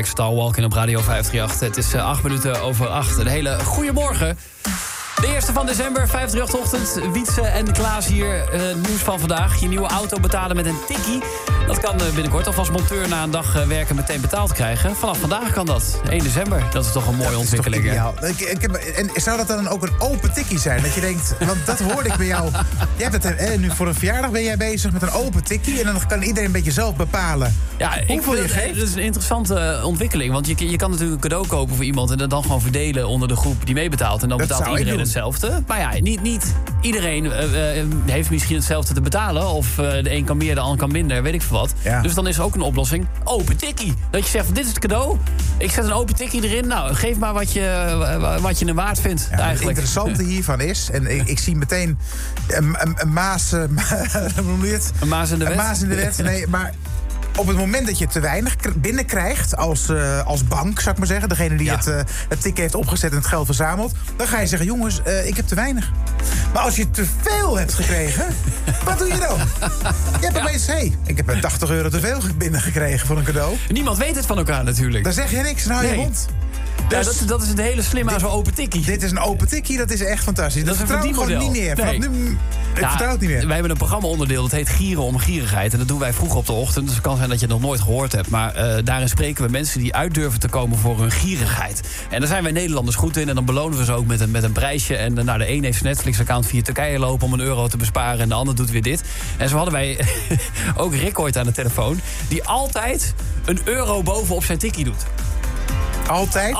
X, Star Walking op Radio 538. Het is eh, acht minuten over acht. Een hele goede morgen. De eerste van december, 538-ochtend. Wietse en Klaas hier. eh, nieuws van vandaag. Je nieuwe auto betalen met een tikkie. Dat kan eh, binnenkort alvast monteur na een dag eh, werken meteen betaald krijgen. Vanaf vandaag kan dat. 1 december. Dat is toch een mooie ontwikkeling. Ik, ik heb, en zou dat dan ook een open tikkie zijn? Dat je denkt, want dat hoorde ik bij jou. Je hebt het, eh, nu voor een verjaardag ben jij bezig met een open tikkie. En dan kan iedereen een beetje zelf bepalen Ja, ik hoeveel vind je geeft. Dat is een interessante eh, ontwikkeling. Want je, je kan natuurlijk een cadeau kopen voor iemand... en dat dan gewoon verdelen onder de groep die meebetaalt. En dan Dat betaalt ik iedereen hetzelfde. Maar ja, niet, niet iedereen eh, eh, heeft misschien hetzelfde te betalen. Of de een kan meer, de ander kan minder, weet ik veel wat. Ja. Dus dan is er ook een oplossing. Open tikkie. Dat je zegt, van, dit is het cadeau. Ik zet een open tikkie erin. Nou, geef maar wat je, wat je een waard vindt, Ja, het eigenlijk. interessante (laughs) hiervan is, en ik, ik zie meteen een, een, een maas, (laughs) hoe noem je het? Een maas in de Een wet. maas in de wet, (laughs) nee, maar op het moment dat je te weinig kr- binnenkrijgt als, eh, als bank, zou ik maar zeggen... degene die Ja. het, eh, het ticket heeft opgezet en het geld verzamelt... dan ga je zeggen, jongens, eh, ik heb te weinig. Maar als je te veel hebt gekregen, (laughs) wat doe je dan? Je hebt opeens, hé, hey, ik heb een 80 euro te veel binnengekregen voor een cadeau. Niemand weet het van elkaar natuurlijk. Dan zeg je niks, dan hou je Nee. Ja, Dus- dat, dat is het hele slim aan zo'n open tikkie. Dit is een open tikkie, dat is echt fantastisch. Dat, Dat is een vertrouw ik gewoon niet meer. Nee. nu, ik Ja, vertrouw het niet meer. Wij hebben een programma-onderdeel dat heet Gieren om Gierigheid. En dat doen wij vroeg op de ochtend. Dus het kan zijn dat je het nog nooit gehoord hebt. Maar eh, daarin spreken we mensen die uit durven te komen voor hun gierigheid. En daar zijn wij Nederlanders goed in. En dan belonen we ze ook met een, met een prijsje. En nou, de een heeft zijn Netflix-account via Turkije lopen om een euro te besparen. En de ander doet weer dit. En zo hadden wij (laughs) ook Rick ooit aan de telefoon. Die altijd een euro bovenop zijn tikkie doet. Altijd?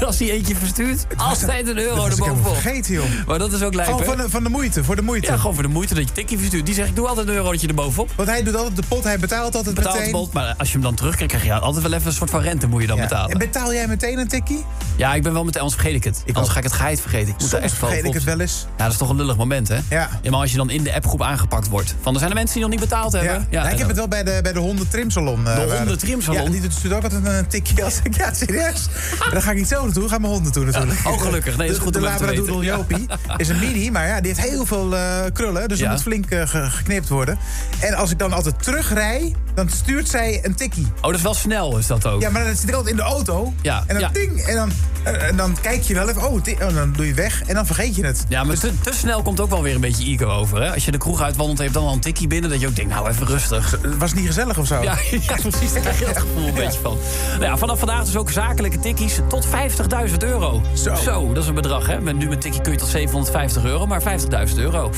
(laughs) Als hij eentje verstuurt, altijd een euro ik erbovenop. vergeten, joh. Maar dat is ook lijp, Gewoon hè? van de, van de moeite, voor de moeite. Ja, gewoon voor de moeite dat je tikkie verstuurt. Die zegt, ik doe altijd een eurotje erbovenop. Want hij doet altijd de pot, hij betaalt altijd Betaalt meteen. bot, maar als je hem dan terugkrijgt, krijg je altijd wel even een soort van rente moet je dan Ja. betalen. En betaal jij meteen een tikkie? Ja, ik ben wel meteen, anders vergeet ik het. anders ook. ga ik het geheid vergeten. Ik moet Soms echt vergeet ik het wel eens. Ja, dat is toch een lullig moment, hè? Ja. maar als je dan in de appgroep aangepakt wordt. Van, er zijn er mensen die nog niet betaald hebben. Ja. Ja, Nou, ik heb het wel bij de, bij de hondentrimsalon. eh, De waar- hondentrimsalon? Ja, die doet stuurt ook altijd een tikkie als ik... (laughs) Ja, serieus. (laughs) Dan ga ik niet zo naartoe, ga mijn hond naartoe natuurlijk. Oh, gelukkig. Nee, dat is De- goed de, te Labradoodle. Jopie is een mini, maar ja, die heeft heel veel eh, krullen. Dus Ja. dat moet flink ge- geknipt worden. En als ik dan altijd terugrij, dan stuurt zij een tikkie. Oh, dat is wel snel, is dat ook. Ja, maar dan zit ik altijd in de auto. Ja, En dan ja. ding. En dan, eh, en dan kijk je wel even. Oh, ti- oh, dan doe je weg. En dan vergeet je het. Ja, maar te, te snel komt ook wel weer een beetje ego over. Hè? Als je de kroeg uitwandelt, heeft dan al een tikkie binnen... dat je ook denkt, nou, even rustig. Was het niet gezellig of zo? Ja, (laughs) ja precies. Daar krijg je dat gevoel een (laughs) beetje van. Nou ja, vanaf vandaag dus ook zakelijke tikkies tot 50.000 euro. Zo. dat is een bedrag, hè? Met nu met tikkie kun je tot 750 euro, maar 50.000 euro.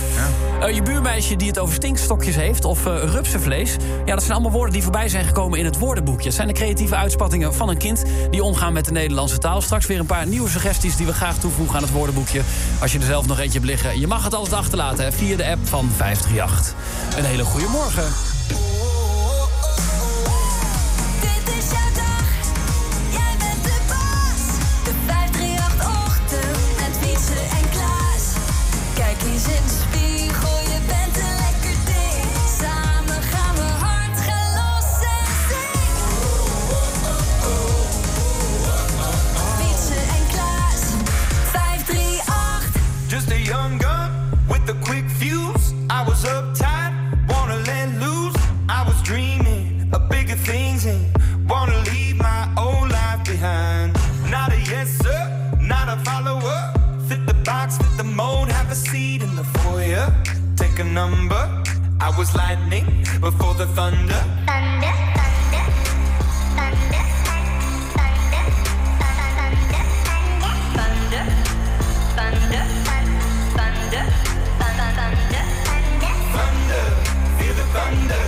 Eh, je buurmeisje die het over stinkstokjes heeft of eh rupsenvlees... ja, dat zijn allemaal woorden die voorbij zijn gekomen in het woordenboekje. Het zijn de creatieve uitspattingen van een kind... die omgaan met de Nederlandse taal. Straks weer een paar nieuwe suggesties die we graag toevoegen aan het woordenboekje. Als je er zelf nog eentje hebt liggen. Je mag het altijd achterlaten hè, via de app van 538. Een hele goede morgen. Number. I was lightning before the thunder. Thunder, thunder, thunder, thunder, thunder, thunder, thunder, thunder, Thunder, feel the thunder.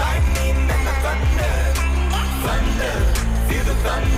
Lightning and the thunder. Thunder, feel the thunder.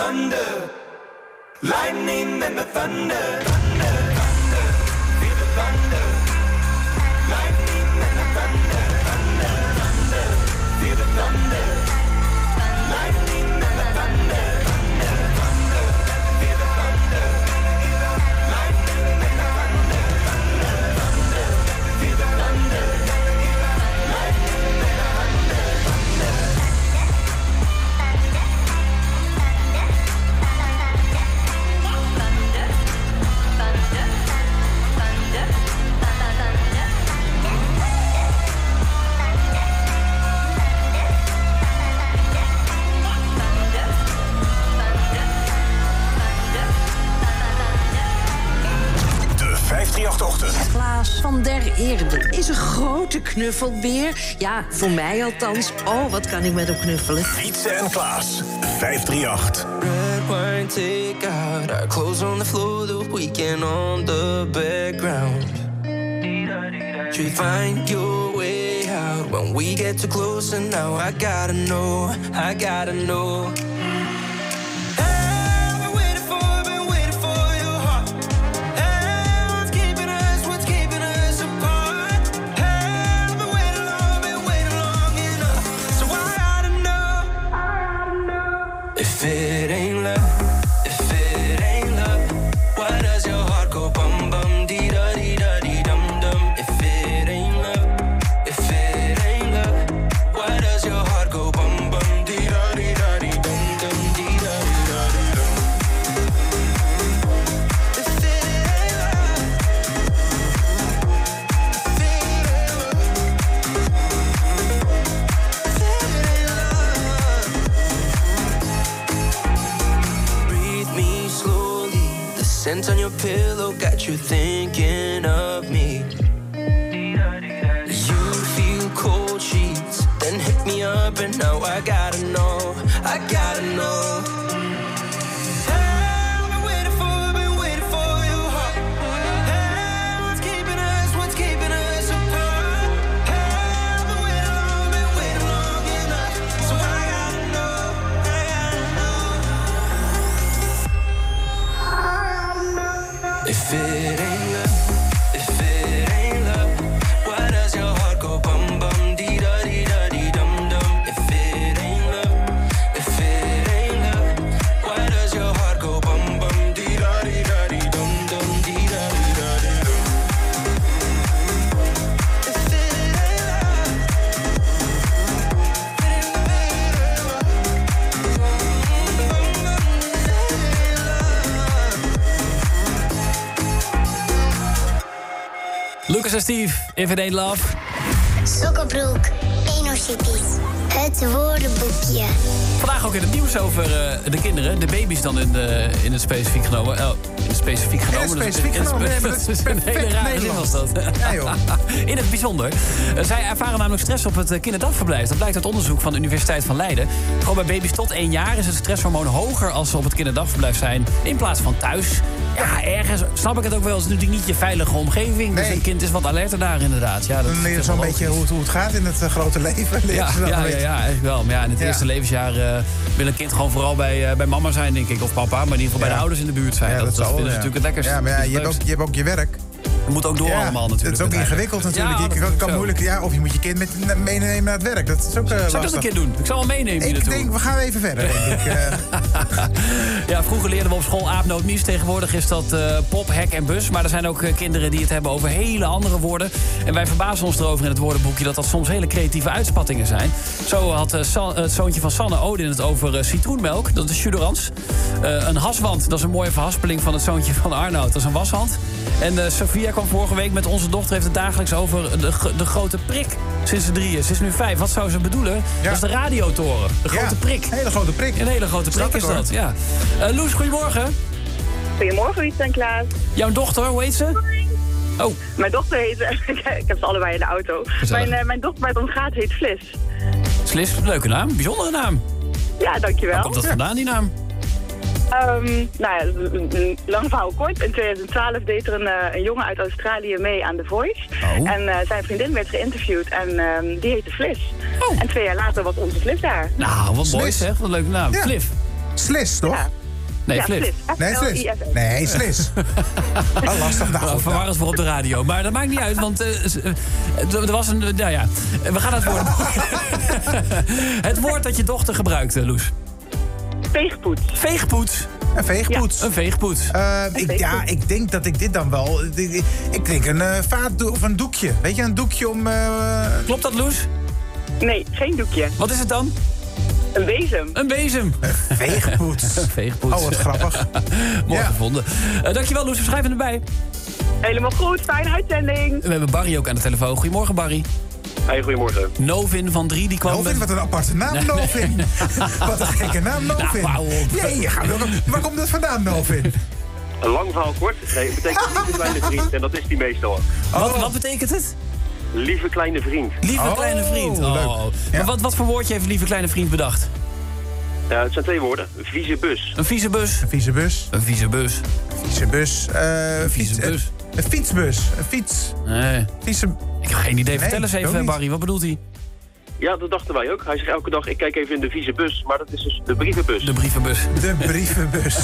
thunder. Lightning and the thunder. Van der Eerde is een grote knuffelbeer. Ja, voor mij althans. Oh, wat kan ik met hem knuffelen. Fietsen en Klaas. 538. Red wine take out, our clothes on the floor, the weekend on the background. You find your way out when we get too close, and now I gotta know, I gotta know. If It Ain't Love. Sokkerbroek, Enercities. Het woordenboekje. Vandaag ook in het nieuws over eh, de kinderen. De baby's dan in, de, in het specifiek genomen. Oh, in het specifiek genomen. het Dus specifiek in het genomen. spe- Nee, maar dat is een hele rare zin was dat. Ja, joh. (laughs) in het bijzonder. Eh, zij ervaren namelijk stress op het eh, kinderdagverblijf. Dat blijkt uit onderzoek van de Universiteit van Leiden. Gewoon bij baby's tot één jaar is het stresshormoon hoger... als ze op het kinderdagverblijf zijn in plaats van thuis. Ja, ergens snap ik het ook wel. Het is natuurlijk niet je veilige omgeving. Dus een kind is wat alerter daar inderdaad. Ja, dat Dan is leer je zo'n beetje hoe het, hoe het gaat in het eh, grote leven. (laughs) Ja, ja, ja, ja, eigenlijk wel. Maar ja, in het Ja. eerste levensjaar eh, wil een kind gewoon vooral bij, eh, bij mama zijn, denk ik. Of papa, maar in ieder geval bij de ouders in de buurt zijn. Dat, dat dat zal, vinden ze ja. natuurlijk het lekkerst. Ja, maar je hebt, ook, je hebt ook je werk. Het moet ook door Ja, allemaal natuurlijk. Het is ook ingewikkeld natuurlijk. Ja, je dat kan, is kan moeilijk, ja, of je moet je kind met, meenemen naar het werk. Dat is ook eh Zou ik dat een keer doen? Ik zal wel meenemen hier Ik naartoe. denk, we gaan even verder, denk ik. (laughs) (laughs) Ja, vroeger leerden we op school aapnoot mies. Tegenwoordig is dat eh, pop, hek en bus. Maar er zijn ook eh, kinderen die het hebben over hele andere woorden. En wij verbazen ons erover in het woordenboekje... dat dat soms hele creatieve uitspattingen zijn. Zo had eh, San- het zoontje van Sanne Odin het over citroenmelk. Dat is judorans. Een haswand, dat is een mooie verhaspeling van het zoontje van Arnoud. Dat is een washand. En Sophia kwam vorige week met onze dochter... heeft het dagelijks over de, de grote prik sinds ze drieën. Ze is nu vijf. Wat zou ze bedoelen? Dat is de radiotoren. De grote prik. Een hele grote prik. Een hele grote prik ik, is hoor. Dat, ja. Eh, Loes, goedemorgen. Goedemorgen, Wiet en Klaas. Jouw dochter, hoe heet ze? Oh. Mijn dochter heet... (laughs) ik heb ze allebei in de auto. Gezellig. Mijn, eh, mijn dochter bij het ontgaat heet Flis. Slis, leuke naam. Bijzondere naam. Ja, dankjewel. Waar komt dat vandaan, die naam? Ehm, nou ja, lang verhaal kort. In 2012 deed er een, eh, een jongen uit Australië mee aan The Voice. Oh. En eh, zijn vriendin werd geïnterviewd en ehm, die heette Flis. En twee jaar later was onze Flis daar. Nou, wat mooi zeg. Wat een leuke naam. Ja. Flif. Slis, toch? Ja. Nee, ja, Flis. Flis. Nee, Flis. F-L-I-S-S. Nee, Slis. Ah, (laughs) lastig. Nou, Nou, goed, verwar het voor op de radio. Maar dat maakt niet uit, want eh, eh, er was een... eh, nou ja, Eh, we gaan het woord... (laughs) het woord dat je dochter gebruikte, Loes. Veegpoets. Veegpoets. Een veegpoets. Een veegpoets. Eh, ik, ja, ik denk dat ik dit dan wel... Ik, ik denk een eh vaatdoek of een doekje. Weet je, een doekje om... eh, Klopt dat, Loes? Nee, geen doekje. Wat is het dan? Een bezem. Een bezem. veegpoets. (laughs) Een veegpoets. Oh, wat grappig. (laughs) Mooi Ja. gevonden. Eh, dankjewel, Loes. We schrijven erbij. Helemaal goed, fijne uitzending. We hebben Barry ook aan de telefoon. Goedemorgen, Barry. Hey, goedemorgen. Novin van 3, die kwam... Novin, wat een aparte naam, Nee. Novin. (laughs) wat een gekke naam, Novin. Nou. Nee, je gaat wel- waar komt dat vandaan, Novin? Een lang verhaal kort. Nee, het betekent lieve kleine vriend. En dat is die meestal. Wat, wat betekent het? Lieve kleine vriend. Lieve Oh, kleine vriend. leuk. Oh. Maar wat, wat voor woordje heeft lieve kleine vriend bedacht? Ja, het zijn twee woorden. Een vieze bus. Een vieze bus. Een vieze bus. Een vieze bus. Vieze bus. eh, Een vieze fiets- eh, bus. Een fietsbus. Een fiets. Nee. Vieze... Ik heb geen idee. Nee, Vertel eens even. Barry. Wat bedoelt hij? Ja, dat dachten wij ook. Hij zegt elke dag, ik kijk even in de vieze bus. Maar dat is dus de brievenbus. De brievenbus. De brievenbus.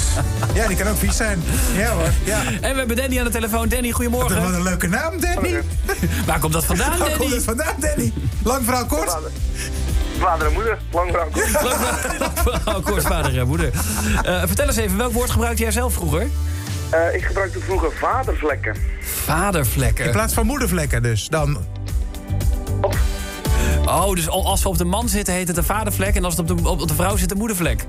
ja, die kan ook vies zijn. Ja hoor, ja. En we hebben Danny aan de telefoon. Danny, goedemorgen. wat een leuke naam, Danny. (laughs) Waar komt dat vandaan, Waar komt Danny? het vandaan, Danny? Lang verhaal kort. Vader en moeder. Lang verhaal kort. (laughs) Oh, kort vader en moeder. Eh, vertel eens even, welk woord gebruikte jij zelf vroeger? Eh, ik gebruikte vroeger vadervlekken. Vadervlekken. In plaats van moedervlekken dus. Dan... Oh, dus al- als we op de man zitten heet het een vadervlek... en als het op de, op de vrouw zit een moedervlek.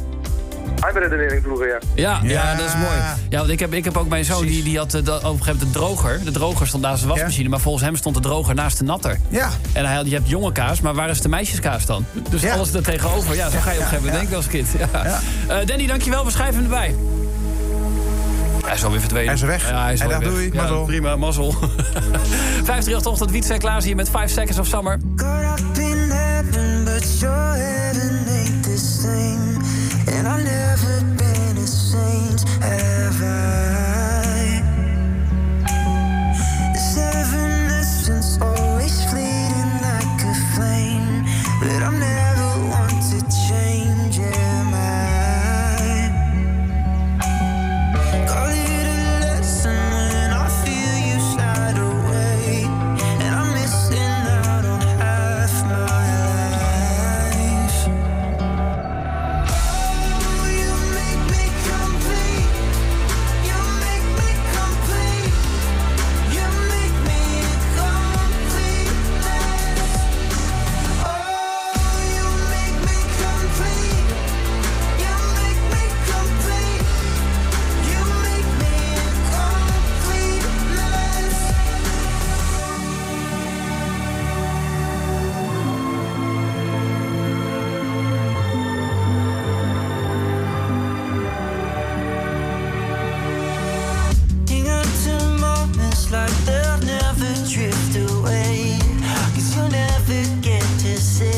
Redenering vroeger, ja. Ja, ja. Ja. dat is mooi. Ja, want ik heb, ik heb ook mijn zoon, die, die had eh, dat- op een gegeven moment de droger. De droger stond naast de wasmachine, maar volgens hem stond de droger naast de natter. Ja. En hij had, je hebt jonge kaas, maar waar is de meisjeskaas dan? Dus Ja. alles er tegenover. Ja, zo ga je op een gegeven moment denken als kind. Ja. Eh, Danny, dankjewel. We schrijven hem erbij. Hij is alweer verdwenen. Hij is weg. Ja, hij is Ja, mazzel. prima, mazzel. (laughs) 538 ochtend, Wietse en Klaas hier met 5 Seconds of Summer. But your heaven ain't the same. And I've never been a saint, have get to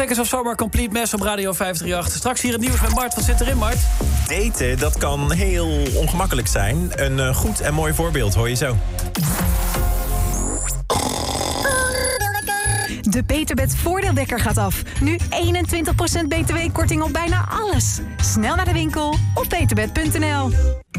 Seconds of Summer Complete Mess op Radio 538. Straks hier het nieuws met Mart. Wat zit erin, Mart? Daten, dat kan heel ongemakkelijk zijn. Een eh, goed en mooi voorbeeld hoor je zo. De Beterbed voordeelwekker gaat af. Nu 21% btw-korting op bijna alles. Snel naar de winkel op beterbed.nl.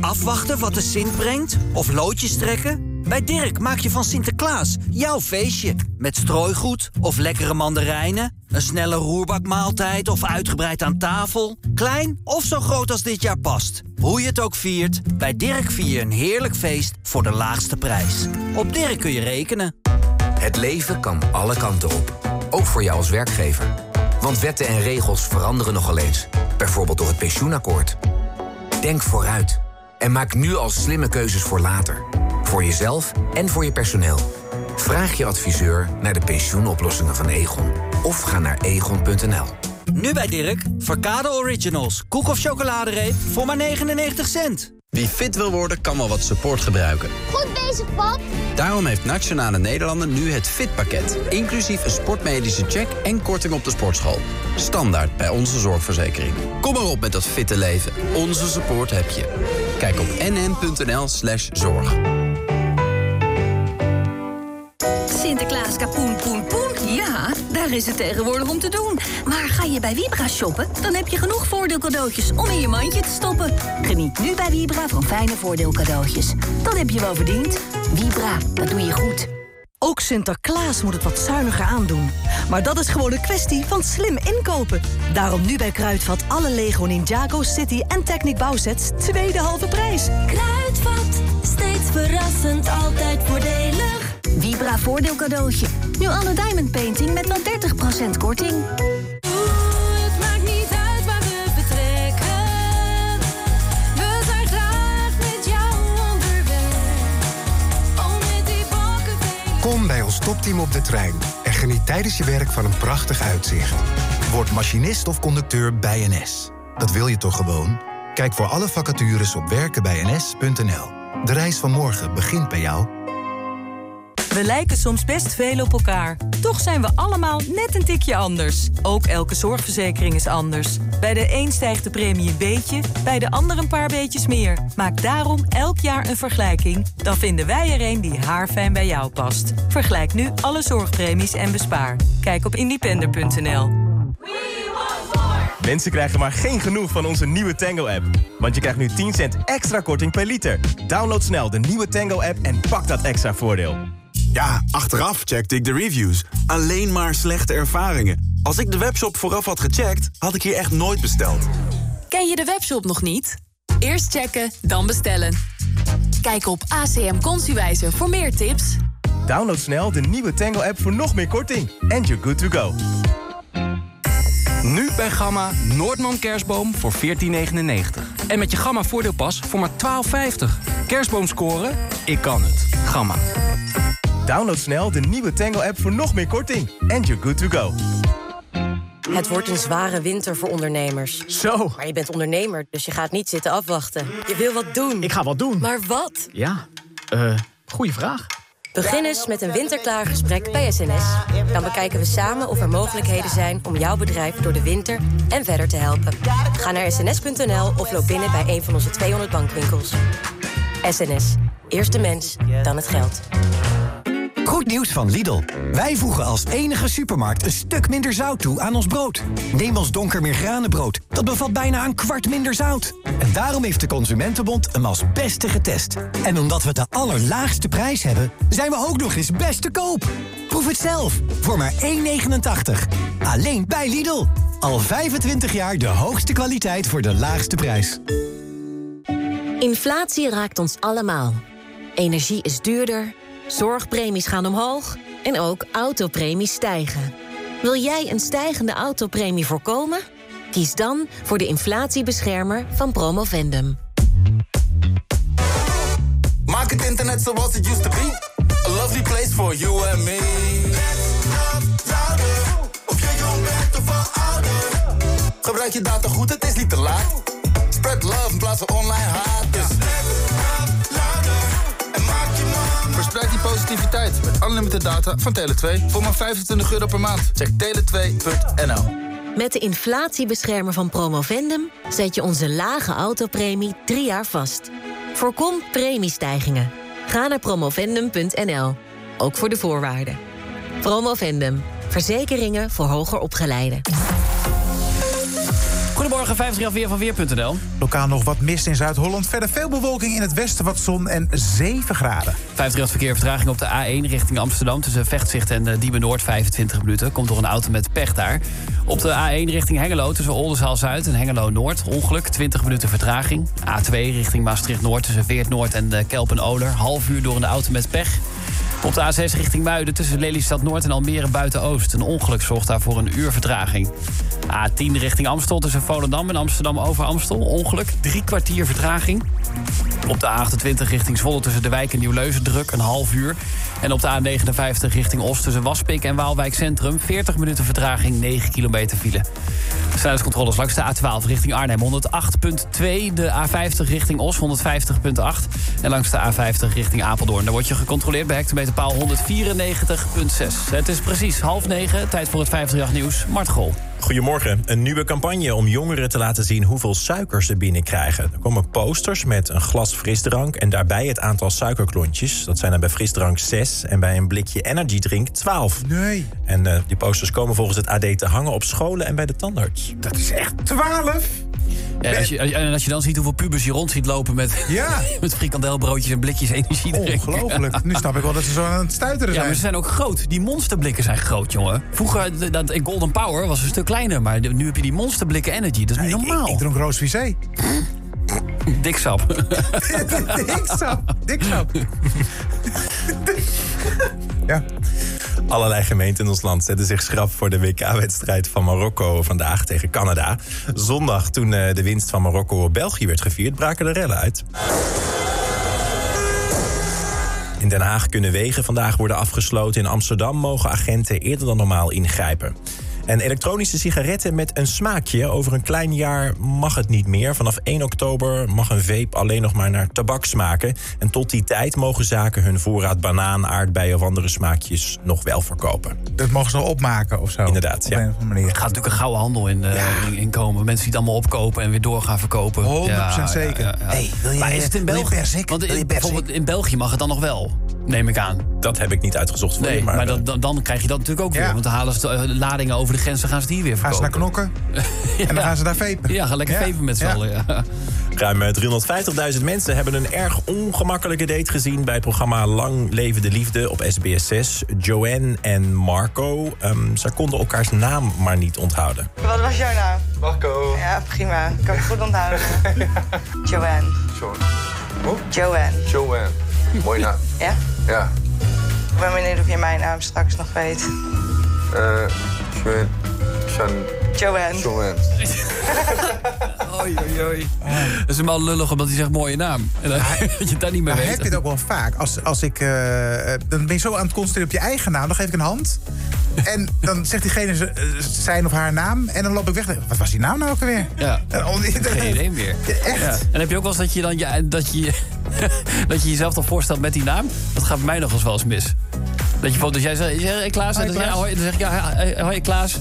Afwachten wat de Sint brengt? Of loodjes trekken? Bij Dirk maak je van Sinterklaas jouw feestje. Met strooigoed of lekkere mandarijnen. Een snelle roerbakmaaltijd of uitgebreid aan tafel. Klein of zo groot als dit jaar past. Hoe je het ook viert, bij Dirk vier je een heerlijk feest voor de laagste prijs. Op Dirk kun je rekenen. Het leven kan alle kanten op. Ook voor jou als werkgever. Want wetten en regels veranderen nogal eens. Bijvoorbeeld door het pensioenakkoord. Denk vooruit. En maak nu al slimme keuzes voor later. Voor jezelf en voor je personeel. Vraag je adviseur naar de pensioenoplossingen van Egon. Of ga naar egon.nl. Nu bij Dirk, Verkade Originals. Koek of chocoladereep voor maar 99 cent. Wie fit wil worden, kan wel wat support gebruiken. Goed bezig, pap. Daarom heeft Nationale Nederlanden nu het Fitpakket. Inclusief een sportmedische check en korting op de sportschool. Standaard bij onze zorgverzekering. Kom maar op met dat fitte leven. Onze support heb je. Kijk op nn.nl slash zorg. Sinterklaas kapoen poen poen, ja, daar is het tegenwoordig om te doen. Maar ga je bij Vibra shoppen, dan heb je genoeg voordeelcadeautjes om in je mandje te stoppen. Geniet nu bij Vibra van fijne voordeelcadeautjes. Dat heb je wel verdiend. Vibra, dat doe je goed. Ook Sinterklaas moet het wat zuiniger aandoen. Maar dat is gewoon een kwestie van slim inkopen. Daarom nu bij Kruidvat alle Lego Ninjago, City en Technic bouwsets tweede halve prijs. Kruidvat, steeds verrassend, altijd voordelig. Vibra voordeelcadeautje. Nu alle diamond painting met wel 30% korting. Het maakt niet uit waar we vertrekken. We zijn graag met jou onderweg. Met die bakken Kom bij ons topteam op de trein en geniet tijdens je werk van een prachtig uitzicht. Word machinist of conducteur bij NS. Dat wil je toch gewoon? Kijk voor alle vacatures op werkenbijns.nl. De reis van morgen begint bij jou. We lijken soms best veel op elkaar. Toch zijn we allemaal net een tikje anders. Ook elke zorgverzekering is anders. Bij de een stijgt de premie een beetje, bij de ander een paar beetjes meer. Maak daarom elk jaar een vergelijking. Dan vinden wij er een die haarfijn bij jou past. Vergelijk nu alle zorgpremies en bespaar. Kijk op independer.nl. Mensen krijgen maar geen genoeg van onze nieuwe Tango-app. Want je krijgt nu 10 cent extra korting per liter. Download snel de nieuwe Tango-app en pak dat extra voordeel. Ja, achteraf checkte ik de reviews. Alleen maar slechte ervaringen. Als ik de webshop vooraf had gecheckt, had ik hier echt nooit besteld. Ken je de webshop nog niet? Eerst checken, dan bestellen. Kijk op ACM voor meer tips. Download snel de nieuwe Tango-app voor nog meer korting. And you're good to go. Nu bij Gamma Noordman kerstboom voor 14,99. En met je Gamma voordeelpas voor maar 12,50. Kerstboom scoren? Ik kan het. Gamma. Download snel de nieuwe Tango-app voor nog meer korting. And you're good to go. Het wordt een zware winter voor ondernemers. Zo. Maar je bent ondernemer, dus je gaat niet zitten afwachten. Je wil wat doen. Ik ga wat doen. Maar wat? Ja, eh, goeie vraag. Begin eens met een winterklaar gesprek bij SNS. Dan bekijken we samen of er mogelijkheden zijn om jouw bedrijf door de winter en verder te helpen. Ga naar sns.nl of loop binnen bij een van onze 200 bankwinkels. SNS. Eerst de mens, dan het geld. Goed nieuws van Lidl. Wij voegen als enige supermarkt een stuk minder zout toe aan ons brood. Neem ons donker meer granenbrood. Dat bevat bijna een kwart minder zout. En daarom heeft de Consumentenbond hem als beste getest. En omdat we de allerlaagste prijs hebben, zijn we ook nog eens best te koop. Proef het zelf, voor maar 1,89. Alleen bij Lidl. Al 25 jaar de hoogste kwaliteit voor de laagste prijs. Inflatie raakt ons allemaal. Energie is duurder, zorgpremies gaan omhoog en ook autopremies stijgen. Wil jij een stijgende autopremie voorkomen? Kies dan voor de inflatiebeschermer van Promovendum. Maak het internet zoals het used to be. A lovely place for you and me. Of je jong bent of al ouder. Gebruik je data goed, het is niet te laat. Spread love in plaats van online haat. Dus verspreid die positieve connectiviteit met unlimited data van Tele2 voor maar 25 euro per maand. Check tele2.nl. Met de inflatiebeschermer van Promovendum zet je onze lage autopremie drie jaar vast. Voorkom premiestijgingen. Ga naar promovendum.nl, ook voor de voorwaarden. Promovendum, verzekeringen voor hoger opgeleiden. Goedemorgen, 50 weer van Weer.nl. Lokaal nog wat mist in Zuid-Holland. Verder veel bewolking in het westen, wat zon en 7 graden. 50 verkeer vertraging op de A1 richting Amsterdam... tussen Vechtzicht en eh, Diemen Noord, 25 minuten. Komt door een auto met pech daar. Op de A1 richting Hengelo tussen Oldenzaal-Zuid en Hengelo-Noord. Ongeluk, 20 minuten vertraging. A2 richting Maastricht-Noord tussen Veert-Noord en eh, Kelpen-Oler. Half uur door een auto met pech. Op de A6 richting Muiden tussen Lelystad Noord en Almere Buiten-Oost. Een ongeluk zorgt daar voor een uur vertraging. A10 richting Amstel tussen Volendam en Amsterdam over Amstel. Ongeluk, drie kwartier vertraging. Op de A28 richting Zwolle tussen de wijk en Nieuw-Leuzen druk, een half uur. En op de A59 richting Oost tussen Waspik en Waalwijk Centrum... 40 minuten vertraging, 9 kilometer file. Snelheidscontroles langs de A12 richting Arnhem 108.2. De A50 richting Os 150.8. En langs de A50 richting Apeldoorn. Daar word je gecontroleerd bij hectometerpaal 194.6. Het is precies half negen, tijd voor het 538 nieuws. Mart Gol. Goedemorgen. Een nieuwe campagne om jongeren te laten zien hoeveel suiker ze binnenkrijgen. Er komen posters met een glas frisdrank en daarbij het aantal suikerklontjes. Dat zijn er bij frisdrank 6 en bij een blikje energydrink 12. Nee. En eh, die posters komen volgens het AD te hangen op scholen en bij de tandarts. Dat is echt 12? Ja, en als je, en als je dan ziet hoeveel pubers je rond ziet lopen met, Ja. (laughs) met frikandelbroodjes en blikjes energiedrink. Ongelooflijk. Nu snap ik wel dat ze zo aan het stuiteren Ja, zijn. maar ze zijn ook groot. Die monsterblikken zijn groot, jongen. Vroeger, d- dat in Golden Power was een stuk kleiner. Maar nu heb je die monsterblikken energy. Dat is niet normaal. Ik dronk roos visé. (laughs) Diksap. Diksap. Diksap. (laughs) ja. Allerlei gemeenten in ons land zetten zich schrap voor de WK-wedstrijd van Marokko vandaag tegen Canada. Zondag, toen eh, de winst van Marokko op België werd gevierd, braken de rellen uit. In Den Haag kunnen wegen vandaag worden afgesloten. In Amsterdam mogen agenten eerder dan normaal ingrijpen. En elektronische sigaretten met een smaakje. Over een klein jaar mag het niet meer. Vanaf 1 oktober mag een vape alleen nog maar naar tabak smaken. En tot die tijd mogen zaken hun voorraad banaan, aardbeien of andere smaakjes nog wel verkopen. Dat mogen ze nog opmaken of zo. Inderdaad, ja. Op een of andere manier. Er gaat natuurlijk een gouden handel in, eh, in komen. Mensen die het allemaal opkopen en weer door gaan verkopen. 100% zeker. Hey, wil je- maar is het in wil je België? Want in, bijvoorbeeld in België mag het dan nog wel, neem ik aan. Dat heb ik niet uitgezocht voor Nee, je. maar, Maar, dan, dan, dan krijg je dat natuurlijk ook weer. Ja. Want dan halen ze de, eh, ladingen over de grens, dan gaan ze die weer Gaan ze verkopen. naar knokken (laughs) en dan gaan ze daar vapen. Ja, gaan lekker Ja. veven met z'n Ja. allen. Ja. Ruim eh, 350.000 mensen hebben een erg ongemakkelijke date gezien... bij het programma Lang Leven de Liefde op SBS6. Joanne en Marco, ehm, ze konden elkaars naam maar niet onthouden. Wat was jouw naam? Marco. Ja, prima. Ik kan het goed onthouden. (laughs) Joanne. Joanne. Joanne. (laughs) Mooi naam. Ja? Ja. Ik ben benieuwd of je mijn naam straks nog weet. Eh. Joanne. Joanne. Joanne. (laughs) Oei, oei, oei. Dat is helemaal lullig omdat hij zegt mooie naam. En dan, dat (laughs) je dat niet meer Maar weet. heb je het ook wel vaak? Als, als ik, eh, eh, dan ben je zo aan het concentreren op je eigen naam. Dan geef ik een hand. En dan zegt diegene eh, zijn of haar naam. En dan loop ik weg. Wat was die naam nou ook alweer? Ja, geen idee meer. Echt? Ja. En heb je ook wel eens dat je, dan, ja, dat, je, (laughs) dat je jezelf dan voorstelt met die naam? Dat gaat bij mij nog eens wel eens mis. Dat je bijvoorbeeld, dus jij zegt, hey, Klaas, en dan, zeg, ja, Klaas. hoi, dan zeg ik, ja, hoi, Klaas.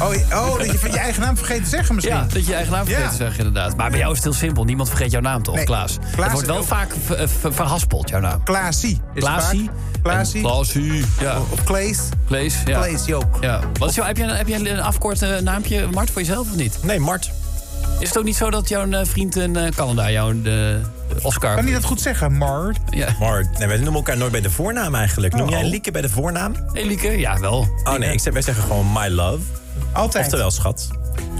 Oh, oh, dat je van je eigen naam vergeet te zeggen misschien. Ja, dat je je eigen naam vergeet Ja. te zeggen, inderdaad. Maar bij jou is het heel simpel. Niemand vergeet jouw naam, toch, Nee. Klaas? Klaas Het wordt wel ook. vaak ver- ver- verhaspeld, jouw naam. Klaasie. Klaasie. Klaasie. Klaasie, ja. Of Klees. Klees, ja. Klees, Joop. Ja. Wat is heb, je, een- heb je een afkort eh, naampje, Mart, voor jezelf of niet? Nee, Mart. Is het ook niet zo dat jouw eh, vriend in eh, Canada, jouw eh, Oscar... Kan hij dat goed zeggen? Mart. Ja. Maar nee, wij noemen elkaar nooit bij de voornaam eigenlijk. Noem Oh. jij Lieke bij de voornaam? Hey, Lieke, ja, wel. Oh nee, ik zeg, wij zeggen gewoon my love. Altijd. Oftewel schat.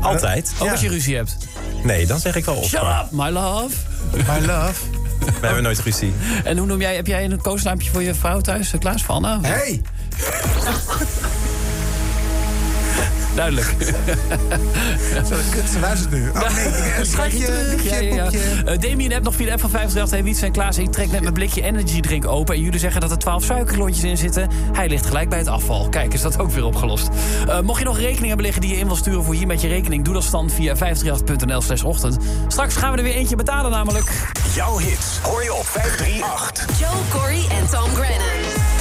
Altijd. Ook als je ruzie hebt. Nee, dan zeg ik wel Shut Oscar. up, my love. My love. (laughs) We hebben nooit ruzie. En hoe noem jij, heb jij een koosnaampje voor je vrouw thuis, eh, Klaas van Anna? Hey. (laughs) Duidelijk. (laughs) Zo, kut, ze luistert nu. Oh nee, (laughs) een schatje, liefje, Ja, ja, ja. poepje. Eh, Damien hebt nog via de app van 538. Hey, Wiets en Klaas, ik trek net mijn blikje energy drink open. En jullie zeggen dat er 12 suikerklontjes in zitten. Hij ligt gelijk bij het afval. Kijk, is dat ook weer opgelost. Eh, mocht je nog rekening hebben liggen die je in wil sturen voor hier met je rekening... doe dat dan via 538.nl slash ochtend. Straks gaan we er weer eentje betalen namelijk. Jouw hits hoor je op 538. Joe, Corey en Tom Grennan.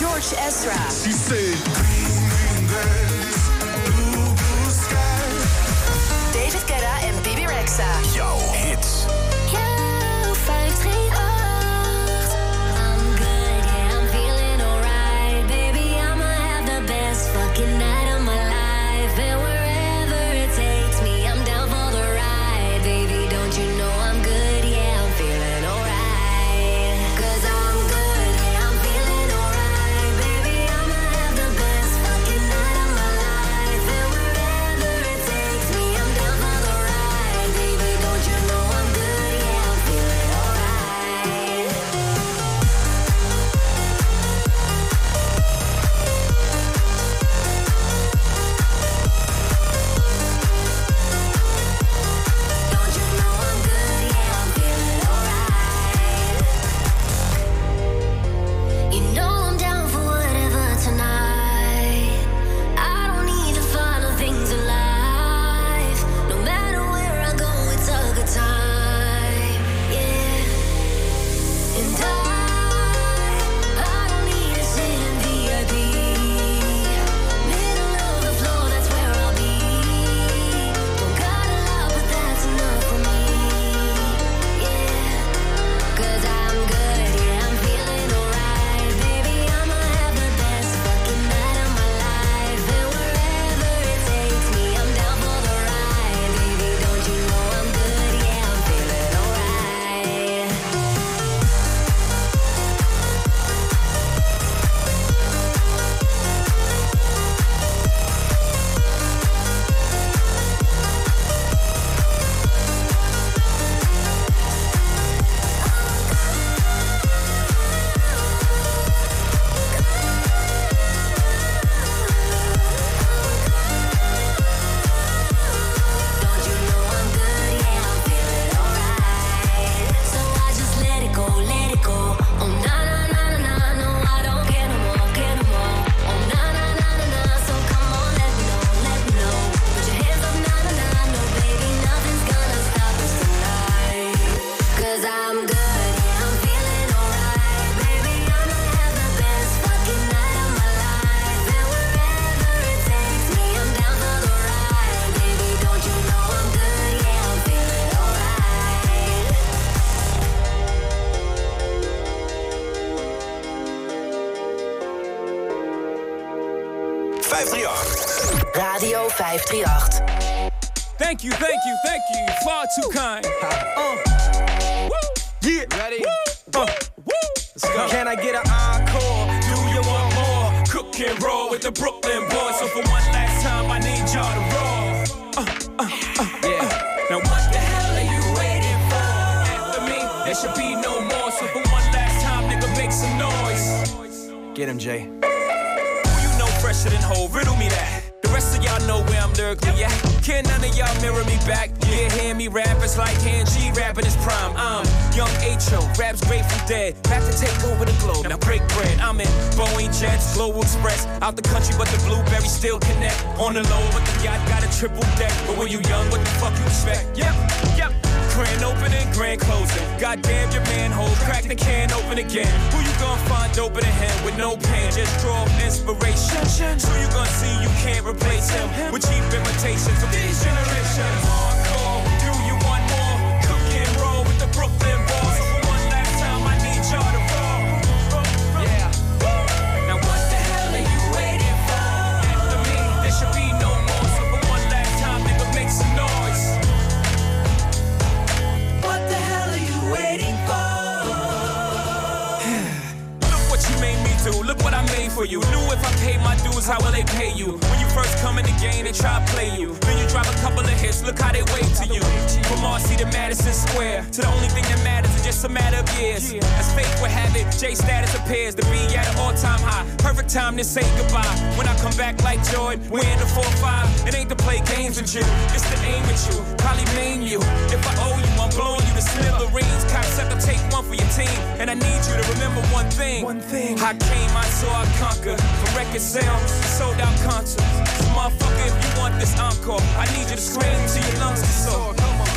George Ezra. She said, green, green grass, blue, blue sky. David Guetta and Bibi Rexa. Yo. Thank you, thank you, thank you. Far too kind. Uh. Woo. Yeah. Ready? Uh. Let's go. Can I get an encore? Do you want more? Cook and roll with the Brooklyn boys. So for one last time, I need y'all to roll. Uh, uh, uh, yeah. Now what the hell are you waiting for? After me, there should be no more. So for one last time, nigga, make some noise. Get him, Jay. Who you know fresher than whole? Riddle me that. Rest of y'all know where I'm lyrically at. Can none of y'all mirror me back? Yeah, hear me rap, it's like Han G rapping his prime. I'm young H.O., raps Grateful Dead. Back to take over the globe, now break bread. I'm in Boeing Jets, Global Express. Out the country, but the blueberries still connect. On the low, but the yacht got a triple deck. But when you young, what the fuck you expect? Yep, yep. Grand opening, grand closing. Goddamn your manhole, crack the can open again. Who you gonna find open a hand with no pen? Just draw inspiration. So you gonna see you can't replace him with cheap imitations from these generations. How will they pay you? When you first come in the game, they try to play you. Then you drop a couple of hits. Look how they wave to you. From Marcy to Madison Square, to the only thing that matters is just a matter of years. As fate would have it, J status appears to be at an all-time high. Perfect time to say goodbye. When I come back like Jordan, we're in the 4-5. It ain't to play games with you, it's to aim at you. Probably maim you. If I owe you, I'm blowing you to smithereens. have to take one for your team. And I need you to remember one thing. One thing. I came, I saw, I conquer. From record sales, sold out concerts. So motherfucker, if you want this encore, I need you to scream till your lungs get sore. Come on.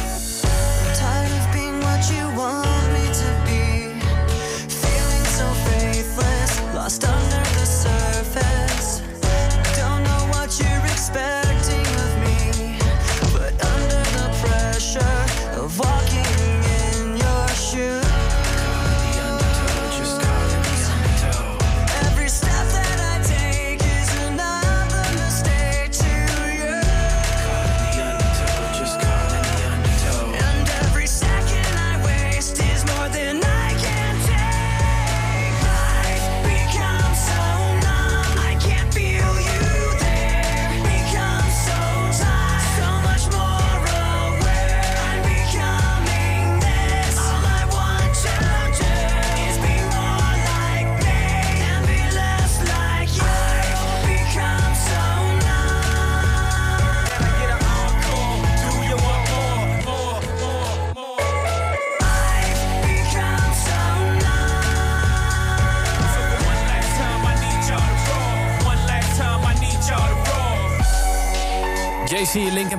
Tired of being what you want me to be. Feeling so faithless, lost under the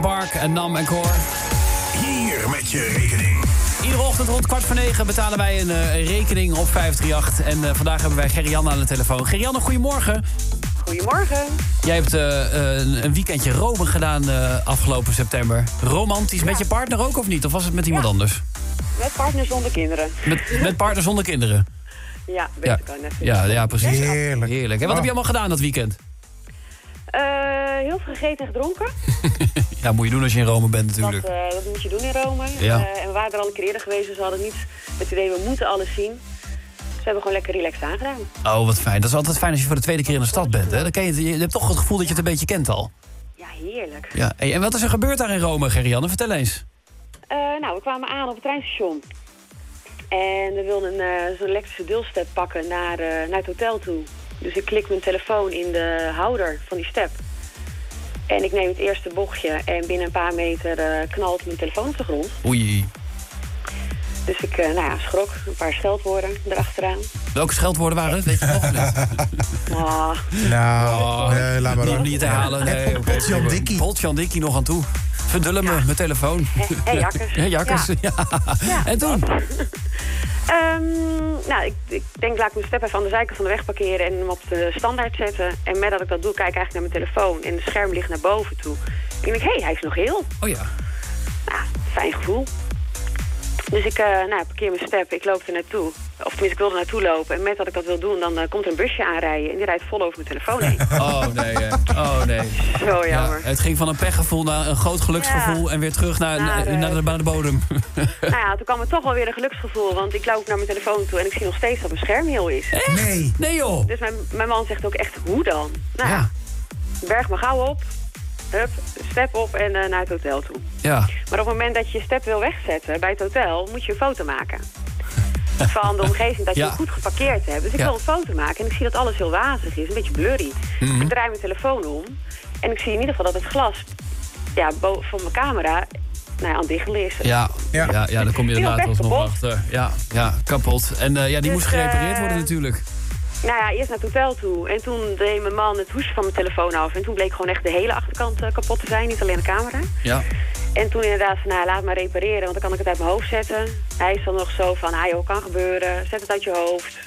Park en Nam en Core. Hier met je rekening. Iedere ochtend rond kwart voor negen betalen wij een eh, rekening op 538. En eh, vandaag hebben wij Gerianne aan de telefoon. Gerianne, goedemorgen. Goedemorgen. Jij hebt eh, een, een weekendje Rome gedaan eh, afgelopen september. Romantisch met je partner ook of niet? Of was het met iemand anders? Met partner zonder kinderen. Met, met partner zonder kinderen? Ja, weet Ja. ik al net. Ja, ja precies. Heerlijk. Heerlijk. En wat heb je allemaal gedaan dat weekend? Eh, heel veel gegeten en gedronken. (laughs) Ja, moet je doen als je in Rome bent Dat, natuurlijk. eh, dat moet je doen in Rome. Ja. Eh, en we waren er al een keer eerder geweest, dus we hadden niet het idee, we moeten alles zien. Dus we hebben gewoon lekker relaxed aangedaan. Oh, wat fijn. Dat is altijd fijn als je voor de tweede keer in de stad bent. Hè? Dan ken je, je hebt toch het gevoel dat je het een beetje kent al. Ja, heerlijk. Ja. Hey, en wat is er gebeurd daar in Rome, Gerianne? Vertel eens. Eh, nou, we kwamen aan op het treinstation. En we wilden een, eh, zo'n elektrische deelstep pakken naar, eh, naar het hotel toe. Dus ik klik mijn telefoon in de houder van die step. En ik neem het eerste bochtje en binnen een paar meter eh, knalt mijn telefoon op de grond. Oei. Dus ik eh, nou ja, schrok, een paar scheldwoorden erachteraan. Welke scheldwoorden waren het? Weet je nog niet? Ah, Nou, nee, laat maar Niet, niet te halen. Nee, oké. Potjan Dikkie. Potjan Dikkie nog aan toe. Verdullen me, mijn telefoon. en (laughs) jakkers. Ja, (laughs) jakkers. Ja. En toen? (laughs) Ehm, nou, ik, ik denk, laat ik mijn step even aan de zijkant van de weg parkeren en hem op de standaard zetten. En met dat ik dat doe, kijk ik eigenlijk naar mijn telefoon en het scherm ligt naar boven toe. En ik denk, hé, hey, hij is nog heel. Oh ja. Nou, fijn gevoel. Dus ik eh, nou, parkeer mijn step, ik loop er naartoe. Of tenminste, ik wil er naartoe lopen. En met dat ik dat wil doen, dan eh, komt er een busje aanrijden. En die rijdt vol over mijn telefoon heen. (laughs) Oh nee, hè. oh nee. Zo jammer. Ja, het ging van een pechgevoel naar een groot geluksgevoel... en weer terug naar, Naar, naar, eh, naar, de, naar de bodem. (laughs) (laughs) nou ja, toen kwam er toch wel weer een geluksgevoel. Want ik loop naar mijn telefoon toe en ik zie nog steeds dat mijn scherm heel is. Nee. Nee joh. Dus mijn, mijn man zegt ook echt, hoe dan? Nou ja, berg me gauw op. Hup, step op en eh, naar het hotel toe. Ja. Maar op het moment dat je je step wil wegzetten bij het hotel, moet je een foto maken. Van de (laughs) omgeving dat je Ja. goed geparkeerd hebt. Dus ik Ja. wil een foto maken en ik zie dat alles heel wazig is, een beetje blurry. Mhm. Ik draai mijn telefoon om en ik zie in ieder geval dat het glas ja, van mijn camera nou ja, aan het diggelen is. Ja, ja. Ja, ja, dan kom je er later kapot. achter. Ja, ja, kapot. En eh, ja, die Dus, moest gerepareerd eh, worden natuurlijk. Nou ja, eerst naar het hotel toe. En toen deed mijn man het hoesje van mijn telefoon af. En toen bleek gewoon echt de hele achterkant eh, kapot te zijn, niet alleen de camera. Ja. En toen inderdaad van, nou, laat maar repareren, want dan kan ik het uit mijn hoofd zetten. Hij is dan nog zo van, ah joh, kan gebeuren, zet het uit je hoofd.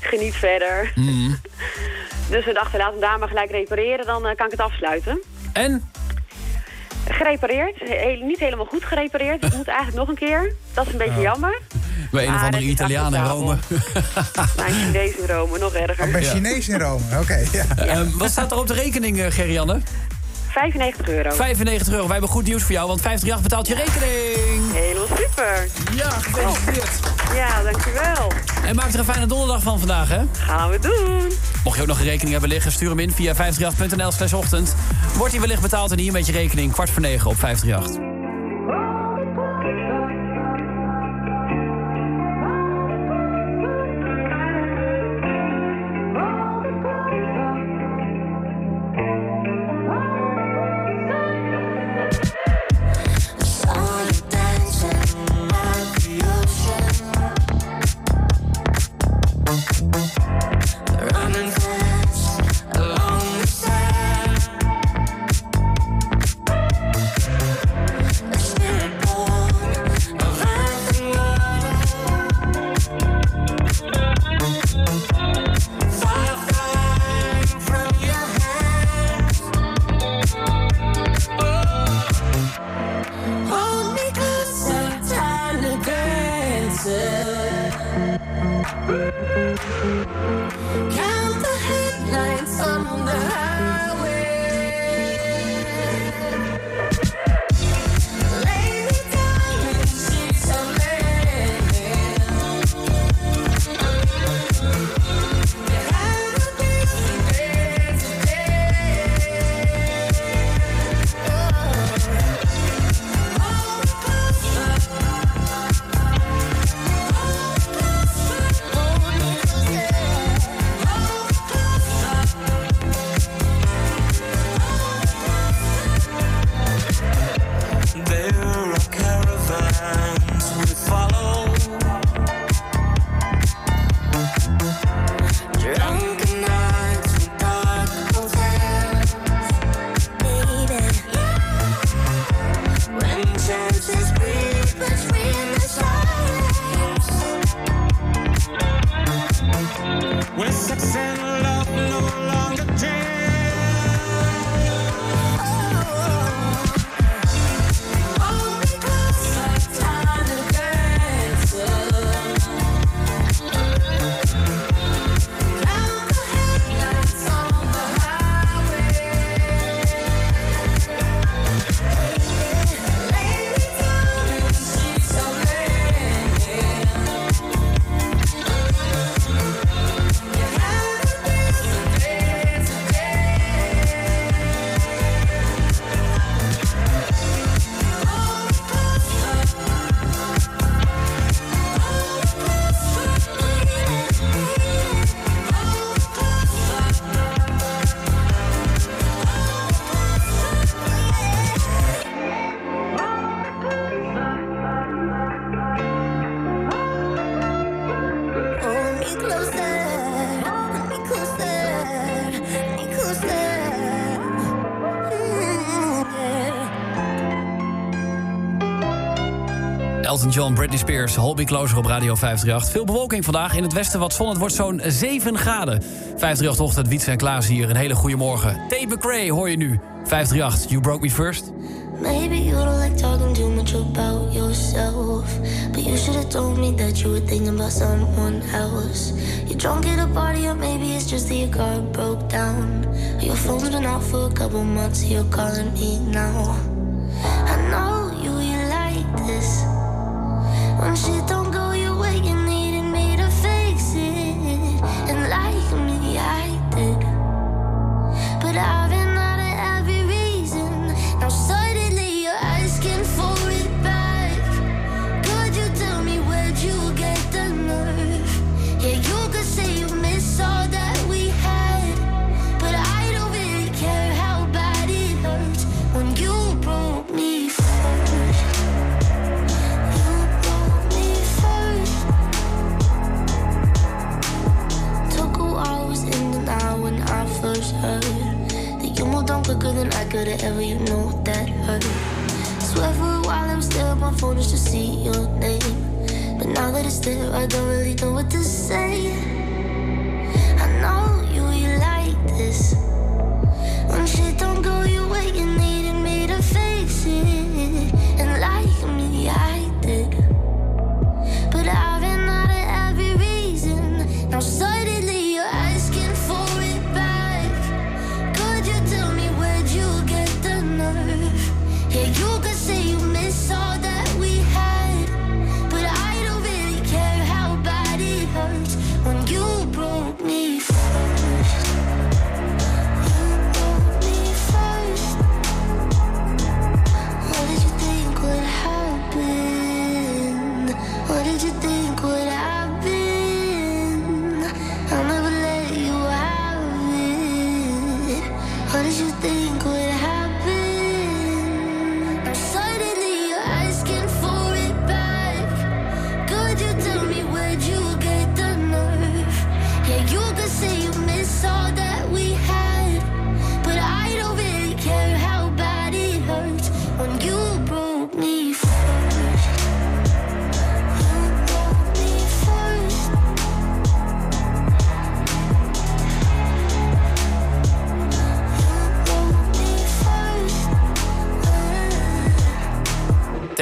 Geniet verder. Mhm. (laughs) Dus we dachten, laat hem daar maar gelijk repareren, dan eh, kan ik het afsluiten. En? Gerepareerd, niet helemaal goed gerepareerd. Het moet eigenlijk nog een keer. Dat is een beetje jammer. Bij een of andere is Italiaan in Rome. (laughs) Nou, een Chinees in Rome, nog erger. Ik ben Chinees in Rome, oké. ja. Eh, wat staat er op de rekening, eh, Gerianne? 95 euro. 95 euro. Wij hebben goed nieuws voor jou, want 538 betaalt je rekening. Helemaal super. Ja, gefeliciteerd. Ja, dankjewel. En maak er een fijne donderdag van vandaag, hè? Gaan we doen. Mocht je ook nog een rekening hebben liggen, stuur hem in via 538.nl slash ochtend. Wordt hij wellicht betaald en hier met je rekening kwart voor negen op 538. John, Britney Spears, Hold Me Closer op Radio 538. Veel bewolking vandaag. In het westen wat zon. Het wordt zo'n 7 graden. 538 ochtend, Wietse en Klaas hier. Een hele goede morgen. Tate McRae hoor je nu. 538, You Broke Me First. Maybe you don't like talking too much about yourself. But you should have told me that you were thinking about someone else. You're drunk at a party, or maybe it's just that your car broke down. Your phone's been out for a couple months, you're calling me now.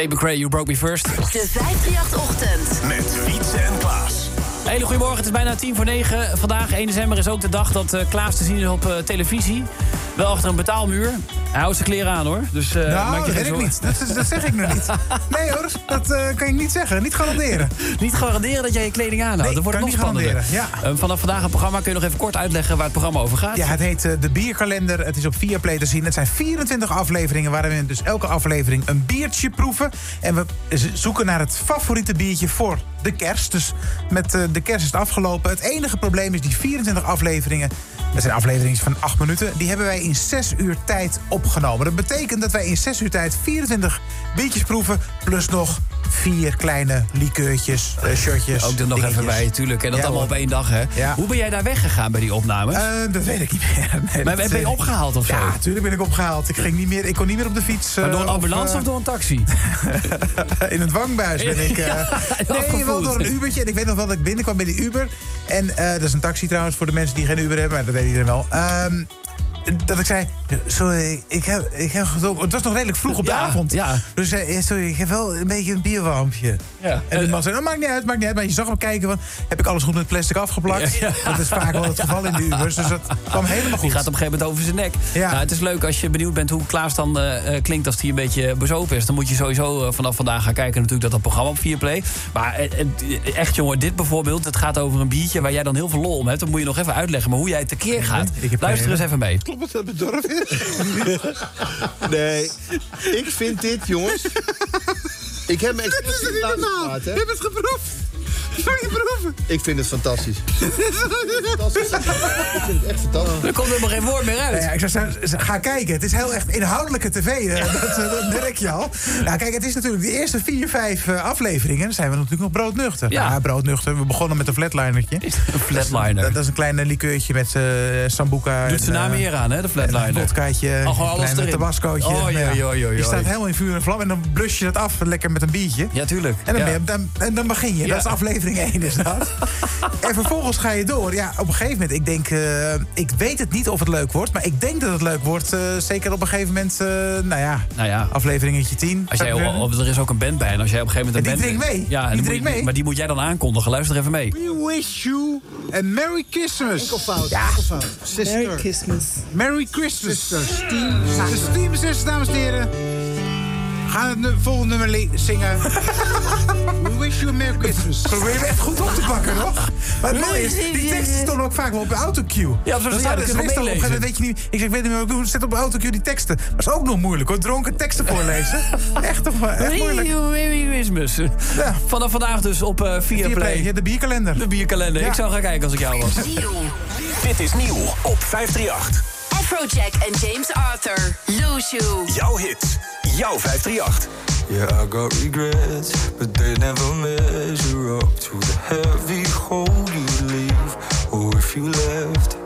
Tate McRae, You Broke Me First. De 538-ochtend. Met Wietse en Klaas. Hele goedemorgen, het is bijna tien voor negen. Vandaag, 1 december, is ook de dag dat eh, Klaas te zien is op eh, televisie. Wel achter een betaalmuur. Hij houdt zijn kleren aan, hoor. Dus, maak nou, je dat weet ik niet. Dat, dat zeg ik nog niet. (laughs) Nee hoor, dat eh, kan ik niet zeggen. Niet garanderen. Niet garanderen dat jij je kleding aanhoudt. Nee, dat wordt nog spannender. garanderen, Eh, vanaf vandaag het programma kun je nog even kort uitleggen waar het programma over gaat. Ja, het heet eh, De Bierkalender. Het is op Viaplay te zien. Het zijn 24 afleveringen waarin we dus elke aflevering een biertje proeven. En we zoeken naar het favoriete biertje voor de kerst. Dus met de kerst is het afgelopen. Het enige probleem is die 24 afleveringen... Dat zijn afleveringen van 8 minuten. Die hebben wij in 6 uur tijd opgenomen. Dat betekent dat wij in 6 uur tijd 24 biertjes proeven... plus nog vier kleine likeurtjes, eh, shotjes. Ook er nog even bij, tuurlijk. En dat Ja, allemaal hoor. op één dag, hè? Ja. Hoe ben jij daar weggegaan bij die opnames? Eh, dat weet ik niet meer. (laughs) Nee, maar ben je eh, opgehaald of zo? Ja, natuurlijk ben ik opgehaald. Ik, ging niet meer, ik kon niet meer op de fiets. Maar door een ambulance eh, of door een taxi? (laughs) in het wangbuis ben ik. (laughs) nee, wel door een Ubertje. En ik weet nog wel dat ik binnenkwam bij die Uber. En eh, dat is een taxi trouwens voor de mensen die geen Uber hebben. Maar dat weet iedereen wel. Ehm, dat ik zei, sorry, ik heb, ik heb gedronken. Het was nog redelijk vroeg op de Ja, avond. ja. Dus eh, sorry, ik heb wel een beetje een bierwarmpje. Ja. En die man zei, oh, maakt niet uit, maakt niet uit. Maar je zag hem kijken, van, heb ik alles goed met plastic afgeplakt? Ja, ja. Dat is vaak wel het geval in de Ubers. Dus dat kwam helemaal Die goed. gaat op een gegeven moment over zijn nek. Ja. Nou, het is leuk als je benieuwd bent hoe Klaas dan eh, eh, klinkt als hij een beetje bezopen is. Dan moet je sowieso vanaf vandaag gaan kijken natuurlijk dat dat programma op Viaplay. Maar echt jongen, dit bijvoorbeeld, het gaat over een biertje waar jij dan heel veel lol om hebt. Dan moet je nog even uitleggen, maar hoe jij het tekeer gaat. Luister eens even mee. Klopt het bedorven is? (laughs) nee, ik vind dit, jongens... Ik heb me expres niet laten praten. Je hebt het geproefd. Proeven? Ik vind het fantastisch. fantastisch. Ik vind het echt fantastisch. Er komt helemaal geen woord meer uit. Ja, ik zou zeggen, ga kijken. Het is heel echt inhoudelijke tv. eh, (laughs) Dat, eh, dat merk je al. Nou, kijk, het is natuurlijk de eerste vier, vijf eh, afleveringen. Dan zijn we natuurlijk nog broodnuchter. Ja. Nou, broodnuchter. We begonnen met een flatlinertje. Een flatliner. Dat, dat is een klein likeurtje met eh sambuca. Doet zijn naam hier aan, hè, de flatliner. Een vodkaatje, Oh, een klein erin. tabascootje. Oh, Je staat helemaal in vuur en vlam. En dan blus je dat af lekker met een biertje. Ja, tuurlijk. En dan, Ja. ben je- dan, en dan begin je. Ja. Dat is aflevering 1 is dat. en vervolgens ga je door. Ja, op een gegeven moment, ik denk... eh, ik weet het niet of het leuk wordt. Maar ik denk dat het leuk wordt. eh, zeker op een gegeven moment, eh, nou ja, Nou ja. afleveringetje 10. Als jij, er is ook een band bij. En als jij op een gegeven moment En een die band... drinkt mee. Ja, Die drinkt mee. Maar die moet jij dan aankondigen. Luister even mee. We wish you a Merry Christmas. Enkelvoud, Ja. enkelvoud. Sister. Merry Christmas. Merry Christmas. Sisters. Steam Sisters, dames en heren. We gaan het nu- volgende nummer zingen. (laughs) We wish you a Merry Christmas. Probeer je echt goed op te pakken, toch? (laughs) Maar het mooie is, die teksten stonden ook vaak wel op de autocue. Ja, zo- Dan ja, staat dat je meestal op, meelezen. en dan weet je niet, ik zeg, ik weet niet meer wat ik doe. Zet op de autocue die teksten. Maar dat is ook nog moeilijk hoor. Dronken teksten voorlezen. (laughs) Echt, toch wel- echt moeilijk. Merry Christmas. Vanaf vandaag dus op eh Viaplay, Viaplay. ja, de bierkalender. De bierkalender. Ja. Ik zou gaan kijken als ik jou was. Dit is nieuw op 538. Afrojack en James Arthur. Lose You. Jouw hit. Jouw 538. Yeah, I got regrets, but they never measure up to the heavy hole you leave. Or oh, if you left,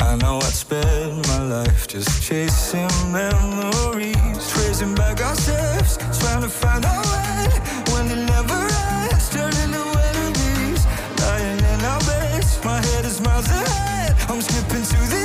I know I'd spend my life just chasing memories, tracing back our steps, trying to find our way when it never ends, turning to enemies, lying in our beds. My head is miles ahead, I'm skipping to the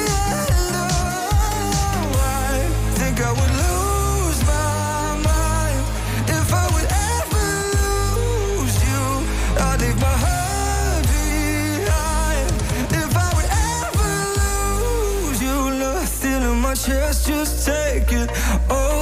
Nothing in my chest, just take it. All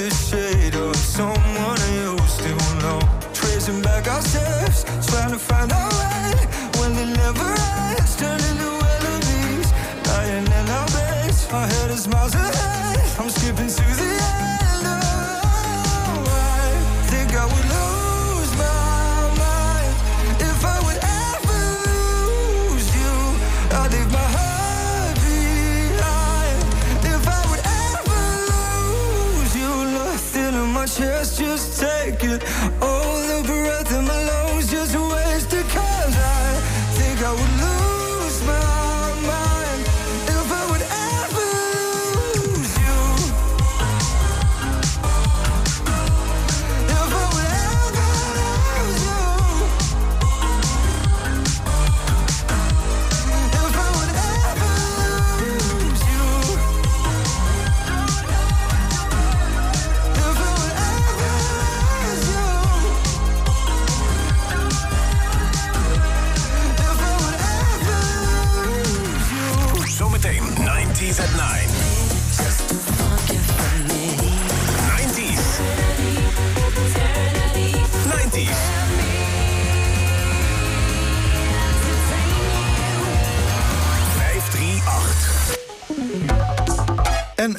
just a just take it. All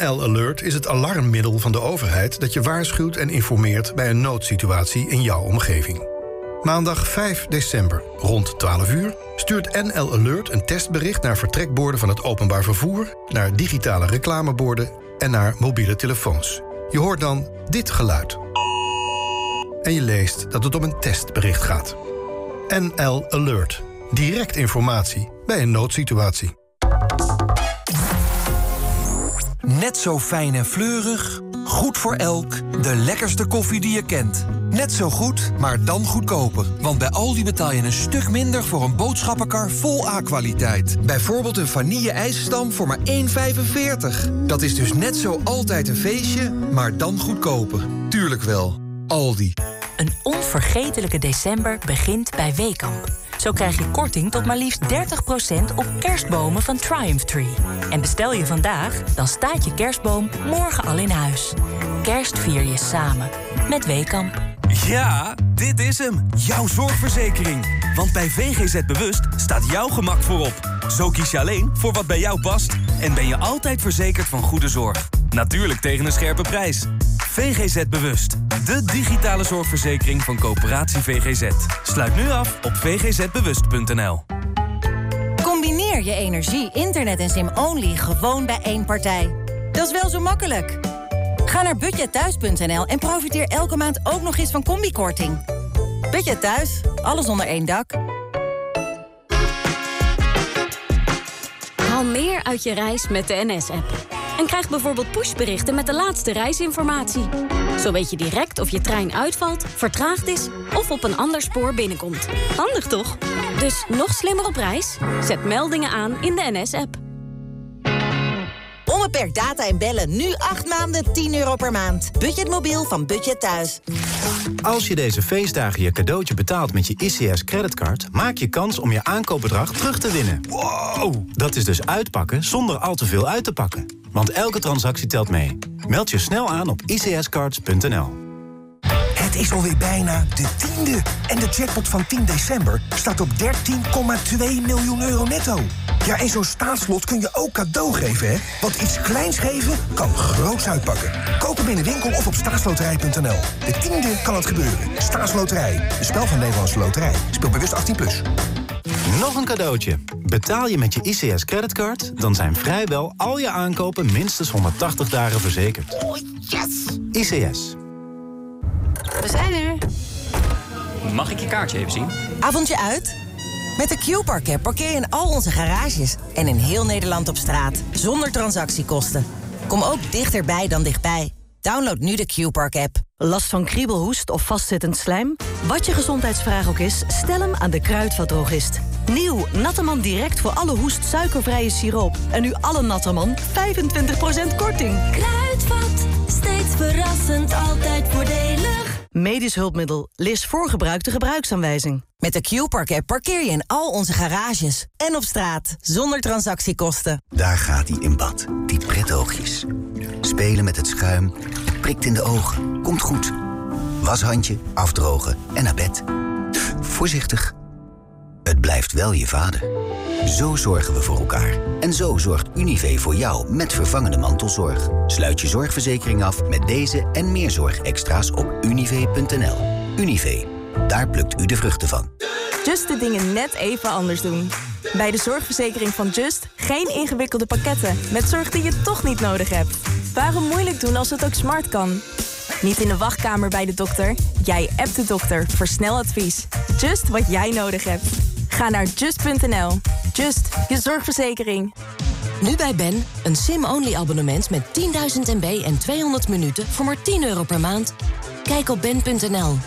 NL Alert is het alarmmiddel van de overheid dat je waarschuwt en informeert bij een noodsituatie in jouw omgeving. Maandag 5 december rond 12 uur stuurt NL Alert een testbericht naar vertrekborden van het openbaar vervoer, naar digitale reclameborden en naar mobiele telefoons. Je hoort dan dit geluid. En je leest dat het om een testbericht gaat. NL Alert. Direct informatie bij een noodsituatie. Net zo fijn en fleurig, goed voor elk, de lekkerste koffie die je kent. Net zo goed, maar dan goedkoper. Want bij Aldi betaal je een stuk minder voor een boodschappenkar vol A-kwaliteit. Bijvoorbeeld een vanille-ijsstam voor maar 1,45. Dat is dus net zo altijd een feestje, maar dan goedkoper. Tuurlijk wel. Aldi. Een onvergetelijke december begint bij Weekamp. Zo krijg je korting tot maar liefst 30% op kerstbomen van Triumph Tree. En bestel je vandaag, dan staat je kerstboom morgen al in huis. Kerst vier je samen met Weekamp. Ja, dit is hem. Jouw zorgverzekering. Want bij VGZ Bewust staat jouw gemak voorop. Zo kies je alleen voor wat bij jou past. En ben je altijd verzekerd van goede zorg. Natuurlijk tegen een scherpe prijs. VGZ Bewust. De digitale zorgverzekering van coöperatie VGZ. Sluit nu af op vgzbewust.nl. Combineer je energie, internet en sim-only gewoon bij één partij. Dat is wel zo makkelijk. Ga naar budgetthuis.nl en profiteer elke maand ook nog eens van combikorting. Budget Thuis, alles onder één dak. Haal meer uit je reis met de NS-app. En krijg bijvoorbeeld pushberichten met de laatste reisinformatie. Zo weet je direct of je trein uitvalt, vertraagd is of op een ander spoor binnenkomt. Handig toch? Dus nog slimmer op reis? Zet meldingen aan in de NS-app. Onbeperkt data en bellen nu 8 maanden 10 euro per maand. Budgetmobiel van Budget Thuis. Als je deze feestdagen je cadeautje betaalt met je ICS creditcard... maak je kans om je aankoopbedrag terug te winnen. Wow! Dat is dus uitpakken zonder al te veel uit te pakken. Want elke transactie telt mee. Meld je snel aan op icscards.nl. Het is alweer bijna de tiende. En de jackpot van 10 december staat op 13,2 miljoen euro netto. Ja, en zo'n staatslot kun je ook cadeau geven, hè? Want iets kleins geven kan groots uitpakken. Koop hem in de winkel of op staatsloterij.nl. De tiende kan het gebeuren. Staatsloterij. Een spel van Nederlandse Loterij. Speel bewust 18+. Plus. Nog een cadeautje. Betaal je met je ICS creditcard... dan zijn vrijwel al je aankopen minstens 180 dagen verzekerd. Oh, yes! ICS. We zijn er. Mag ik je kaartje even zien? Avondje uit? Met de Q-Park-app parkeer je in al onze garages. En in heel Nederland op straat. Zonder transactiekosten. Kom ook dichterbij dan dichtbij. Download nu de Q-Park-app. Last van kriebelhoest of vastzittend slijm? Wat je gezondheidsvraag ook is, stel hem aan de kruidvatdrogist. Nieuw, Natterman Direct voor alle hoest suikervrije siroop. En nu alle Natterman 25% korting. Kruidvat, steeds verrassend, altijd voordelig. Medisch hulpmiddel, lees voorgebruik de gebruiksaanwijzing. Met de Q-Park-app parkeer je in al onze garages. En op straat, zonder transactiekosten. Daar gaat hij in bad, die prettoogjes. Spelen met het schuim, prikt in de ogen, komt goed. Washandje, afdrogen en naar bed. Voorzichtig. Het blijft wel je vader. Zo zorgen we voor elkaar. En zo zorgt Univé voor jou met vervangende mantelzorg. Sluit je zorgverzekering af met deze en meer zorgextra's op univé.nl. Univé, daar plukt u de vruchten van. Just de dingen net even anders doen. Bij de zorgverzekering van Just geen ingewikkelde pakketten met zorg die je toch niet nodig hebt. Waarom moeilijk doen als het ook smart kan? Niet in de wachtkamer bij de dokter. Jij appt de dokter voor snel advies. Just wat jij nodig hebt. Ga naar just.nl. Just, je zorgverzekering. Nu bij Ben, een sim-only abonnement met 10.000 MB en 200 minuten voor maar 10 euro per maand. Kijk op ben.nl.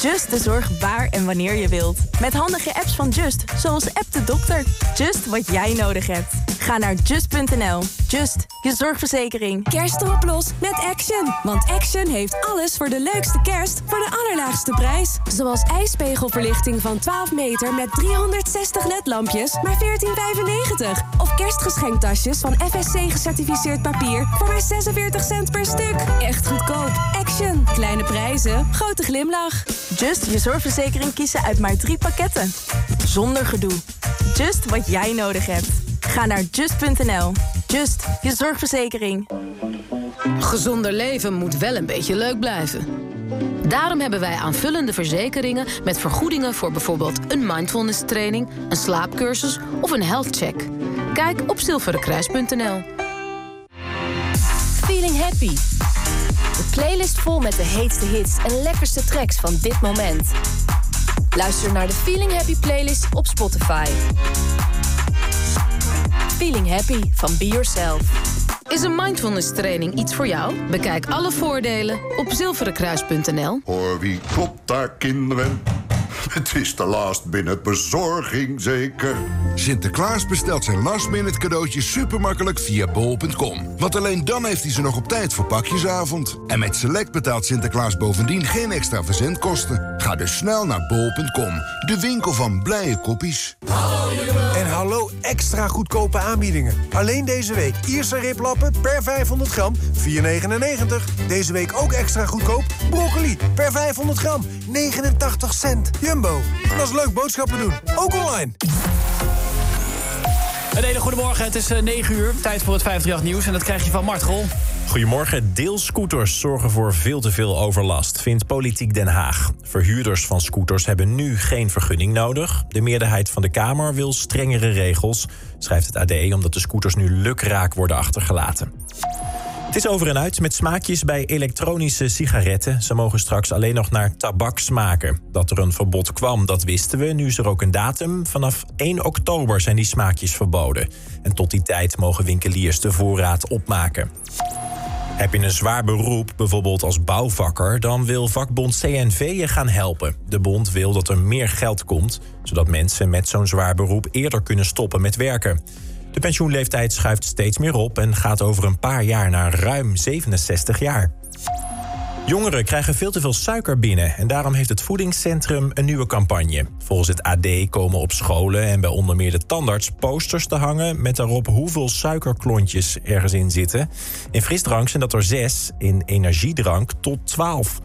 Just de zorg waar en wanneer je wilt. Met handige apps van Just, zoals App de Dokter. Just wat jij nodig hebt. Ga naar just.nl. Just, je zorgverzekering. Kerst erop los met Action. Want Action heeft alles voor de leukste kerst voor de allerlaagste prijs. Zoals ijspegelverlichting van 12 meter met 360 ledlampjes, maar 14,95. Of kerstgeschenktasjes van FSC gecertificeerd papier voor maar 46 cent per stuk. Echt goedkoop. Action. Kleine prijzen, grote glimlach. Just je zorgverzekering kiezen uit maar drie pakketten. Zonder gedoe. Just wat jij nodig hebt. Ga naar just.nl. Just, je zorgverzekering. Gezonder leven moet wel een beetje leuk blijven. Daarom hebben wij aanvullende verzekeringen met vergoedingen voor bijvoorbeeld een mindfulness training, een slaapcursus of een health check. Kijk op zilverenkruis.nl. Feeling Happy. De playlist vol met de heetste hits en lekkerste tracks van dit moment. Luister naar de Feeling Happy playlist op Spotify. Feeling Happy van Be Yourself. Is een mindfulness training iets voor jou? Bekijk alle voordelen op zilverenkruis.nl. Hoor wie klopt daar kinderen? (laughs) Het is de last minute bezorging, zeker. Sinterklaas bestelt zijn last minute cadeautjes supermakkelijk via bol.com. Want alleen dan heeft hij ze nog op tijd voor pakjesavond. En met Select betaalt Sinterklaas bovendien geen extra verzendkosten. Ga dus snel naar bol.com, de winkel van blije koppies. En hallo extra goedkope aanbiedingen. Alleen deze week Ierse riplappen per 500 gram 4,99. Deze week ook extra goedkoop broccoli per 500 gram 89 cent. Jumbo, dat is leuk boodschappen doen. Ook online. Een hele goede morgen, het is eh, 9 uur. Tijd voor het 538 nieuws en dat krijg je van Mart Grol. Goedemorgen. Deelscooters zorgen voor veel te veel overlast, vindt Politiek Den Haag. Verhuurders van scooters hebben nu geen vergunning nodig. De meerderheid van de Kamer wil strengere regels, schrijft het AD... omdat de scooters nu lukraak worden achtergelaten. Het is over en uit met smaakjes bij elektronische sigaretten. Ze mogen straks alleen nog naar tabak smaken. Dat er een verbod kwam, dat wisten we. Nu is er ook een datum. Vanaf 1 oktober zijn die smaakjes verboden. En tot die tijd mogen winkeliers de voorraad opmaken. Heb je een zwaar beroep, bijvoorbeeld als bouwvakker... dan wil vakbond CNV je gaan helpen. De bond wil dat er meer geld komt... zodat mensen met zo'n zwaar beroep eerder kunnen stoppen met werken. De pensioenleeftijd schuift steeds meer op... en gaat over een paar jaar naar ruim 67 jaar. Jongeren krijgen veel te veel suiker binnen... en daarom heeft het voedingscentrum een nieuwe campagne. Volgens het AD komen op scholen en bij onder meer de tandarts... posters te hangen met daarop hoeveel suikerklontjes ergens in zitten. In frisdrank zijn dat er zes, in energiedrank tot 12.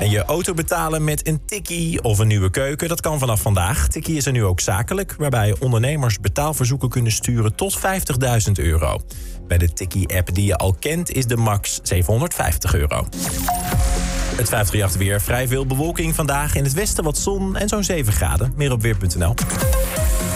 En je auto betalen met een tikkie of een nieuwe keuken, dat kan vanaf vandaag. Tikkie is er nu ook zakelijk, waarbij ondernemers betaalverzoeken kunnen sturen tot 50.000 euro. Bij de Tikkie-app die je al kent is de max 750 euro. Het 538 weer. Vrij veel bewolking vandaag. In het westen wat zon en zo'n 7 graden. Meer op weer.nl.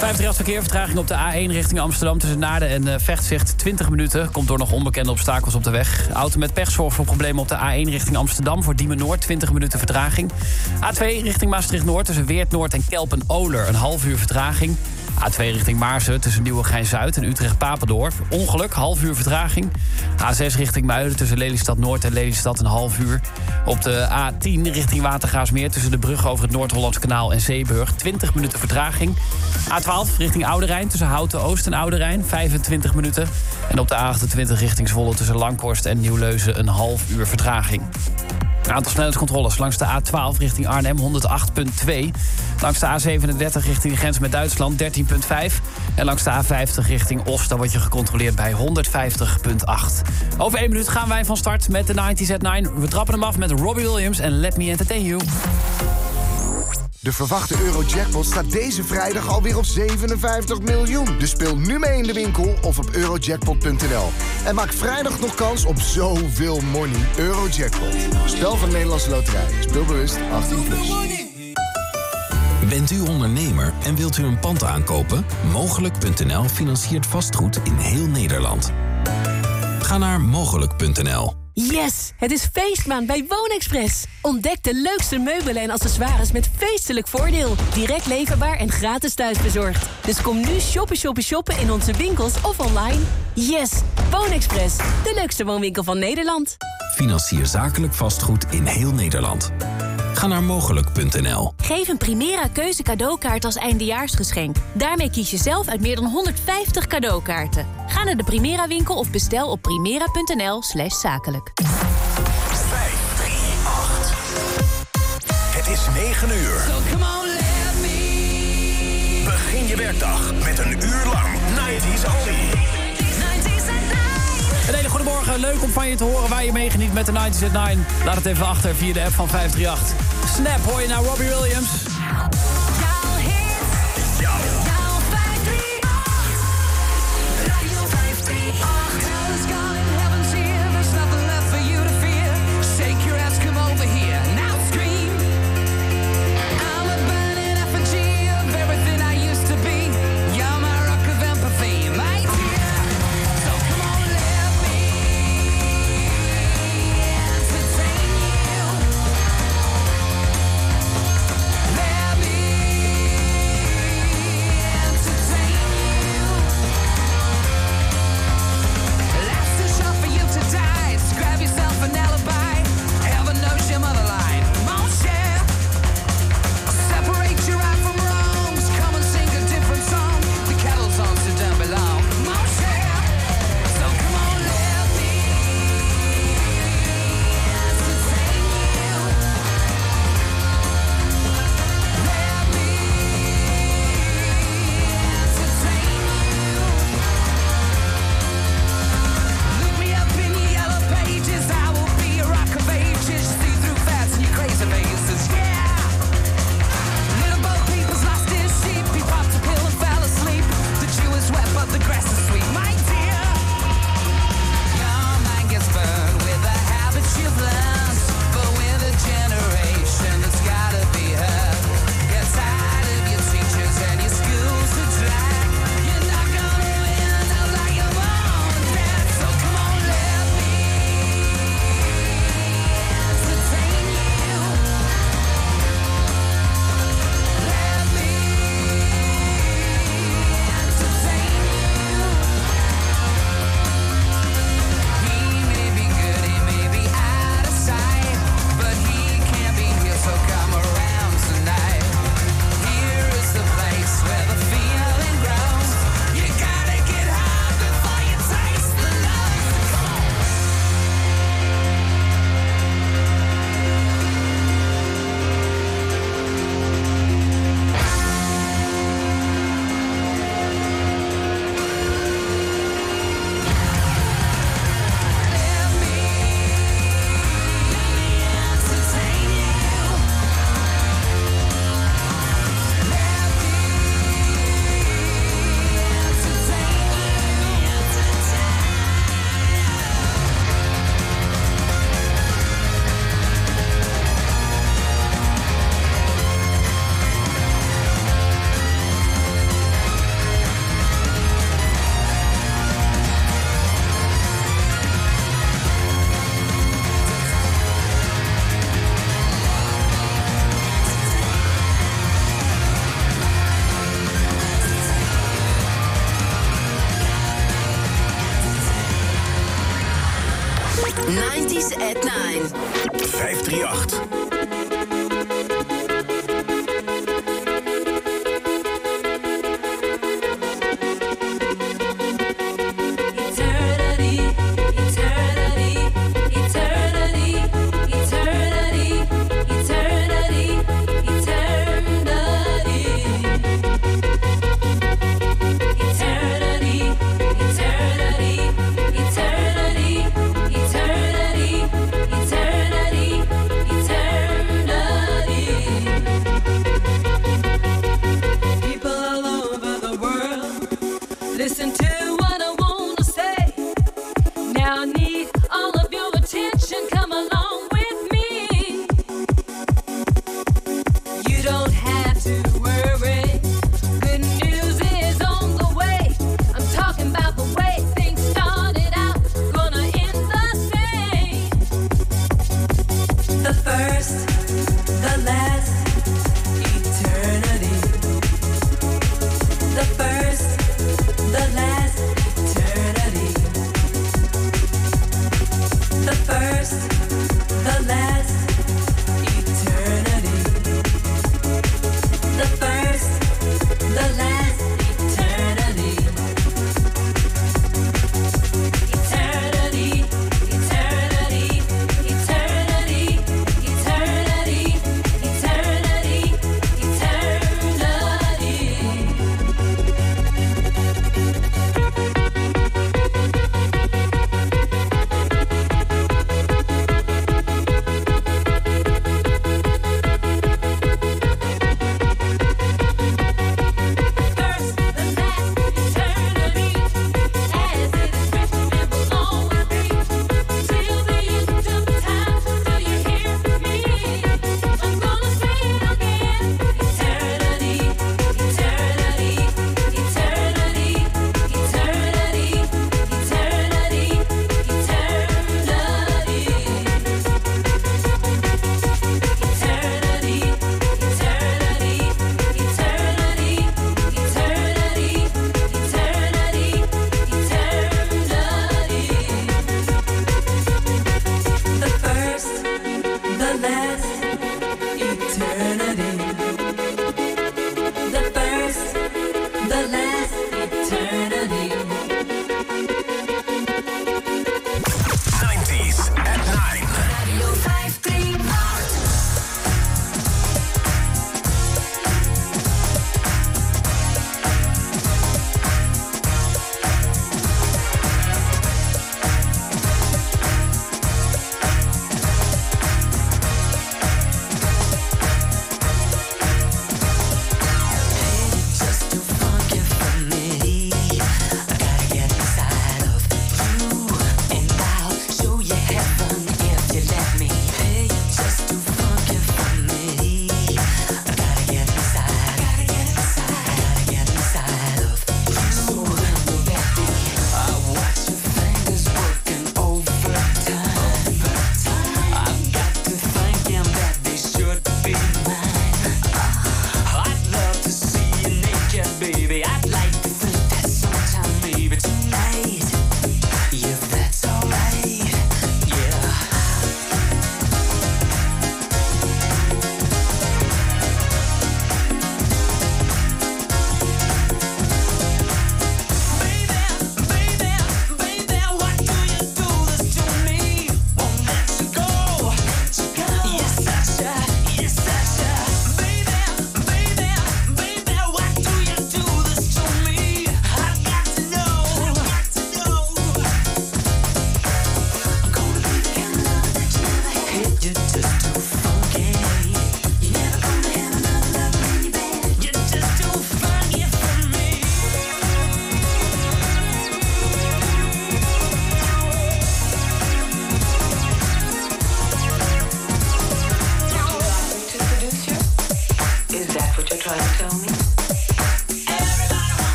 538 verkeer, vertraging op de A1 richting Amsterdam tussen Naarden en uh, Vechtzicht 20 minuten. Komt door nog onbekende obstakels op de weg. Auto met pech zorgt voor problemen op de A1 richting Amsterdam voor Diemen Noord 20 minuten vertraging. A2 richting Maastricht Noord tussen Weert Noord en Kelpen-Oler een half uur vertraging. A2 richting Maarsen tussen Nieuwegein-Zuid en Utrecht-Papendorp. Ongeluk, half uur vertraging. A6 richting Muiden tussen Lelystad Noord en Lelystad een half uur. Op de A10 richting Watergaasmeer tussen de brug over het Noord-Hollands kanaal en Zeeburg 20 minuten vertraging. A12 richting Oude tussen Houten Oost en Oude 25 minuten. En op de A28 richting Zwolle tussen Langhorst en Nieuwleuzen een half uur vertraging. Een aantal snelheidscontroles langs de A12 richting Arnhem 108.2. Langs de A37 richting de grens met Duitsland 13.5. En langs de A50 richting Oost, dan word je gecontroleerd bij 150.8. Over één minuut gaan wij van start met de 90s at 9. We trappen hem af met Robbie Williams en Let Me Entertain You. De verwachte Eurojackpot staat deze vrijdag alweer op 57 miljoen. Dus speel nu mee in de winkel of op eurojackpot.nl. En maak vrijdag nog kans op zoveel money. Eurojackpot. Spel van Nederlandse Loterij. Speelbewust 18+. Plus. Bent u ondernemer en wilt u een pand aankopen? Mogelijk.nl financiert vastgoed in heel Nederland. Ga naar mogelijk.nl. Yes, het is feestmaand bij Woonexpress. Ontdek de leukste meubelen en accessoires met feestelijk voordeel. Direct leverbaar en gratis thuisbezorgd. Dus kom nu shoppen, shoppen, shoppen in onze winkels of online. Yes, Woonexpress, de leukste woonwinkel van Nederland. Financier zakelijk vastgoed in heel Nederland. Ga naar mogelijk.nl. Geef een Primera keuze cadeaukaart als eindejaarsgeschenk. Daarmee kies je zelf uit meer dan 150 cadeaukaarten. Ga naar de Primera winkel of bestel op primera.nl slash zakelijk. 538. Het is 9 uur. Begin je werkdag met een uur lang 90s only. Een hele goede morgen. Leuk om van je te horen waar je meegeniet met de 90s at 9. Laat het even achter via de app van 538. Snap hoor je naar Robbie Williams. Let me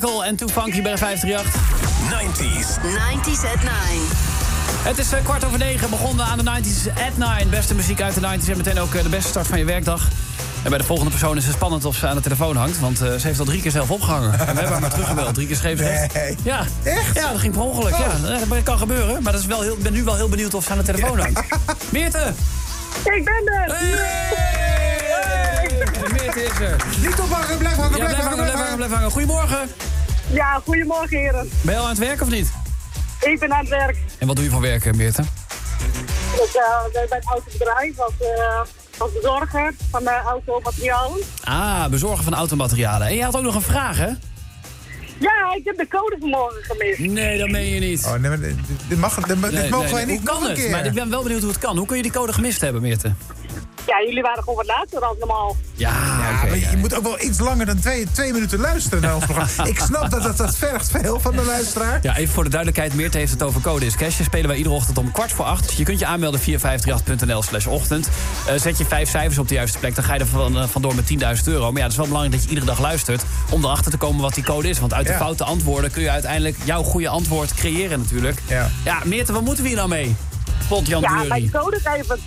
Michael en Too Funky bij de 538. 90s. 90s at 9. Het is eh, kwart over negen, begonnen aan de 90s at 9. Beste muziek uit de 90s en meteen ook eh, de beste start van je werkdag. En bij de volgende persoon is het spannend of ze aan de telefoon hangt. Want eh, ze heeft al drie keer zelf opgehangen. En we hebben haar maar teruggebeld. Drie keer schreef ze. Nee. Ja. Echt? Ja, dat ging per ongeluk. Ja, dat kan gebeuren. Maar dat is wel heel, ik ben nu wel heel benieuwd of ze aan de telefoon hangt. (laughs) Meerte! Ik ben er! Meerte is er. Niet ophangen, blijf hangen, Ja, blijf hangen, blijf hangen, blijf hangen. Goedemorgen. Ja, goedemorgen heren. Ben je al aan het werk of niet? Ik ben aan het werk. En wat doe je voor werk, eh, Meerte? Ik uh, ben bij het autobedrijf als, uh, als bezorger van de automaterialen. Ah, bezorgen van automaterialen. En je had ook nog een vraag, hè? Ja, ik heb de code vanmorgen gemist. Nee, dat meen je niet. Oh, nee, maar dit, dit mag, dit, dit Nee, mogen nee, wij niet Hoe kan nog een het? keer. Maar ik ben wel benieuwd hoe het kan. Hoe kun je die code gemist hebben, Meerte? Ja, jullie waren gewoon wat later dan normaal. Ja, je moet ook wel iets langer dan twee, twee minuten luisteren naar ons programma. (laughs) Ik snap dat dat, dat vergt veel van de luisteraar. Ja, even voor de duidelijkheid. Meerte heeft het over Code is Cash. Spelen wij iedere ochtend om kwart voor acht. Je kunt je aanmelden via 538.nl slash ochtend. Eh, zet je vijf cijfers op de juiste plek. Dan ga je er van, eh, vandoor met 10.000 euro. Maar ja, het is wel belangrijk dat je iedere dag luistert... om erachter te komen wat die code is. Want uit de Ja. foute antwoorden kun je uiteindelijk jouw goede antwoord creëren natuurlijk. Ja, ja Meerte, wat moeten we hier nou mee? Pot Jan Ja, mijn code geven.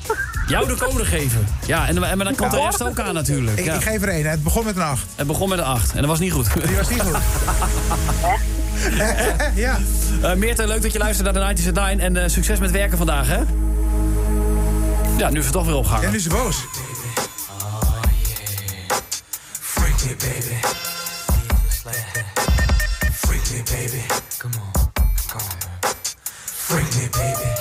Jou de code geven. Ja, en, en maar dan komt de rest ook aan natuurlijk. Ik, Ja. ik geef er één. Het begon met een acht. Het begon met een 8 en dat was niet goed. Die was niet goed. (laughs) ja. Eh Meerte, leuk dat je luistert naar de 90's at 9 en eh, succes met werken vandaag, hè? Ja, nu is het toch weer opgehangen. En nu is ze boos. Freak me, baby. Freak me, baby. Come on. Come on. Freak me, baby.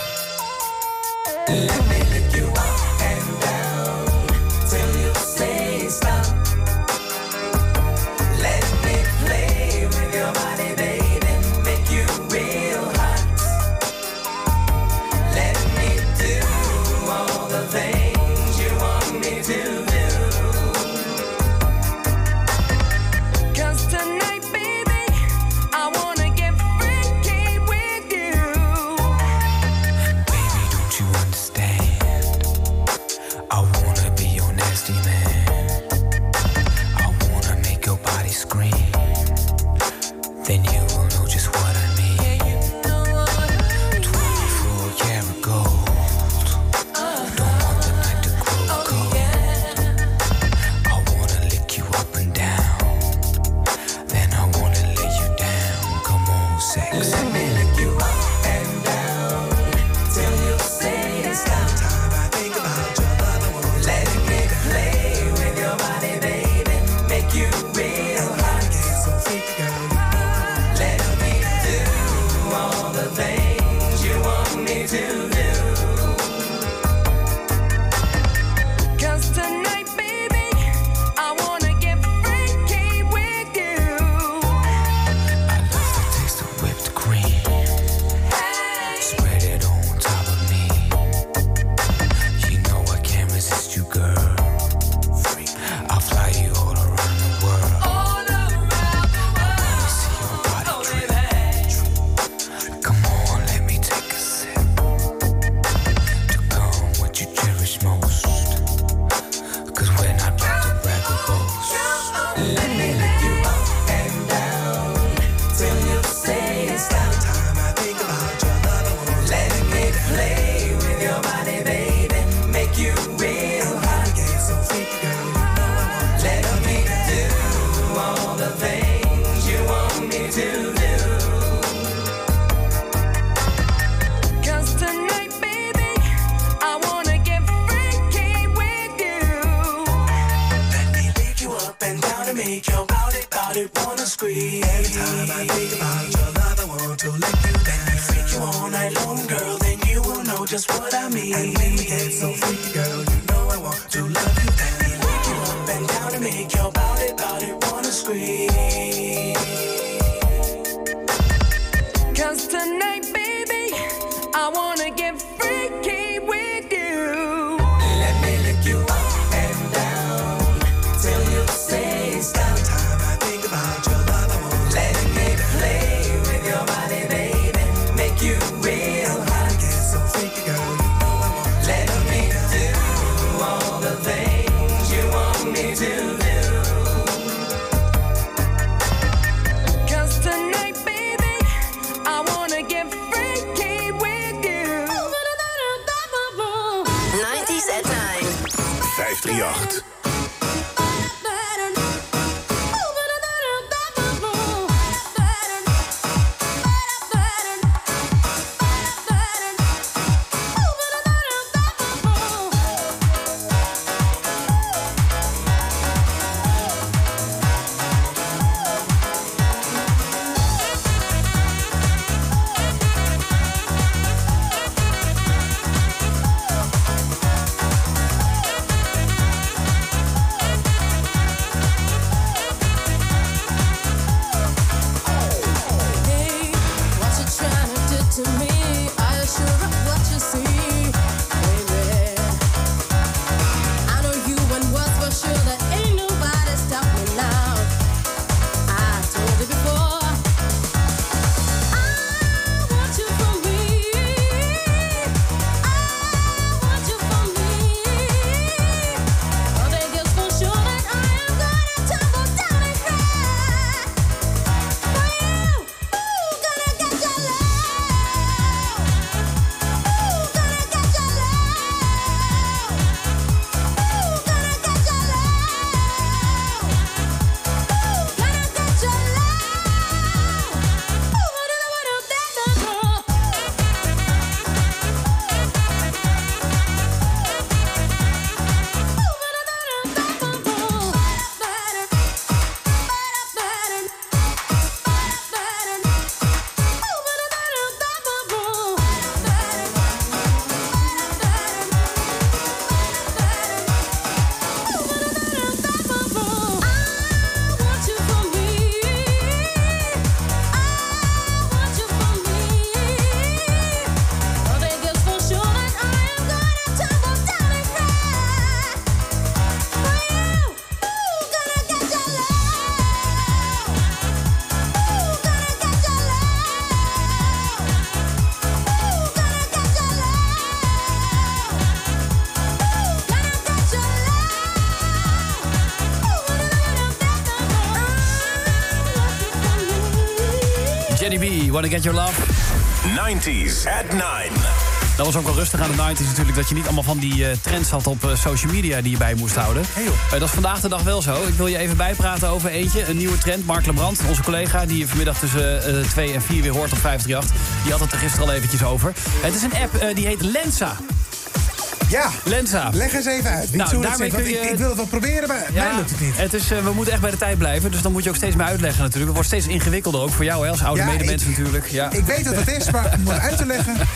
Wanna Get Your Love. 90s at 9. Dat was ook wel rustig aan de 90s natuurlijk. Dat je niet allemaal van die eh, trends had op eh, social media die je bij moest houden. Eh, dat is vandaag de dag wel zo. Ik wil je even bijpraten over eentje. Een nieuwe trend. Mark Lebrand, onze collega, die je vanmiddag tussen 2 en 4 weer hoort op 538. Die had het er gisteren al eventjes over. Het is een app eh, die heet Lensa. Ja. Lensa. Leg eens even uit. Wie Nou, daarmee kun je- ik, ik wil het wel proberen, maar mij lukt het niet. Het is, eh, we moeten echt bij de tijd blijven. Dus dan moet je ook steeds meer uitleggen natuurlijk. Het wordt steeds ingewikkelder ook voor jou hè, als oude Ja, medemens natuurlijk. Ja. Ik weet wat het is, maar om het uit te leggen... (laughs)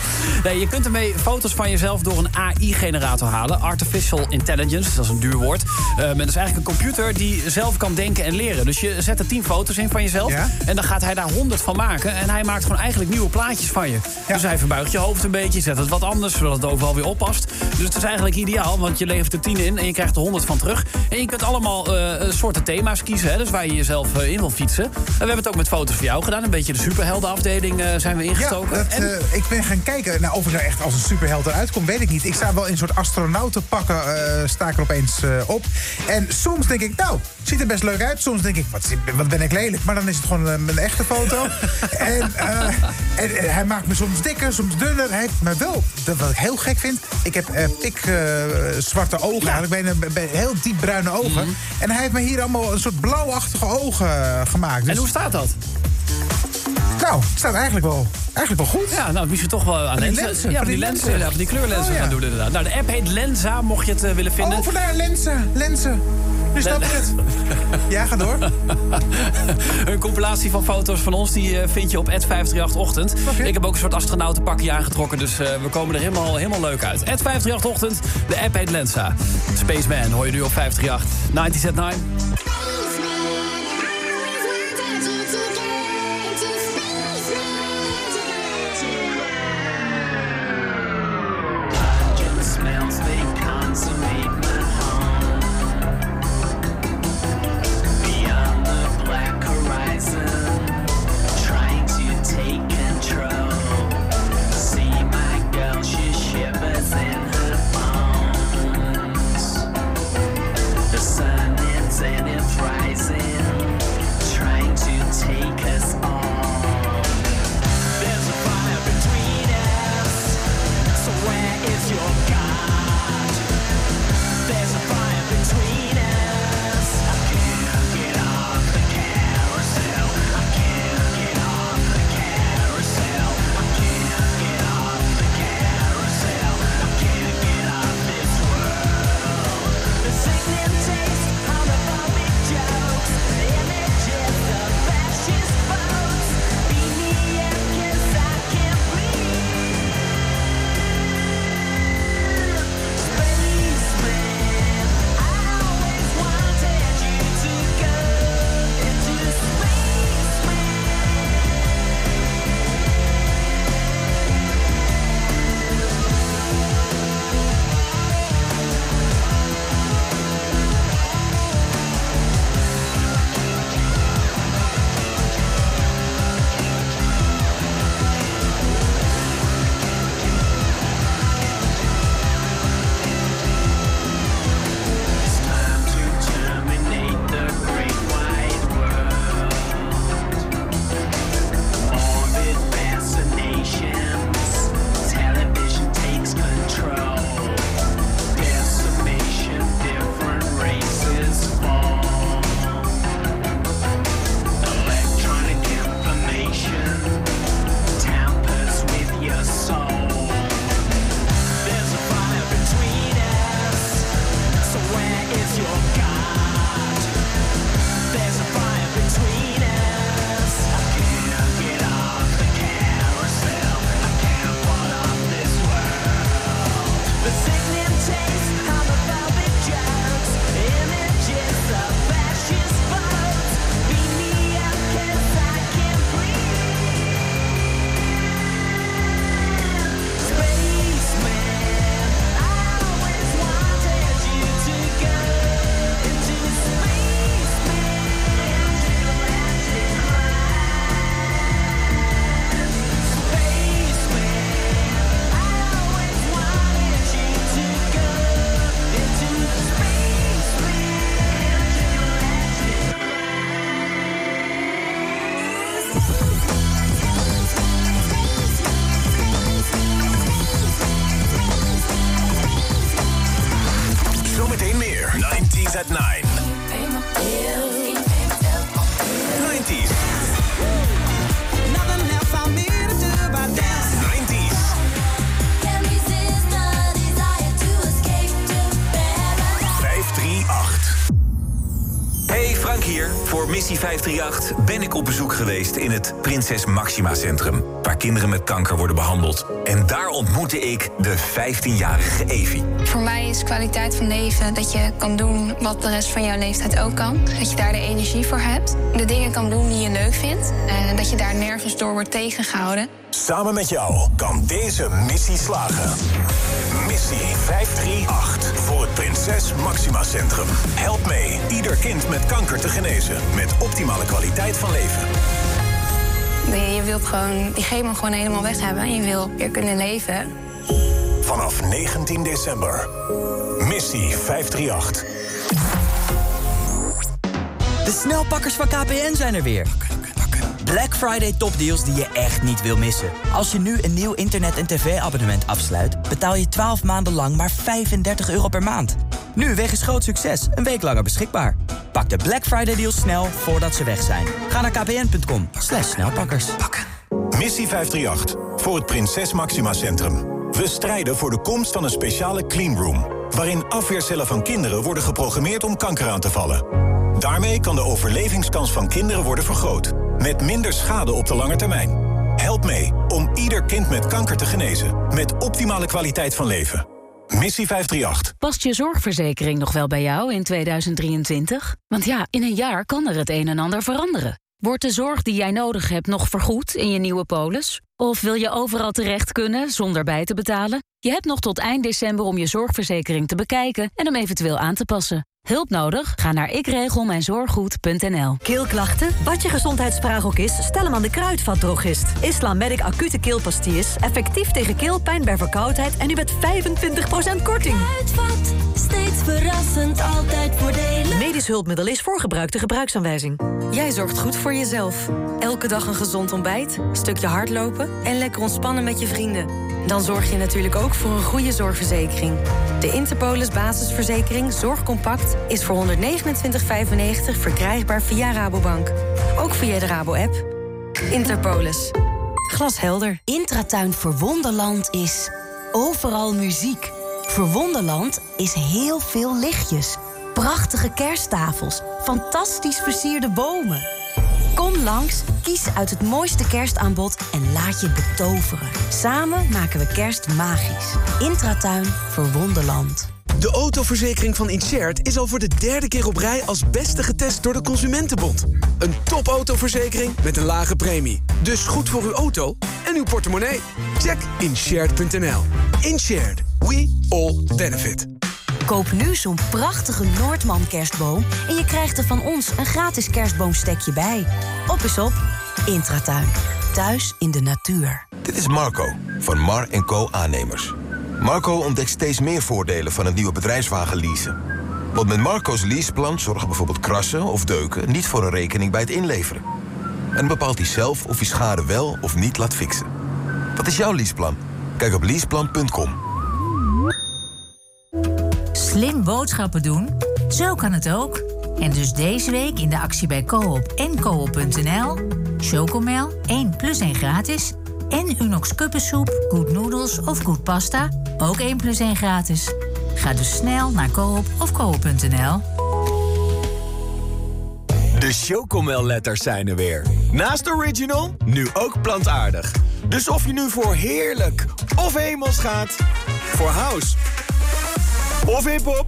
Nee, je kunt ermee foto's van jezelf door een AI-generator halen. Artificial Intelligence, dat is een duur woord. Eh, maar dat is eigenlijk een computer die zelf kan denken en leren. Dus je zet er 10 foto's in van jezelf. En dan gaat hij daar 100 van maken. En hij maakt gewoon eigenlijk nieuwe plaatjes van je. Dus hij verbuigt je hoofd een beetje, zet het wat anders... zodat het overal weer oppast. Dus het is eigenlijk ideaal, want je levert er 10 in... en je krijgt er 100 van terug. En je kunt allemaal eh, soorten thema's kiezen, hè, dus waar je jezelf eh, in wil fietsen. En we hebben het ook met foto's voor jou gedaan. Een beetje de superheldenafdeling eh, zijn we ingestoken. Ja, dat, En- eh, ik ben gaan kijken. Nou, of ik nou echt als een superheld eruit kom, weet ik niet. Ik sta wel in een soort astronautenpakken, eh sta ik er opeens eh, op. En soms denk ik, nou, ziet er best leuk uit. Soms denk ik, wat, wat ben ik lelijk. Maar dan is het gewoon een, echte foto. (laughs) en, eh, en eh, hij maakt me soms dikker, soms dunner. Hij heeft me wel, wat ik heel gek vind... Ik heb eh, pik eh, zwarte ogen, eigenlijk ben, ben heel diep bruine ogen. Mhm. En hij heeft me hier allemaal een soort blauwachtige ogen eh, gemaakt. En hoe staat dat? Nou, het staat eigenlijk wel, eigenlijk wel goed. Ja, nou, misschien toch wel aan lenzen. lenzen, Ja, van die lenzen. lenzen. Ja, van die kleurlenzen Oh, ja. gaan doen inderdaad. Nou, de app heet Lenza, mocht je het eh, willen vinden. Oh, vandaar lenzen, lenzen. Nu snap ik het. Ja, ga door. (laughs) Een compilatie van foto's van ons die eh, vind je op 538ochtend. Ik heb ook een soort astronautenpakje aangetrokken, dus eh, we komen er helemaal, helemaal leuk uit. 538ochtend, de app heet Lensa. Spaceman hoor je nu op 538. 90 at 9. Missie 538 ben ik op bezoek geweest in het Prinses Maxima Centrum. Waar kinderen met kanker worden behandeld. En daar ontmoette ik de 15-jarige Evie. Voor mij is kwaliteit van leven dat je kan doen wat de rest van jouw leeftijd ook kan. Dat je daar de energie voor hebt. De dingen kan doen die je leuk vindt. En dat je daar nergens door wordt tegengehouden. Samen met jou kan deze missie slagen. Missie 538 voor Prinses Maxima Centrum. Help mee ieder kind met kanker te genezen met optimale kwaliteit van leven. Je je wilt gewoon die chemo gewoon helemaal weg hebben. En je wil weer kunnen leven. Vanaf 19 december. Missie 538. De snelpakkers van KPN zijn er weer. Black Friday topdeals die je echt niet wil missen. Als je nu een nieuw internet- en tv-abonnement afsluit... betaal je 12 maanden lang maar 35 euro per maand. Nu wegens groot succes, een week langer beschikbaar. Pak de Black Friday deals snel voordat ze weg zijn. Ga naar kpn.com snelpakkers. Missie 538 voor het Prinses Maxima Centrum. We strijden voor de komst van een speciale cleanroom. waarin afweercellen van kinderen worden geprogrammeerd om kanker aan te vallen. Daarmee kan de overlevingskans van kinderen worden vergroot. Met minder schade op de lange termijn. Help mee om ieder kind met kanker te genezen. Met optimale kwaliteit van leven. Missie 538. Past je zorgverzekering nog wel bij jou in 2023? Want ja, in een jaar kan er het een en ander veranderen. Wordt de zorg die jij nodig hebt nog vergoed in je nieuwe polis? Of wil je overal terecht kunnen zonder bij te betalen? Je hebt nog tot eind december om je zorgverzekering te bekijken en hem eventueel aan te passen. Hulp nodig? Ga naar ikregelmijnzorggoed.nl. Keelklachten? Wat je gezondheidsvraag ook is, stel hem aan de kruidvatdrogist. Islam Medic acute keelpastilles. Effectief tegen keelpijn bij verkoudheid en nu met 25% korting. Kruidvat, steeds verrassend, altijd voordelig. Medisch hulpmiddel is voor gebruikte gebruiksaanwijzing. Jij zorgt goed voor jezelf. Elke dag een gezond ontbijt, stukje hardlopen en lekker ontspannen met je vrienden. Dan zorg je natuurlijk ook voor een goede zorgverzekering. De Interpolis basisverzekering Zorgcompact is voor 129,95 verkrijgbaar via Rabobank. Ook via de Rabo-app. Interpolis. Glashelder. Intratuin Verwonderland is overal muziek. Verwonderland is heel veel lichtjes. Prachtige kersttafels. Fantastisch versierde bomen. Kom langs, kies uit het mooiste kerstaanbod en laat je betoveren. Samen maken we kerst magisch. Intratuin Verwonderland. De autoverzekering van Inshared is al voor de derde keer op rij als beste getest door de Consumentenbond. Een topautoverzekering met een lage premie. Dus goed voor uw auto en uw portemonnee. Check inshared.nl. Inshared. We all benefit. Koop nu zo'n prachtige Noordman kerstboom en je krijgt er van ons een gratis kerstboomstekje bij. Op is op. Intratuin. Thuis in de natuur. Dit is Marco van Mar Co Aannemers. Marco ontdekt steeds meer voordelen van het nieuwe bedrijfswagen leasen. Want met Marco's leaseplan zorgen bijvoorbeeld krassen of deuken... niet voor een rekening bij het inleveren. En bepaalt hij zelf of hij schade wel of niet laat fixen. Wat is jouw leaseplan? Kijk op leaseplan.com. Slim boodschappen doen? Zo kan het ook. En dus deze week in de actie bij Coop en Coop.nl... Chocomel 1 plus 1 gratis... en Unox kuppensoep, Good Noodles of Good Pasta... ook 1 plus 1 gratis. Ga dus snel naar Coop of Coop.nl. De Chocomel-letters zijn er weer. Naast original, nu ook plantaardig. Dus of je nu voor heerlijk of hemels gaat... voor house of hip-hop.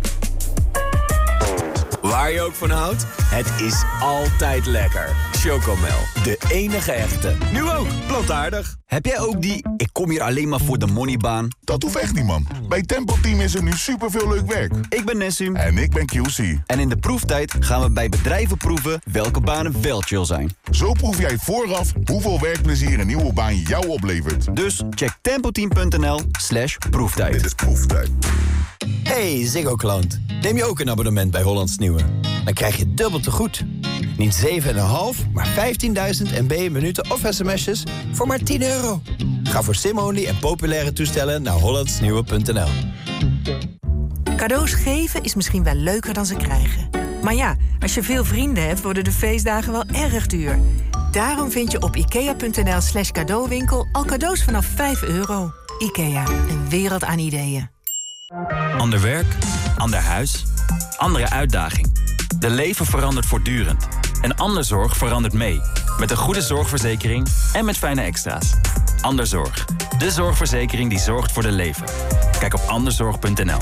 Waar je ook van houdt, het is altijd lekker. Chocomel, de enige echte. Nu ook, plantaardig. Heb jij ook die ik kom hier alleen maar voor de moneybaan? Dat hoeft echt niet, man. Bij Tempo Team is er nu superveel leuk werk. Ik ben Nessim. En ik ben QC. En in de proeftijd gaan we bij bedrijven proeven welke banen wel chill zijn. Zo proef jij vooraf hoeveel werkplezier een nieuwe baan jou oplevert. Dus check tempoteam.nl slash proeftijd. Dit is proeftijd. Hey Ziggo klant, neem je ook een abonnement bij Hollands Nieuwe? Dan krijg je dubbel te goed. Niet 7,5, maar 15.000 MB minuten of sms'jes voor maar 10 euro. Ga voor sim-only en populaire toestellen naar hollandsnieuwe.nl. Cadeaus geven is misschien wel leuker dan ze krijgen. Maar ja, als je veel vrienden hebt, worden de feestdagen wel erg duur. Daarom vind je op ikea.nl slash cadeauwinkel al cadeaus vanaf 5 euro. Ikea, een wereld aan ideeën. Ander werk, ander huis, andere uitdaging. De leven verandert voortdurend. En ander zorg verandert mee. Met een goede zorgverzekering en met fijne extra's. Anderzorg. De zorgverzekering die zorgt voor de leven. Kijk op anderzorg.nl.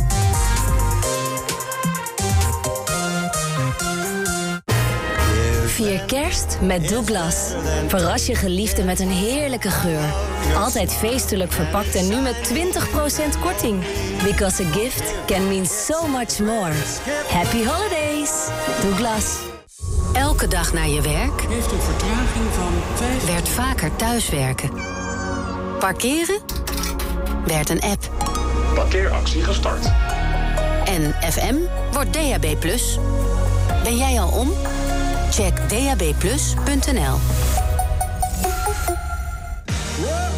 Vier kerst met Douglas. Verras je geliefde met een heerlijke geur. Altijd feestelijk verpakt en nu met 20% korting. Because a gift can mean so much more. Happy holidays. Douglas. Elke dag naar je werk Heeft een vertraging van 5... werd vaker thuiswerken. Parkeren werd een app. Parkeeractie gestart. En FM wordt DAB+. Ben jij al om? Check dabplus.nl.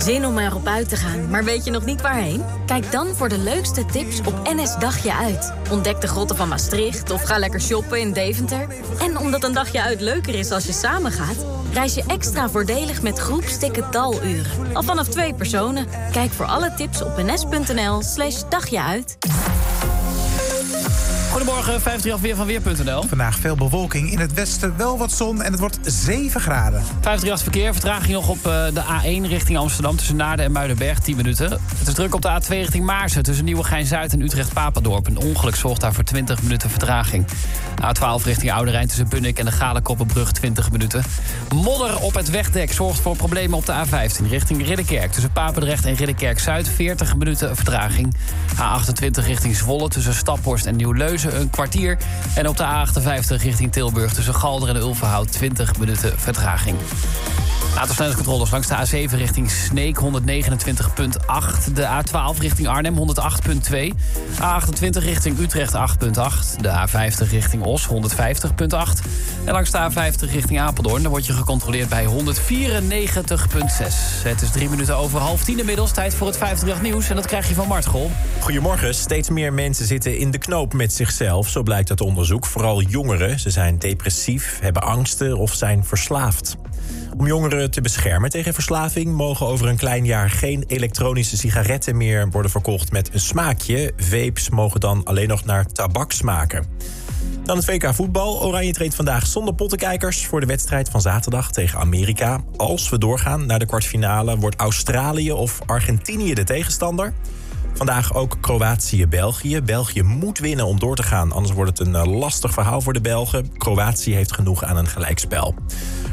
Zin om erop uit te gaan, maar weet je nog niet waarheen? Kijk dan voor de leukste tips op NS Dagje Uit. Ontdek de grotten van Maastricht of ga lekker shoppen in Deventer. En omdat een dagje uit leuker is als je samen gaat... reis je extra voordelig met groepsticket daluren. Al vanaf twee personen. Kijk voor alle tips op ns.nl slash dagje uit. Goedemorgen, 538 weer van Weer.nl. Vandaag veel bewolking. In het westen wel wat zon en het wordt 7 graden. 538 verkeer, vertraging nog op eh, de A1 richting Amsterdam... tussen Naarden en Muidenberg, 10 minuten. Het is druk op de A2 richting Maarsen... tussen Nieuwegein-Zuid en Utrecht-Papendorp. Een ongeluk zorgt daar voor 20 minuten vertraging. A12 richting Oude Rijn tussen Bunnik en de Galenkoppenbrug, 20 minuten. Modder op het wegdek zorgt voor problemen op de A15... richting Ridderkerk tussen Papendrecht en Ridderkerk-Zuid... 40 minuten vertraging. A28 richting Zwolle tussen Staphorst en Nieuw-Leuzen een kwartier. En op de A58 richting Tilburg tussen Galder en Ulverhout 20 minuten vertraging. Autosnelheidscontroles langs de A7 richting Sneek 129.8. De A12 richting Arnhem 108.2. A28 richting Utrecht 8.8. De A50 richting Os 150.8. En langs de A50 richting Apeldoorn dan word je gecontroleerd bij 194.6. Het is drie minuten over half tien inmiddels. Tijd voor het 50 nieuws en dat krijg je van Mart Gol. Goedemorgen. Steeds meer mensen zitten in de knoop met zichzelf. Zo blijkt uit onderzoek. Vooral jongeren. Ze zijn depressief, hebben angsten of zijn verslaafd. Om jongeren te beschermen tegen verslaving... mogen over een klein jaar geen elektronische sigaretten meer worden verkocht met een smaakje. Vapes mogen dan alleen nog naar tabak smaken. Dan het WK voetbal. Oranje treedt vandaag zonder pottenkijkers... voor de wedstrijd van zaterdag tegen Amerika. Als we doorgaan naar de kwartfinale... wordt Australië of Argentinië de tegenstander. Vandaag ook Kroatië-België. België moet winnen om door te gaan, anders wordt het een eh, lastig verhaal voor de Belgen. Kroatië heeft genoeg aan een gelijkspel.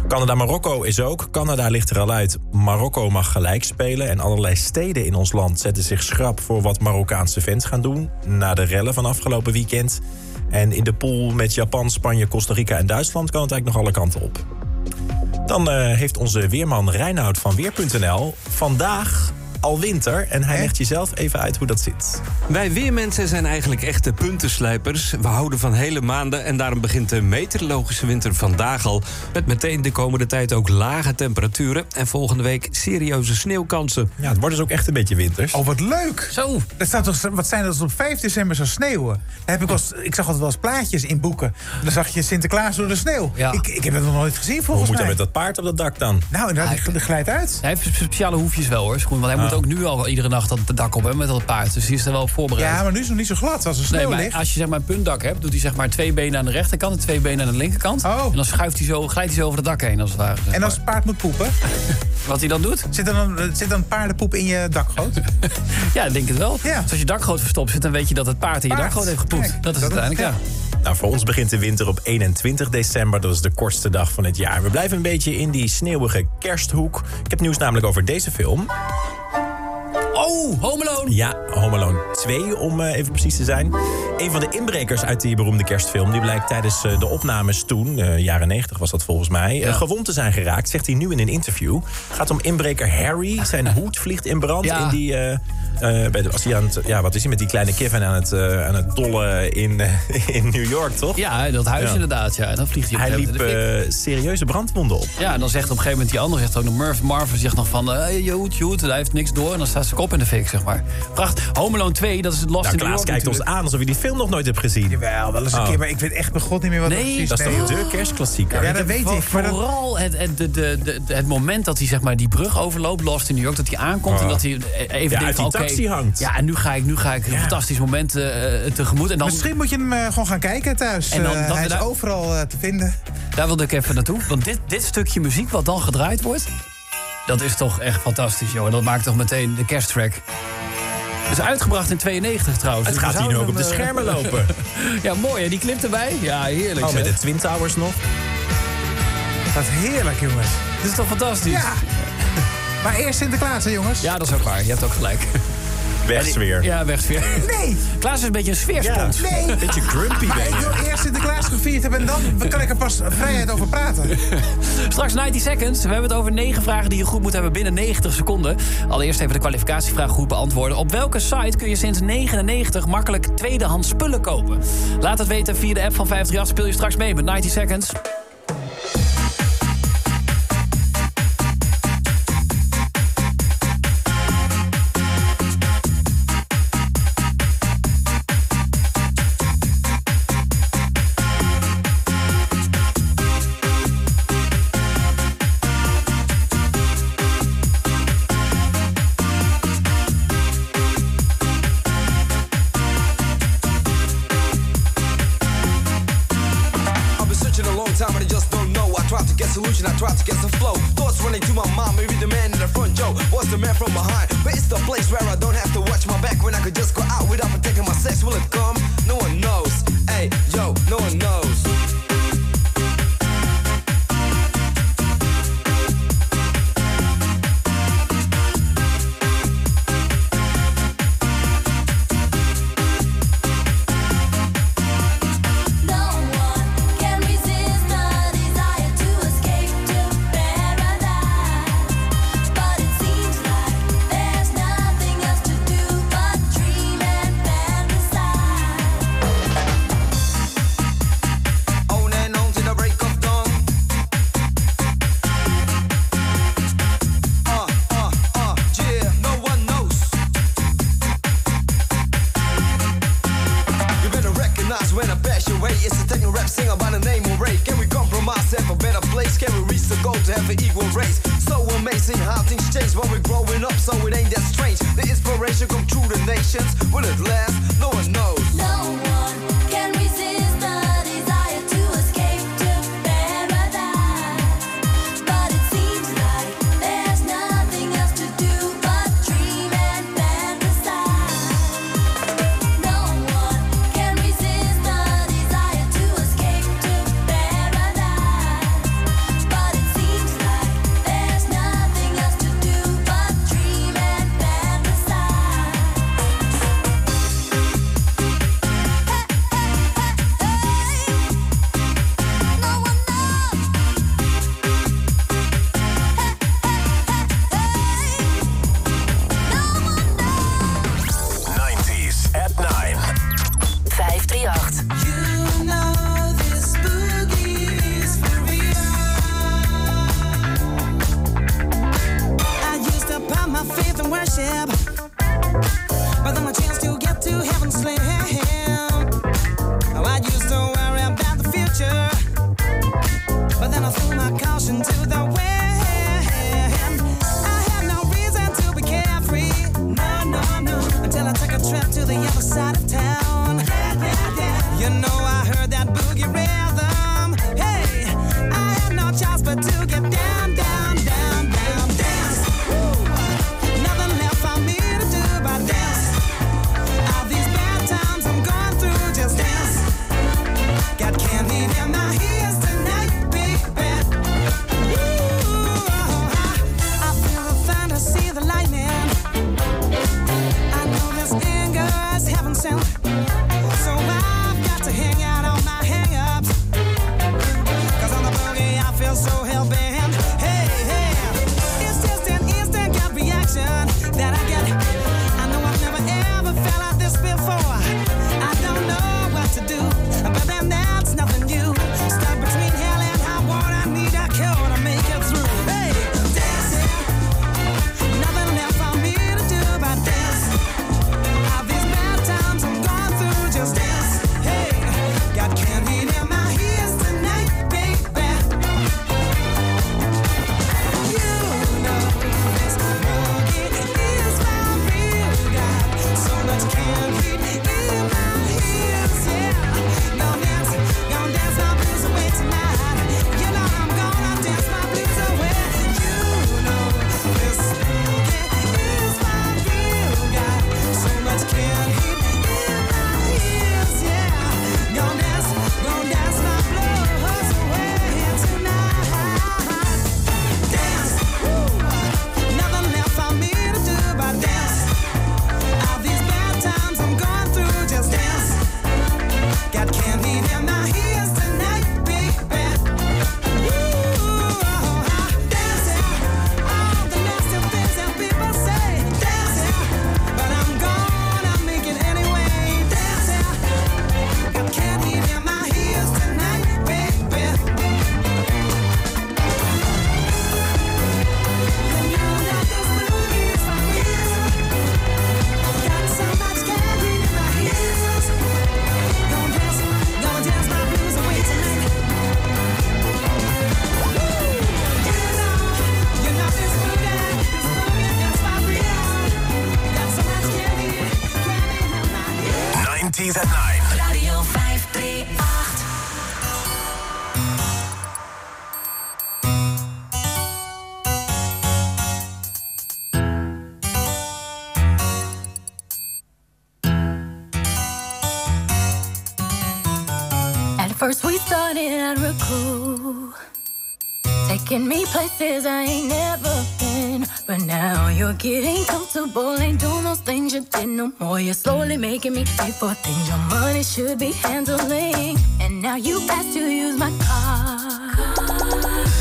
Canada-Marokko is ook. Canada ligt er al uit. Marokko mag gelijk spelen. En allerlei steden in ons land zetten zich schrap voor wat Marokkaanse fans gaan doen. Na de rellen van afgelopen weekend. En in de pool met Japan, Spanje, Costa Rica en Duitsland kan het eigenlijk nog alle kanten op. Dan eh, heeft onze weerman Reinoud van Weer.nl vandaag al winter. En hij legt jezelf even uit hoe dat zit. Wij weermensen zijn eigenlijk echte puntenslijpers. We houden van hele maanden en daarom begint de meteorologische winter vandaag al. Met meteen de komende tijd ook lage temperaturen. En volgende week serieuze sneeuwkansen. Ja, het wordt dus ook echt een beetje winters. Oh, wat leuk! Zo! Dat staat toch, wat zijn dat als het op 5 december zou sneeuwen? Daar heb ik, eens- ik zag altijd wel eens plaatjes in boeken. Dan zag je Sinterklaas door de sneeuw. Ik, ik heb dat nog nooit gezien Hoe volgens moet hij mij. met dat paard op dat dak dan? Nou, inderdaad, die glijdt uit. Hij heeft speciale hoefjes wel hoor. Schoen, want hij Ah. moet ook nu al iedere nacht dat dak op hè, met dat paard. Dus die is er wel op voorbereid. Ja, maar nu is het nog niet zo glad als er sneeuw Nee, maar ligt. als je zeg maar een puntdak hebt, doet hij zeg maar twee benen aan de rechterkant en twee benen aan de linkerkant. En dan schuift hij zo, glijdt hij zo over het dak heen als het ware. zeg En als het paard moet poepen? (laughs) Wat hij dan doet? Zit er dan, zit dan paardenpoep in je dakgoot? (laughs) Ja, ik denk het wel. Dus als je dakgoot verstopt zit, dan weet je dat het paard in je Paard. dakgoot heeft gepoept. Kijk, dat is dat het uiteindelijk, ja. Nou, voor ons begint de winter op 21 december. Dat is de kortste dag van het jaar. We blijven een beetje in die sneeuwige kersthoek. Ik heb nieuws namelijk over deze film. Oh, Home Alone! Ja, Home Alone 2 om eh, even precies te zijn. Een van de inbrekers uit die beroemde kerstfilm... die blijkt tijdens eh, de opnames toen, eh, jaren 90 was dat volgens mij... gewond te zijn geraakt, zegt hij nu in een interview. Het gaat om inbreker Harry. Zijn (laughs) hoed vliegt in brand Ja. in die... eh, bij de, als hij aan het, ja, wat is hij met die kleine Kevin aan het, eh, aan het dollen in, eh, (laughs) in New York, toch? Ja, dat huis Ja. inderdaad. Ja. En dan vliegt hij op Hij een liep serieuze brandwonden op. Ja, en dan zegt op een gegeven moment die andere, zegt ook nog Murph Marvin zegt nog van, je hoed, je hoed, hij heeft niks door. En dan staat zijn kop in de fik, zeg maar. Prachtig. Home Alone 2, dat is het Lost Nou, in New Klaas York kijkt ons aan alsof je die film nog nooit hebt gezien. Jawel, wel eens een Oh. keer, maar ik weet echt bij god niet meer wat Nee, precies Dat is toch de kerstklassieker? Ja, dat weet ik. Maar dat- Vooral het, het, de, de, de- het moment dat hij zeg maar, die brug overloopt, Lost in New York, dat hij aankomt en Oh. dat hij even Ja, denkt uit van, die oké, hangt. Ja, en nu ga ik, nu ga ik een fantastisch moment eh, tegemoet. En dan, Misschien moet je hem eh, gewoon gaan kijken thuis. En dan- hij is overal te vinden. Daar wilde ik even naartoe. Want dit, dit stukje muziek wat dan gedraaid wordt... dat is toch echt fantastisch, joh. En dat maakt toch meteen de kersttrack. Het is uitgebracht in 92 trouwens. Het Dus gaat hier nu ook op de schermen lopen. (laughs) ja, mooi. En die clip erbij? Ja, heerlijk. Oh, met de Twin Towers nog. Dat is heerlijk, jongens. Dit is toch fantastisch? Ja. Maar eerst Sinterklaas, hè, jongens? Ja, dat is ook waar. Je hebt ook gelijk. Wegsfeer. Ja, wegsfeer. Nee. Klaas is een beetje een sfeerspons. Ja, nee. Beetje grumpy ben ik je. wil eerst Sinterklaas gevierd hebben en dan kan ik er pas vrijheid over praten. (laughs) Straks 90 seconds. We hebben het over 9 vragen die je goed moet hebben binnen 90 seconden. Allereerst even de kwalificatievraag goed beantwoorden. Op welke site kun je sinds 99 makkelijk tweedehands spullen kopen? Laat het weten via de app van 538. Speel je straks mee met 90 seconds. Taking me places I ain't never been. But now you're getting comfortable. Ain't doing those things you did no more. You're slowly making me pay for things your money should be handling. And now you ask to use my car.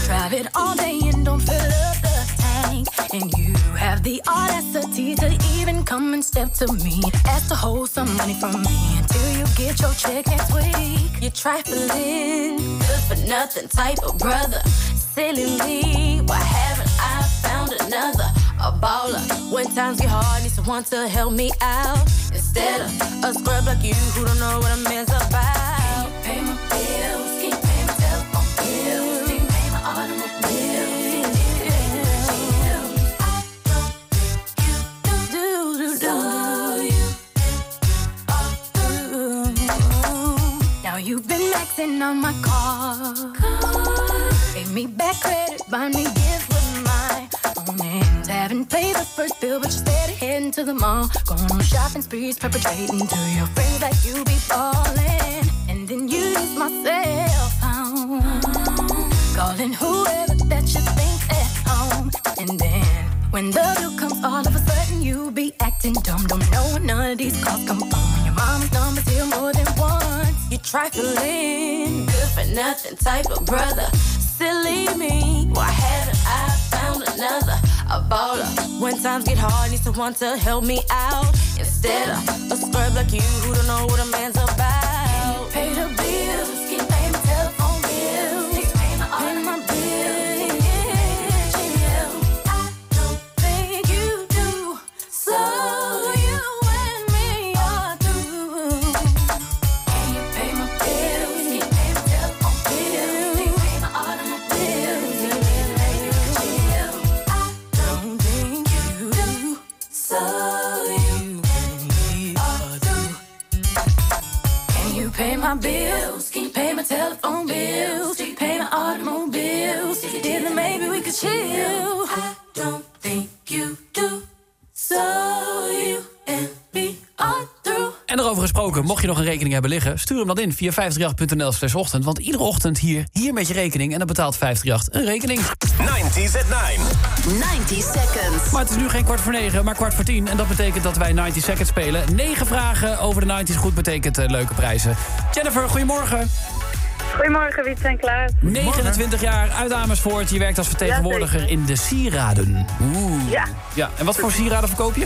Drive it all day and don't fill up the tank. And you have the audacity to even come and step to me. Ask to hold some money from me until you get your check next week. You're trifling, good for nothing type of brother. Silly me, why haven't I found another? A baller. When times get hard, need someone to help me out. Instead of a scrub like you who don't know what a man's about. Pay my Going on shopping sprees, perpetrating to your friends that you be falling. And then you use my cell phone. Calling whoever that you think's at home. And then when the bill comes, all of a sudden you be acting dumb. Don't know where none of these calls come from. Your mama's number's here more than once. You trifling, good for nothing type of brother. Silly me, why haven't I found another? Baller. When times get hard, need someone to help me out. Instead of a scrub like you who don't know what a man's about. Hebben liggen... stuur hem dan in via 538.nl slash ochtend. Want iedere ochtend hier, hier met je rekening... en dan betaalt 538 een rekening. 90s at 9. 90 seconds. Maar het is nu geen kwart voor negen, maar kwart voor tien. En dat betekent dat wij 90 seconds spelen. Negen vragen over de 90s goed betekent eh, leuke prijzen. Jennifer, goedemorgen. Goedemorgen, Wiet en Klaas. 29 jaar uit Amersfoort. Je werkt als vertegenwoordiger in de sieraden. Oeh. Ja. ja. En wat voor sieraden verkoop je?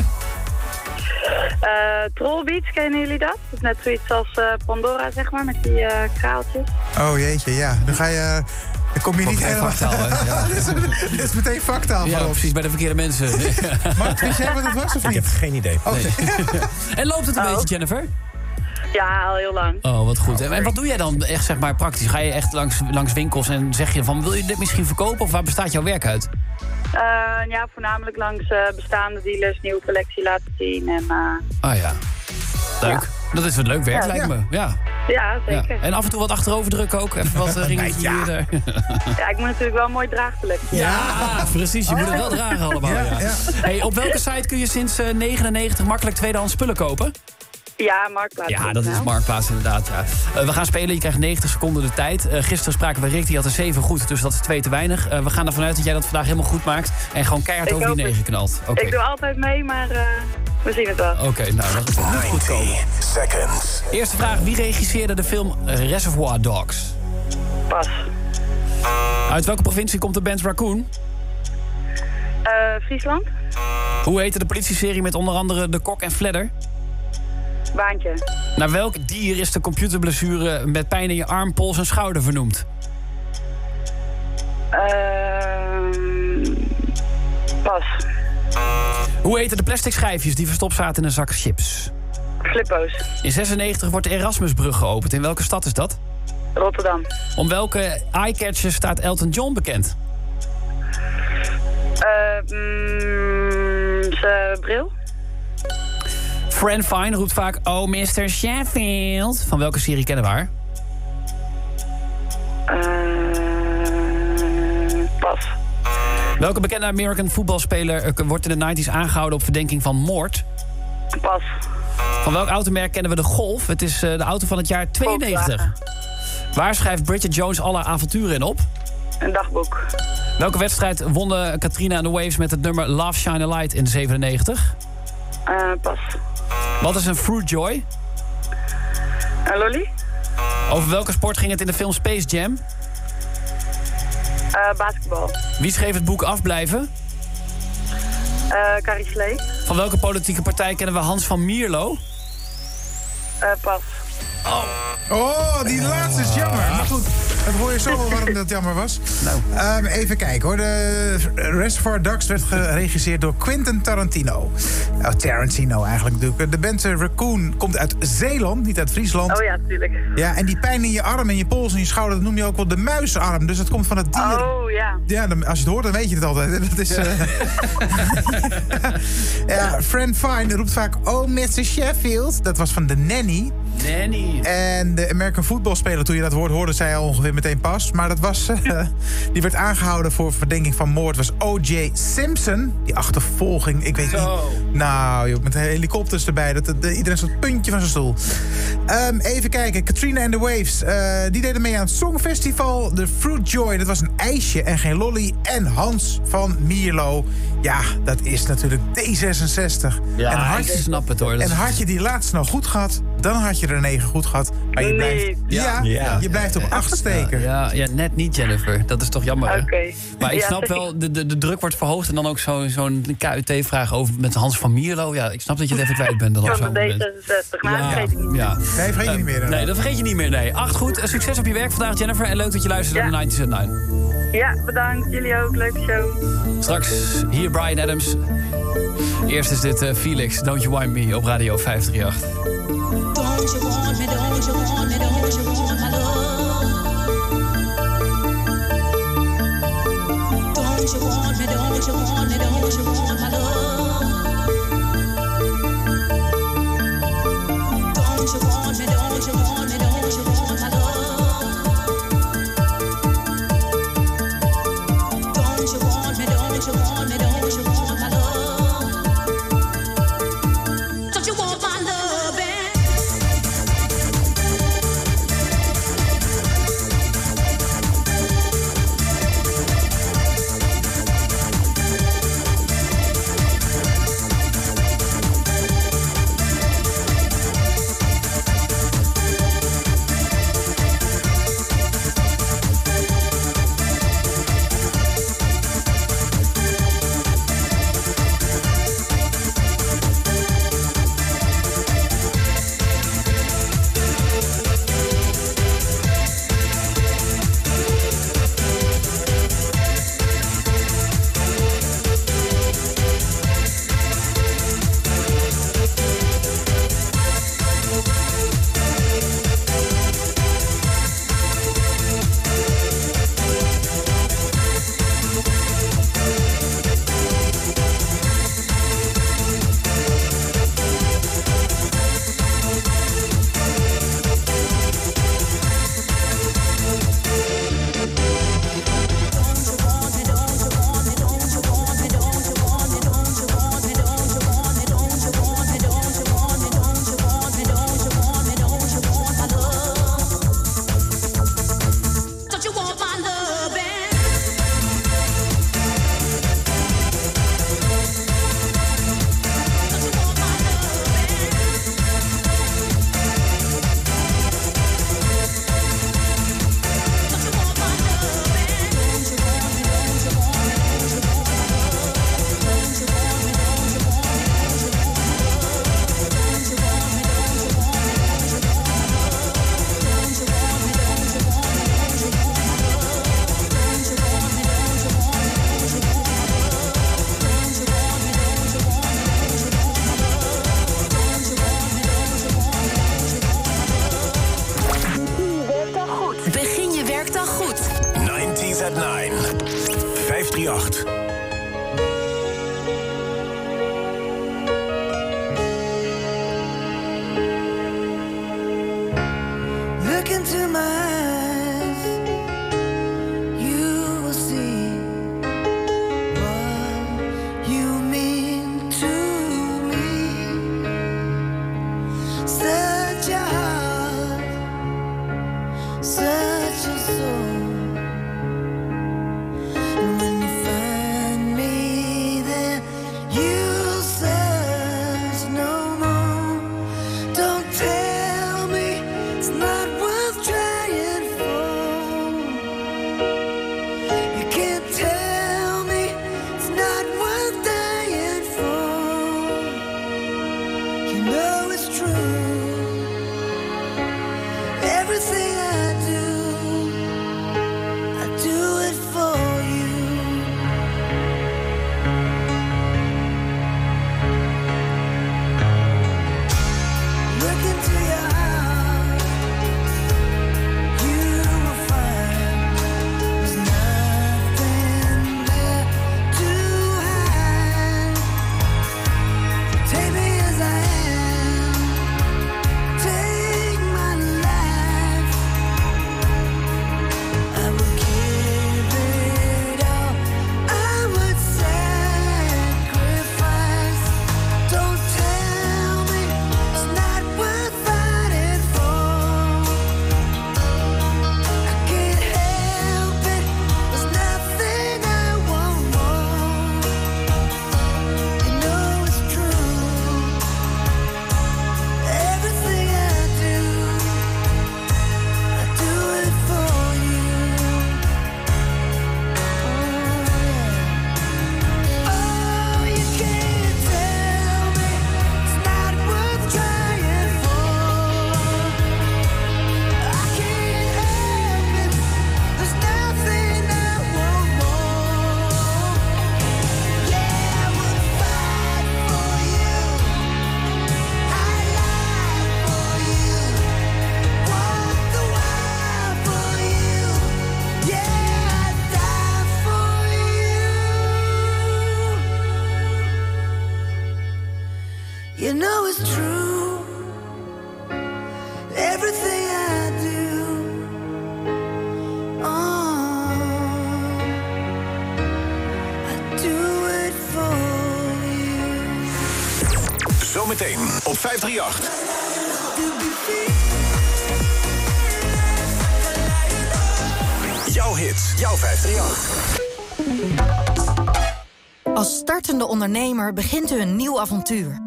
Eh Trollbeats, kennen jullie dat? Dat is net zoiets als eh, Pandora, zeg maar, met die eh, kraaltjes. Oh jeetje, ja. Dan ga je... Dan kom je niet helemaal... vaktaal, hè? (laughs) Ja. dit, is, dit is meteen vaktaal Ja, van precies, bij de verkeerde mensen. (laughs) Mark, wist jij wat het was of niet? Ik heb geen idee. Nee. (laughs) en loopt het een beetje, Jennifer? Ja, al heel lang. Oh, wat goed. En wat doe jij dan echt zeg maar praktisch? Ga je echt langs, langs winkels en zeg je van... wil je dit misschien verkopen of waar bestaat jouw werk uit? Eh, ja, voornamelijk langs eh, bestaande dealers, nieuwe collectie laten zien. En, eh, Ah ja, leuk. Dat is wat leuk werk, Ja, lijkt ja. me. Ja. ja, Ja. zeker. En af en toe wat achterover drukken ook. Even wat (laughs) uh, daar. (laughs) Ja, ik moet natuurlijk wel een mooi draagcollectie Ja, precies. Je moet het wel dragen allemaal. Ja, Ja, ja. Hey, op welke site kun je sinds eh, 99 makkelijk tweedehands spullen kopen? Ja, Marktplaats. Ja, dat is Marktplaats inderdaad. Ja. Eh, we gaan spelen, je krijgt 90 seconden de tijd. Eh, gisteren spraken we Rick, die had een 7 goed, dus dat is 2 te weinig. Eh, we gaan ervan uit dat jij dat vandaag helemaal goed maakt... en gewoon keihard Ik over die 9 knalt. Oké, Ik doe altijd mee, maar eh, we zien het wel. Oké, nou, dat moet goed komen. seconds. Eerste vraag, wie regisseerde de film Reservoir Dogs? Pas. Uit welke provincie komt de band Raccoon? Eh, Friesland? Hoe heette de politieserie met onder andere De Kok en Fledder? Baantje. Naar welk dier is de computerblessure met pijn in je arm, pols en schouder vernoemd? Ehm, pas. Hoe heten de plastic schijfjes die verstopt zaten in een zak chips? Flippo's. In 96 wordt de Erasmusbrug geopend. In welke stad is dat? Rotterdam. Om welke eyecatcher staat Elton John bekend? Eh, mm, zijn bril? Fran Fine roept vaak Oh, Mr. Sheffield. Van welke serie kennen we haar? Eh, pas. Welke bekende American voetbalspeler eh, wordt in de 90s aangehouden op verdenking van moord? Pas. Van welk automerk kennen we de Golf? Het is eh, de auto van het jaar 92. Waar schrijft Bridget Jones alle avonturen in op? Een dagboek. Welke wedstrijd wonnen Katrina en de Waves met het nummer Love Shine a Light in 97? Eh, pas. Wat is een Fruit Joy? Een lolly. Over welke sport ging het in de film Space Jam? Eh, basketbal. Wie schreef het boek Afblijven? Eh, Carrie Slee. Van welke politieke partij kennen we Hans van Mierlo? Eh, pas. Oh, die laatste is jammer. Maar goed, dat hoor je zo wel waarom dat jammer was. Nou. even kijken hoor. De Reservoir Dogs werd geregisseerd door Quentin Tarantino. Oh, Tarantino eigenlijk natuurlijk. De band Raccoon komt uit Zeeland, niet uit Friesland. Oh ja, natuurlijk. Ja, en die pijn in je arm en je pols en je schouder... dat noem je ook wel de muisarm. Dus dat komt van het dier. Oh ja. Ja, dan- als je het hoort, dan weet je het altijd. Dat is, eh, (laughs) ja, Fran Fine roept vaak... Oh, Mr. Sheffield. Dat was van de Nanny. Nanny. En de American voetbalspeler, toen je dat woord hoorde... zei al ongeveer meteen pas. Maar dat was... eh, (laughs) die werd aangehouden voor verdenking van moord. was O.J. Simpson. Die achtervolging, ik weet niet... Nou, joh, met helikopters erbij. Dat, dat- iedereen het puntje van zijn stoel. Ehm, even kijken. Katrina and the Waves. eh, die deden mee aan het Songfestival. De Fruit Joy. Dat was een ijsje en geen lolly. En Hans van Mierlo. Ja, dat is natuurlijk D66. Ja, en had ik je, snap het, hoor. En had je die laatste nou goed gehad, dan had je er negen goed gehad. Maar je blijft, Nee. ja, Ja. je blijft op acht steken. Ja, ja, net niet, Jennifer. Dat is toch jammer. Maar ik snap wel, de, de, de druk wordt verhoogd... en dan ook zo- zo'n KUT-vraag over met Hans van Mierlo. Ja, ik snap dat je het even kwijt bent dan Van zo'n de moment. D66. Maar dat vergeet ik niet. Ja. Nee, vergeet je niet meer. Nee, dat vergeet je niet meer, nee. Acht goed, eh, succes op je werk vandaag, Jennifer. En leuk dat je luistert naar de 90s at 9. Ja, bedankt. Jullie ook. Leuke show. Straks hier Brian Adams. Eerst is dit eh, Felix, Don't You Wind Me op Radio 538. Don't you want me, don't you want me, don't you want my love? Don't you want me, don't you want me, don't you want my love? 538. Jouw hits, jouw 538. Als startende ondernemer begint u een nieuw avontuur.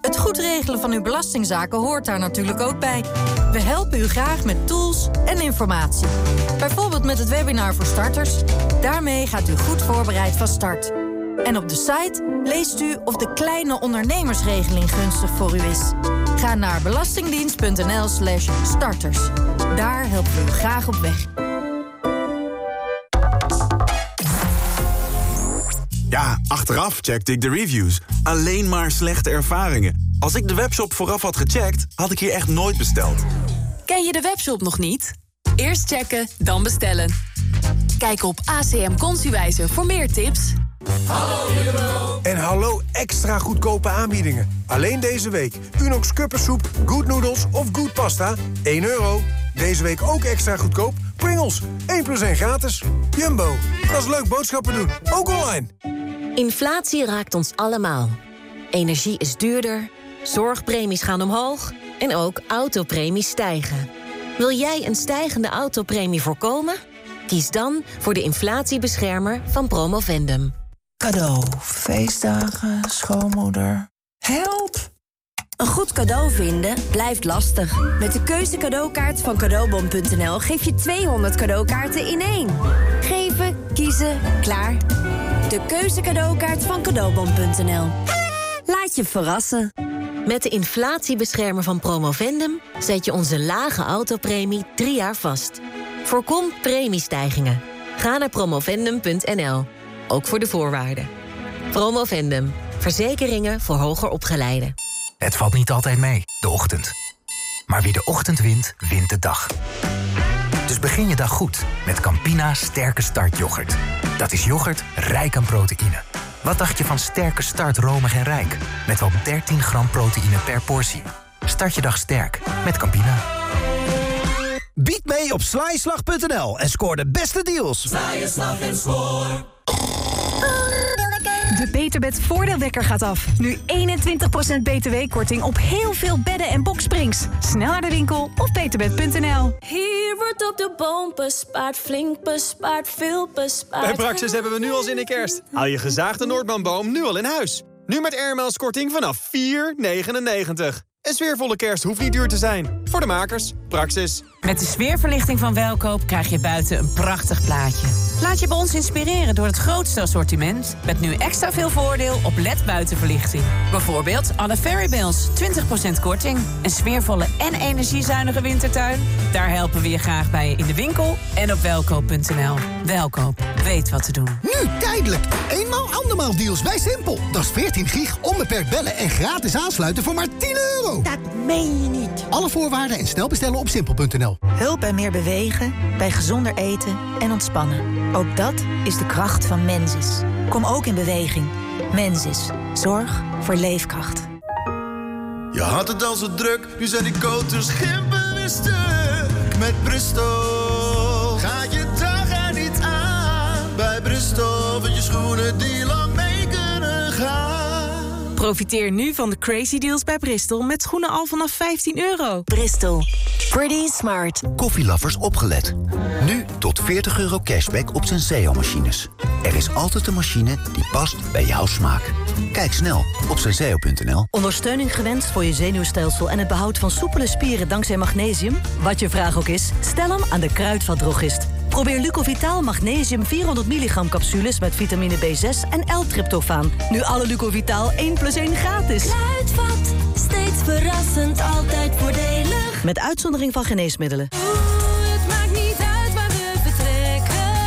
Het goed regelen van uw belastingzaken hoort daar natuurlijk ook bij. We helpen u graag met tools en informatie. Bijvoorbeeld met het webinar voor starters. Daarmee gaat u goed voorbereid van start. En op de site leest u of de kleine ondernemersregeling gunstig voor u is. Ga naar belastingdienst.nl slash starters. Daar helpen we u graag op weg. Ja, achteraf checkte ik de reviews. Alleen maar slechte ervaringen. Als ik de webshop vooraf had gecheckt, had ik hier echt nooit besteld. Ken je de webshop nog niet? Eerst checken, dan bestellen. Kijk op ACM Consuwijzer voor meer tips. En hallo extra goedkope aanbiedingen. Alleen deze week. Unox kuppensoep, Good Noodles of Good Pasta. 1 euro. Deze week ook extra goedkoop. Pringles. 1 plus 1 gratis. Jumbo. Dat is leuk boodschappen doen. Ook online. Inflatie raakt ons allemaal. Energie is duurder, zorgpremies gaan omhoog en ook autopremies stijgen. Wil jij een stijgende autopremie voorkomen? Kies dan voor de inflatiebeschermer van Promovendum. Cadeau, feestdagen, schoonmoeder. Help! Een goed cadeau vinden blijft lastig. Met de keuze cadeaukaart van cadeaubon.nl geef je 200 cadeaukaarten in één. Geven, kiezen, klaar. De keuze cadeaukaart van cadeaubon.nl. Laat je verrassen. Met de inflatiebeschermer van Promovendum zet je onze lage autopremie drie jaar vast. Voorkom premiestijgingen. Ga naar promovendum.nl. Ook voor de voorwaarden. Promovendum. Verzekeringen voor hoger opgeleiden. Het valt niet altijd mee, de ochtend. Maar wie de ochtend wint, wint de dag. Dus begin je dag goed met Campina Sterke Start yoghurt. Dat is yoghurt rijk aan proteïne. Wat dacht je van Sterke Start romig en rijk? Met wel 13 gram proteïne per portie. Start je dag sterk met Campina. Bied mee op slijslag.nl en scoor de beste deals. en score. De Beterbed voordeelwekker gaat af. Nu 21% btw-korting op heel veel bedden en boksprings. Snel naar de winkel of beterbed.nl. Hier wordt op de boom bespaard, flink bespaard, veel bespaard. Bij Praxis hebben we nu al zin in kerst. Haal je gezaagde Noordmanboom nu al in huis. Nu met airmails korting vanaf 4,99. Een sfeervolle kerst hoeft niet duur te zijn. Voor de makers, Praxis. Met de sfeerverlichting van Welkoop krijg je buiten een prachtig plaatje. Laat je bij ons inspireren door het grootste assortiment... met nu extra veel voordeel op LED-buitenverlichting. Bijvoorbeeld alle Fairy Bells, 20% korting. Een sfeervolle en energiezuinige wintertuin? Daar helpen we je graag bij in de winkel en op welkoop.nl. Welkoop, weet wat te doen. Nu tijdelijk. Eenmaal andermaal deals bij Simpel. Dat is 14 gig, onbeperkt bellen en gratis aansluiten voor maar 10 euro. Dat meen je niet. Alle voorwaarden en snel bestellen op simpel.nl. Hulp bij meer bewegen, bij gezonder eten en ontspannen. Ook dat is de kracht van Mensis. Kom ook in beweging. Mensis. Zorg voor leefkracht. Je had het al zo druk, nu zijn die koters gimpen weer stuk. Met Bristol gaat je dag er niet aan. Bij Bristol vind je schoenen die lang mee kunnen gaan. Profiteer nu van de crazy deals bij Bristol met schoenen al vanaf 15 euro. Bristol. Pretty smart. Koffielovers opgelet. Nu tot 40 euro cashback op Senseo-machines. Er is altijd een machine die past bij jouw smaak. Kijk snel op senseo.nl. Ondersteuning gewenst voor je zenuwstelsel en het behoud van soepele spieren dankzij magnesium? Wat je vraag ook is, stel hem aan de Kruidvatdrogist. Probeer Lucovitaal Magnesium 400 milligram capsules met vitamine B6 en L-tryptofaan. Nu alle Lucovitaal 1 plus 1 gratis. Kruidvat, steeds verrassend, altijd voordelig. Met uitzondering van geneesmiddelen.